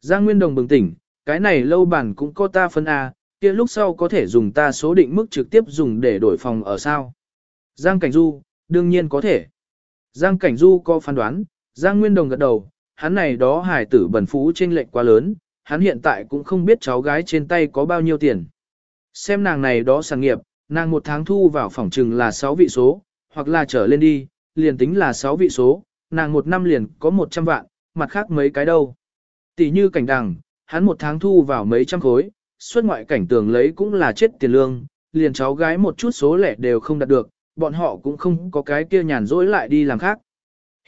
Giang Nguyên Đồng bừng tỉnh, cái này lâu bản cũng có ta phân A, kia lúc sau có thể dùng ta số định mức trực tiếp dùng để đổi phòng ở sao. Giang Cảnh Du, đương nhiên có thể. Giang Cảnh Du có phán đoán, Giang Nguyên Đồng gật đầu, hắn này đó hải tử bẩn phú trên lệnh quá lớn, hắn hiện tại cũng không biết cháu gái trên tay có bao nhiêu tiền. Xem nàng này đó sản nghiệp, nàng một tháng thu vào phòng trừng là 6 vị số, hoặc là trở lên đi, liền tính là 6 vị số, nàng một năm liền có 100 vạn, mặt khác mấy cái đâu. Tỷ như cảnh đằng, hắn một tháng thu vào mấy trăm khối, xuất ngoại cảnh tường lấy cũng là chết tiền lương, liền cháu gái một chút số lẻ đều không đạt được, bọn họ cũng không có cái kia nhàn rỗi lại đi làm khác.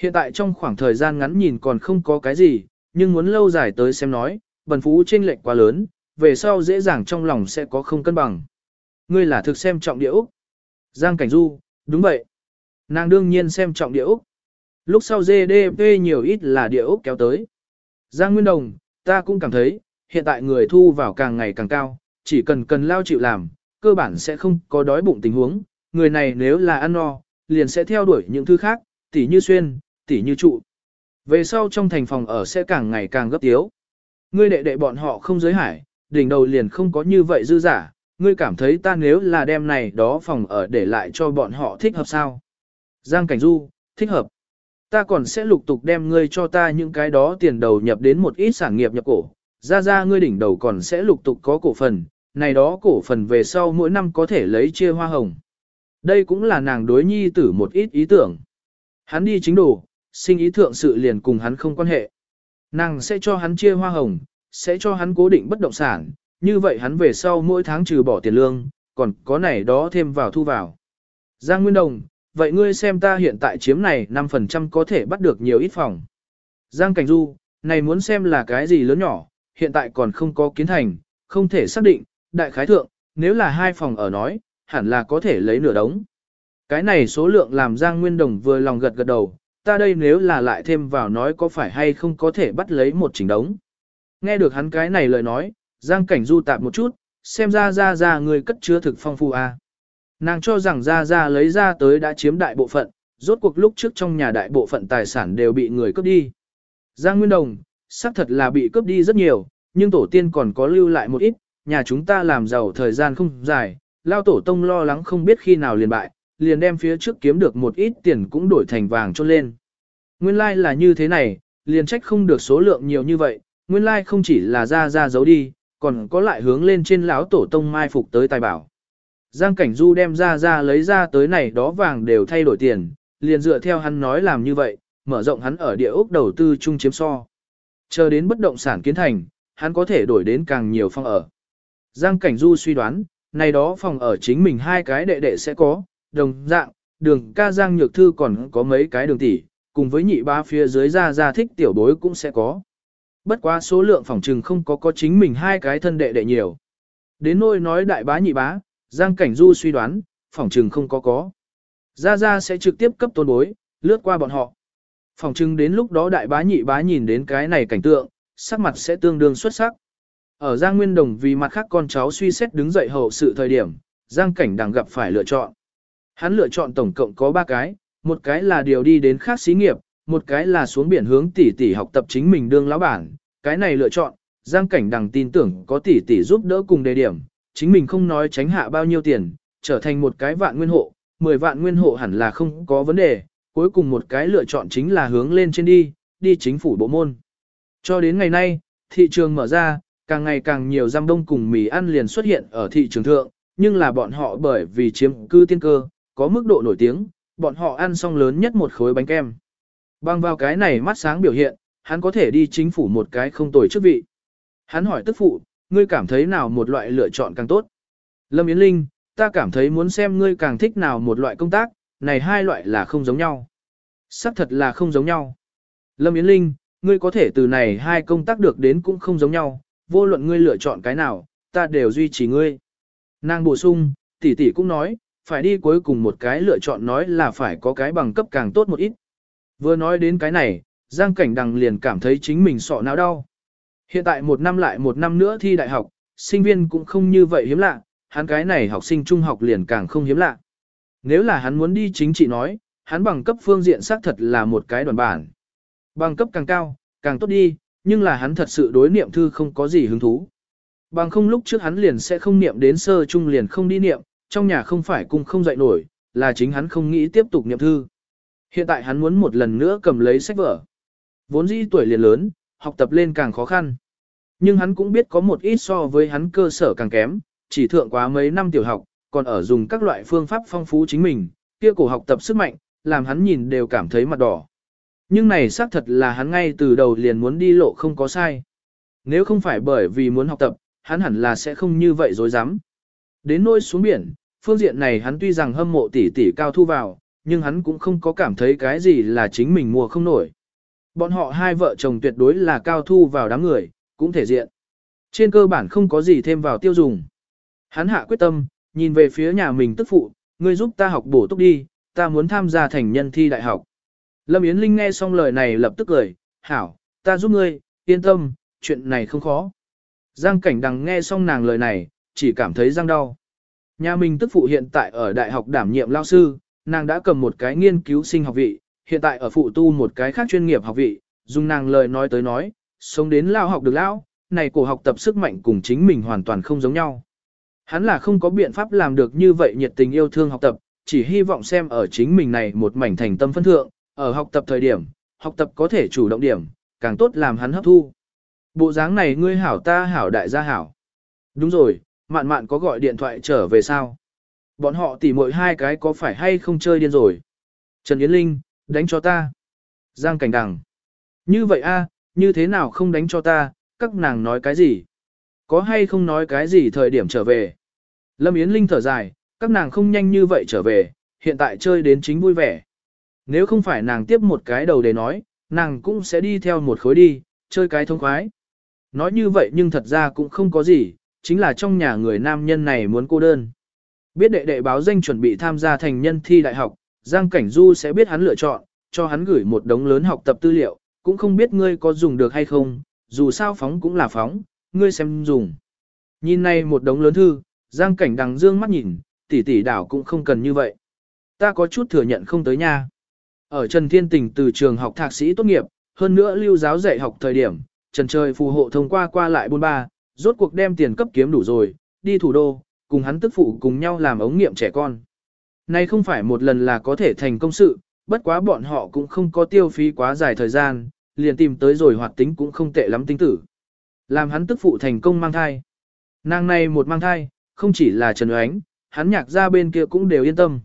Hiện tại trong khoảng thời gian ngắn nhìn còn không có cái gì, nhưng muốn lâu dài tới xem nói, bần phú chênh lệch quá lớn, về sau dễ dàng trong lòng sẽ có không cân bằng. Ngươi là thực xem trọng địa Úc. Giang Cảnh Du, đúng vậy. Nàng đương nhiên xem trọng địa Úc. Lúc sau GDP nhiều ít là địa Úc kéo tới. Giang Nguyên Đồng, ta cũng cảm thấy, hiện tại người thu vào càng ngày càng cao, chỉ cần cần lao chịu làm, cơ bản sẽ không có đói bụng tình huống. Người này nếu là ăn no, liền sẽ theo đuổi những thứ khác, tỉ như xuyên, tỉ như trụ. Về sau trong thành phòng ở sẽ càng ngày càng gấp tiếu. Ngươi đệ đệ bọn họ không giới hải, đỉnh đầu liền không có như vậy dư giả, ngươi cảm thấy ta nếu là đem này đó phòng ở để lại cho bọn họ thích hợp sao? Giang Cảnh Du, thích hợp. Ta còn sẽ lục tục đem ngươi cho ta những cái đó tiền đầu nhập đến một ít sản nghiệp nhập cổ, ra ra ngươi đỉnh đầu còn sẽ lục tục có cổ phần, này đó cổ phần về sau mỗi năm có thể lấy chia hoa hồng. Đây cũng là nàng đối nhi tử một ít ý tưởng. Hắn đi chính đủ, sinh ý thượng sự liền cùng hắn không quan hệ. Nàng sẽ cho hắn chia hoa hồng, sẽ cho hắn cố định bất động sản, như vậy hắn về sau mỗi tháng trừ bỏ tiền lương, còn có này đó thêm vào thu vào. Giang Nguyên Đồng, vậy ngươi xem ta hiện tại chiếm này 5% có thể bắt được nhiều ít phòng. Giang Cảnh Du, này muốn xem là cái gì lớn nhỏ, hiện tại còn không có kiến thành, không thể xác định, đại khái thượng, nếu là hai phòng ở nói, hẳn là có thể lấy nửa đống. Cái này số lượng làm Giang Nguyên Đồng vừa lòng gật gật đầu, ta đây nếu là lại thêm vào nói có phải hay không có thể bắt lấy một chỉnh đống. Nghe được hắn cái này lời nói, Giang Cảnh Du tạm một chút, xem ra ra ra người cất chứa thực phong phu a. À. Nàng cho rằng ra ra lấy ra tới đã chiếm đại bộ phận, rốt cuộc lúc trước trong nhà đại bộ phận tài sản đều bị người cướp đi. Giang Nguyên Đồng, xác thật là bị cướp đi rất nhiều, nhưng tổ tiên còn có lưu lại một ít, nhà chúng ta làm giàu thời gian không dài, lao tổ tông lo lắng không biết khi nào liền bại, liền đem phía trước kiếm được một ít tiền cũng đổi thành vàng cho lên. Nguyên lai like là như thế này, liền trách không được số lượng nhiều như vậy, nguyên lai like không chỉ là ra ra giấu đi, còn có lại hướng lên trên lão tổ tông mai phục tới tài bảo. Giang Cảnh Du đem ra ra lấy ra tới này đó vàng đều thay đổi tiền, liền dựa theo hắn nói làm như vậy, mở rộng hắn ở địa ốc đầu tư chung chiếm so. Chờ đến bất động sản kiến thành, hắn có thể đổi đến càng nhiều phòng ở. Giang Cảnh Du suy đoán, này đó phòng ở chính mình hai cái đệ đệ sẽ có, đồng dạng, đường ca Giang Nhược Thư còn có mấy cái đường tỷ, cùng với nhị ba phía dưới ra ra thích tiểu bối cũng sẽ có. Bất quá số lượng phòng trừng không có có chính mình hai cái thân đệ đệ nhiều. Đến nôi nói đại bá nhị bá, Giang Cảnh Du suy đoán, phòng trừng không có có. Ra ra sẽ trực tiếp cấp tôn bối, lướt qua bọn họ. Phòng trừng đến lúc đó đại bá nhị bá nhìn đến cái này cảnh tượng, sắc mặt sẽ tương đương xuất sắc. Ở Giang Nguyên Đồng vì mặt khác con cháu suy xét đứng dậy hậu sự thời điểm, Giang Cảnh đang gặp phải lựa chọn. Hắn lựa chọn tổng cộng có 3 cái, một cái là điều đi đến khác xí nghiệp, một cái là xuống biển hướng tỷ tỷ học tập chính mình đương lão bản. Cái này lựa chọn, Giang Cảnh Đằng tin tưởng có tỷ tỷ giúp đỡ cùng đề điểm, chính mình không nói tránh hạ bao nhiêu tiền, trở thành một cái vạn nguyên hộ, 10 vạn nguyên hộ hẳn là không có vấn đề, cuối cùng một cái lựa chọn chính là hướng lên trên đi, đi chính phủ bộ môn. Cho đến ngày nay, Thị trường mở ra, càng ngày càng nhiều giam đông cùng mì ăn liền xuất hiện ở thị trường thượng, nhưng là bọn họ bởi vì chiếm cư tiên cơ, có mức độ nổi tiếng, bọn họ ăn xong lớn nhất một khối bánh kem. Bằng vào cái này mắt sáng biểu hiện, hắn có thể đi chính phủ một cái không tồi chức vị. Hắn hỏi tức phụ, ngươi cảm thấy nào một loại lựa chọn càng tốt? Lâm Yến Linh, ta cảm thấy muốn xem ngươi càng thích nào một loại công tác, này hai loại là không giống nhau. Sắc thật là không giống nhau. Lâm Yến Linh, ngươi có thể từ này hai công tác được đến cũng không giống nhau, vô luận ngươi lựa chọn cái nào, ta đều duy trì ngươi. Nàng bổ sung, tỷ tỷ cũng nói, phải đi cuối cùng một cái lựa chọn nói là phải có cái bằng cấp càng tốt một ít. Vừa nói đến cái này, Giang Cảnh Đằng liền cảm thấy chính mình sọ não đau. Hiện tại một năm lại một năm nữa thi đại học, sinh viên cũng không như vậy hiếm lạ, hắn cái này học sinh trung học liền càng không hiếm lạ. Nếu là hắn muốn đi chính trị nói, hắn bằng cấp phương diện xác thật là một cái đoàn bản. Bằng cấp càng cao, càng tốt đi, nhưng là hắn thật sự đối niệm thư không có gì hứng thú. Bằng không lúc trước hắn liền sẽ không niệm đến sơ trung liền không đi niệm, trong nhà không phải cung không dạy nổi, là chính hắn không nghĩ tiếp tục niệm thư. Hiện tại hắn muốn một lần nữa cầm lấy sách vở. Vốn dĩ tuổi liền lớn, học tập lên càng khó khăn. Nhưng hắn cũng biết có một ít so với hắn cơ sở càng kém, chỉ thượng quá mấy năm tiểu học, còn ở dùng các loại phương pháp phong phú chính mình, kia cổ học tập sức mạnh, làm hắn nhìn đều cảm thấy mặt đỏ. Nhưng này xác thật là hắn ngay từ đầu liền muốn đi lộ không có sai. Nếu không phải bởi vì muốn học tập, hắn hẳn là sẽ không như vậy dối dám. Đến nôi xuống biển, phương diện này hắn tuy rằng hâm mộ tỷ tỷ cao thu vào, nhưng hắn cũng không có cảm thấy cái gì là chính mình mua không nổi. Bọn họ hai vợ chồng tuyệt đối là cao thu vào đám người, cũng thể diện. Trên cơ bản không có gì thêm vào tiêu dùng. Hắn hạ quyết tâm, nhìn về phía nhà mình tức phụ, ngươi giúp ta học bổ túc đi, ta muốn tham gia thành nhân thi đại học. Lâm Yến Linh nghe xong lời này lập tức cười, hảo, ta giúp ngươi, yên tâm, chuyện này không khó. Giang cảnh đằng nghe xong nàng lời này, chỉ cảm thấy răng đau. Nhà mình tức phụ hiện tại ở đại học đảm nhiệm lao sư, nàng đã cầm một cái nghiên cứu sinh học vị, hiện tại ở phụ tu một cái khác chuyên nghiệp học vị, dùng nàng lời nói tới nói, sống đến lao học được lão, này cổ học tập sức mạnh cùng chính mình hoàn toàn không giống nhau. Hắn là không có biện pháp làm được như vậy nhiệt tình yêu thương học tập, chỉ hy vọng xem ở chính mình này một mảnh thành tâm phân thượng, ở học tập thời điểm, học tập có thể chủ động điểm, càng tốt làm hắn hấp thu. Bộ dáng này ngươi hảo ta hảo đại gia hảo. Đúng rồi, mạn mạn có gọi điện thoại trở về sao? Bọn họ tỉ mỗi hai cái có phải hay không chơi điên rồi? Trần Yến Linh, đánh cho ta. Giang Cảnh Đằng. Như vậy a, như thế nào không đánh cho ta, các nàng nói cái gì? Có hay không nói cái gì thời điểm trở về? Lâm Yến Linh thở dài, các nàng không nhanh như vậy trở về, hiện tại chơi đến chính vui vẻ. Nếu không phải nàng tiếp một cái đầu để nói, nàng cũng sẽ đi theo một khối đi, chơi cái thông khoái. Nói như vậy nhưng thật ra cũng không có gì, chính là trong nhà người nam nhân này muốn cô đơn. Biết đệ đệ báo danh chuẩn bị tham gia thành nhân thi đại học, Giang Cảnh Du sẽ biết hắn lựa chọn, cho hắn gửi một đống lớn học tập tư liệu, cũng không biết ngươi có dùng được hay không, dù sao phóng cũng là phóng, ngươi xem dùng. Nhìn này một đống lớn thư, Giang Cảnh đằng dương mắt nhìn, tỷ tỷ đảo cũng không cần như vậy. Ta có chút thừa nhận không tới nha. Ở Trần Thiên Tình từ trường học thạc sĩ tốt nghiệp, hơn nữa lưu giáo dạy học thời điểm, Trần Trời phù hộ thông qua qua lại buôn ba, rốt cuộc đem tiền cấp kiếm đủ rồi, đi thủ đô, cùng hắn tức phụ cùng nhau làm ống nghiệm trẻ con. Này không phải một lần là có thể thành công sự, bất quá bọn họ cũng không có tiêu phí quá dài thời gian, liền tìm tới rồi hoạt tính cũng không tệ lắm tính tử. Làm hắn tức phụ thành công mang thai. Nàng này một mang thai, không chỉ là Trần Oánh, hắn nhạc ra bên kia cũng đều yên tâm.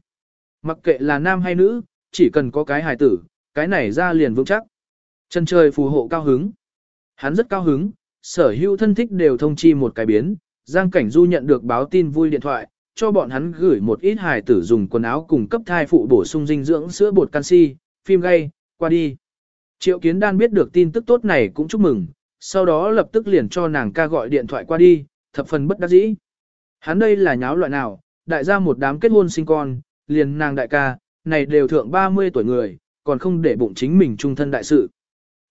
Mặc kệ là nam hay nữ, chỉ cần có cái hài tử, cái này ra liền vững chắc. chân trời phù hộ cao hứng. Hắn rất cao hứng, sở hữu thân thích đều thông chi một cái biến, Giang Cảnh Du nhận được báo tin vui điện thoại, cho bọn hắn gửi một ít hài tử dùng quần áo cùng cấp thai phụ bổ sung dinh dưỡng sữa bột canxi, phim gay, qua đi. Triệu Kiến Đan biết được tin tức tốt này cũng chúc mừng, sau đó lập tức liền cho nàng ca gọi điện thoại qua đi, thập phần bất đắc dĩ. Hắn đây là nháo loại nào, đại gia một đám kết hôn sinh con, liền nàng đại ca, này đều thượng 30 tuổi người, còn không để bụng chính mình trung thân đại sự.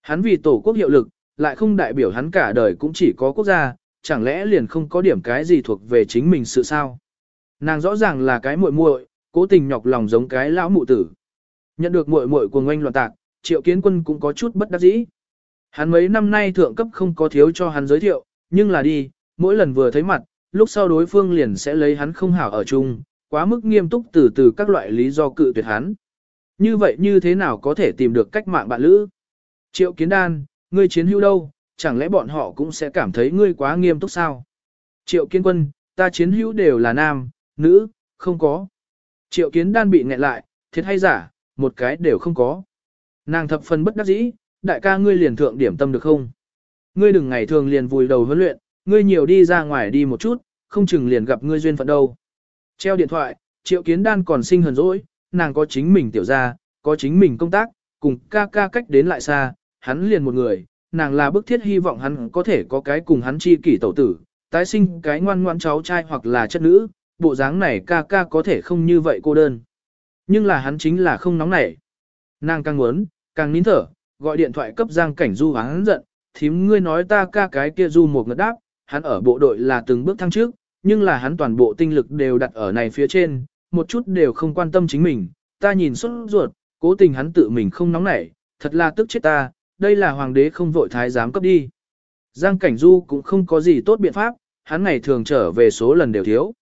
Hắn vì tổ quốc hiệu lực, lại không đại biểu hắn cả đời cũng chỉ có quốc gia, chẳng lẽ liền không có điểm cái gì thuộc về chính mình sự sao? Nàng rõ ràng là cái muội muội, cố tình nhọc lòng giống cái lão mụ tử. Nhận được muội muội của ngoanh loạn tạc, triệu kiến quân cũng có chút bất đắc dĩ. Hắn mấy năm nay thượng cấp không có thiếu cho hắn giới thiệu, nhưng là đi, mỗi lần vừa thấy mặt, lúc sau đối phương liền sẽ lấy hắn không hảo ở chung, quá mức nghiêm túc từ từ các loại lý do cự tuyệt hắn. Như vậy như thế nào có thể tìm được cách mạng bạn lữ? Triệu kiến đan, ngươi chiến hữu đâu, chẳng lẽ bọn họ cũng sẽ cảm thấy ngươi quá nghiêm túc sao? Triệu kiến quân, ta chiến hữu đều là nam, nữ, không có. Triệu kiến đan bị nghẹn lại, thiệt hay giả, một cái đều không có. Nàng thập phần bất đắc dĩ, đại ca ngươi liền thượng điểm tâm được không? Ngươi đừng ngày thường liền vùi đầu huấn luyện, ngươi nhiều đi ra ngoài đi một chút, không chừng liền gặp ngươi duyên phận đâu. Treo điện thoại, triệu kiến đan còn sinh hờn dỗi, nàng có chính mình tiểu ra, có chính mình công tác, cùng ca ca cách đến lại xa, hắn liền một người, nàng là bức thiết hy vọng hắn có thể có cái cùng hắn chi kỷ tẩu tử, tái sinh cái ngoan ngoãn cháu trai hoặc là chất nữ, bộ dáng này ca ca có thể không như vậy cô đơn. Nhưng là hắn chính là không nóng nảy. Nàng càng muốn, càng nín thở, gọi điện thoại cấp Giang Cảnh Du hắn giận, thím ngươi nói ta ca cái kia Du một ngật đáp, hắn ở bộ đội là từng bước thăng trước, nhưng là hắn toàn bộ tinh lực đều đặt ở này phía trên, một chút đều không quan tâm chính mình, ta nhìn xuất ruột, cố tình hắn tự mình không nóng nảy, thật là tức chết ta, đây là hoàng đế không vội thái giám cấp đi. Giang Cảnh Du cũng không có gì tốt biện pháp, hắn ngày thường trở về số lần đều thiếu.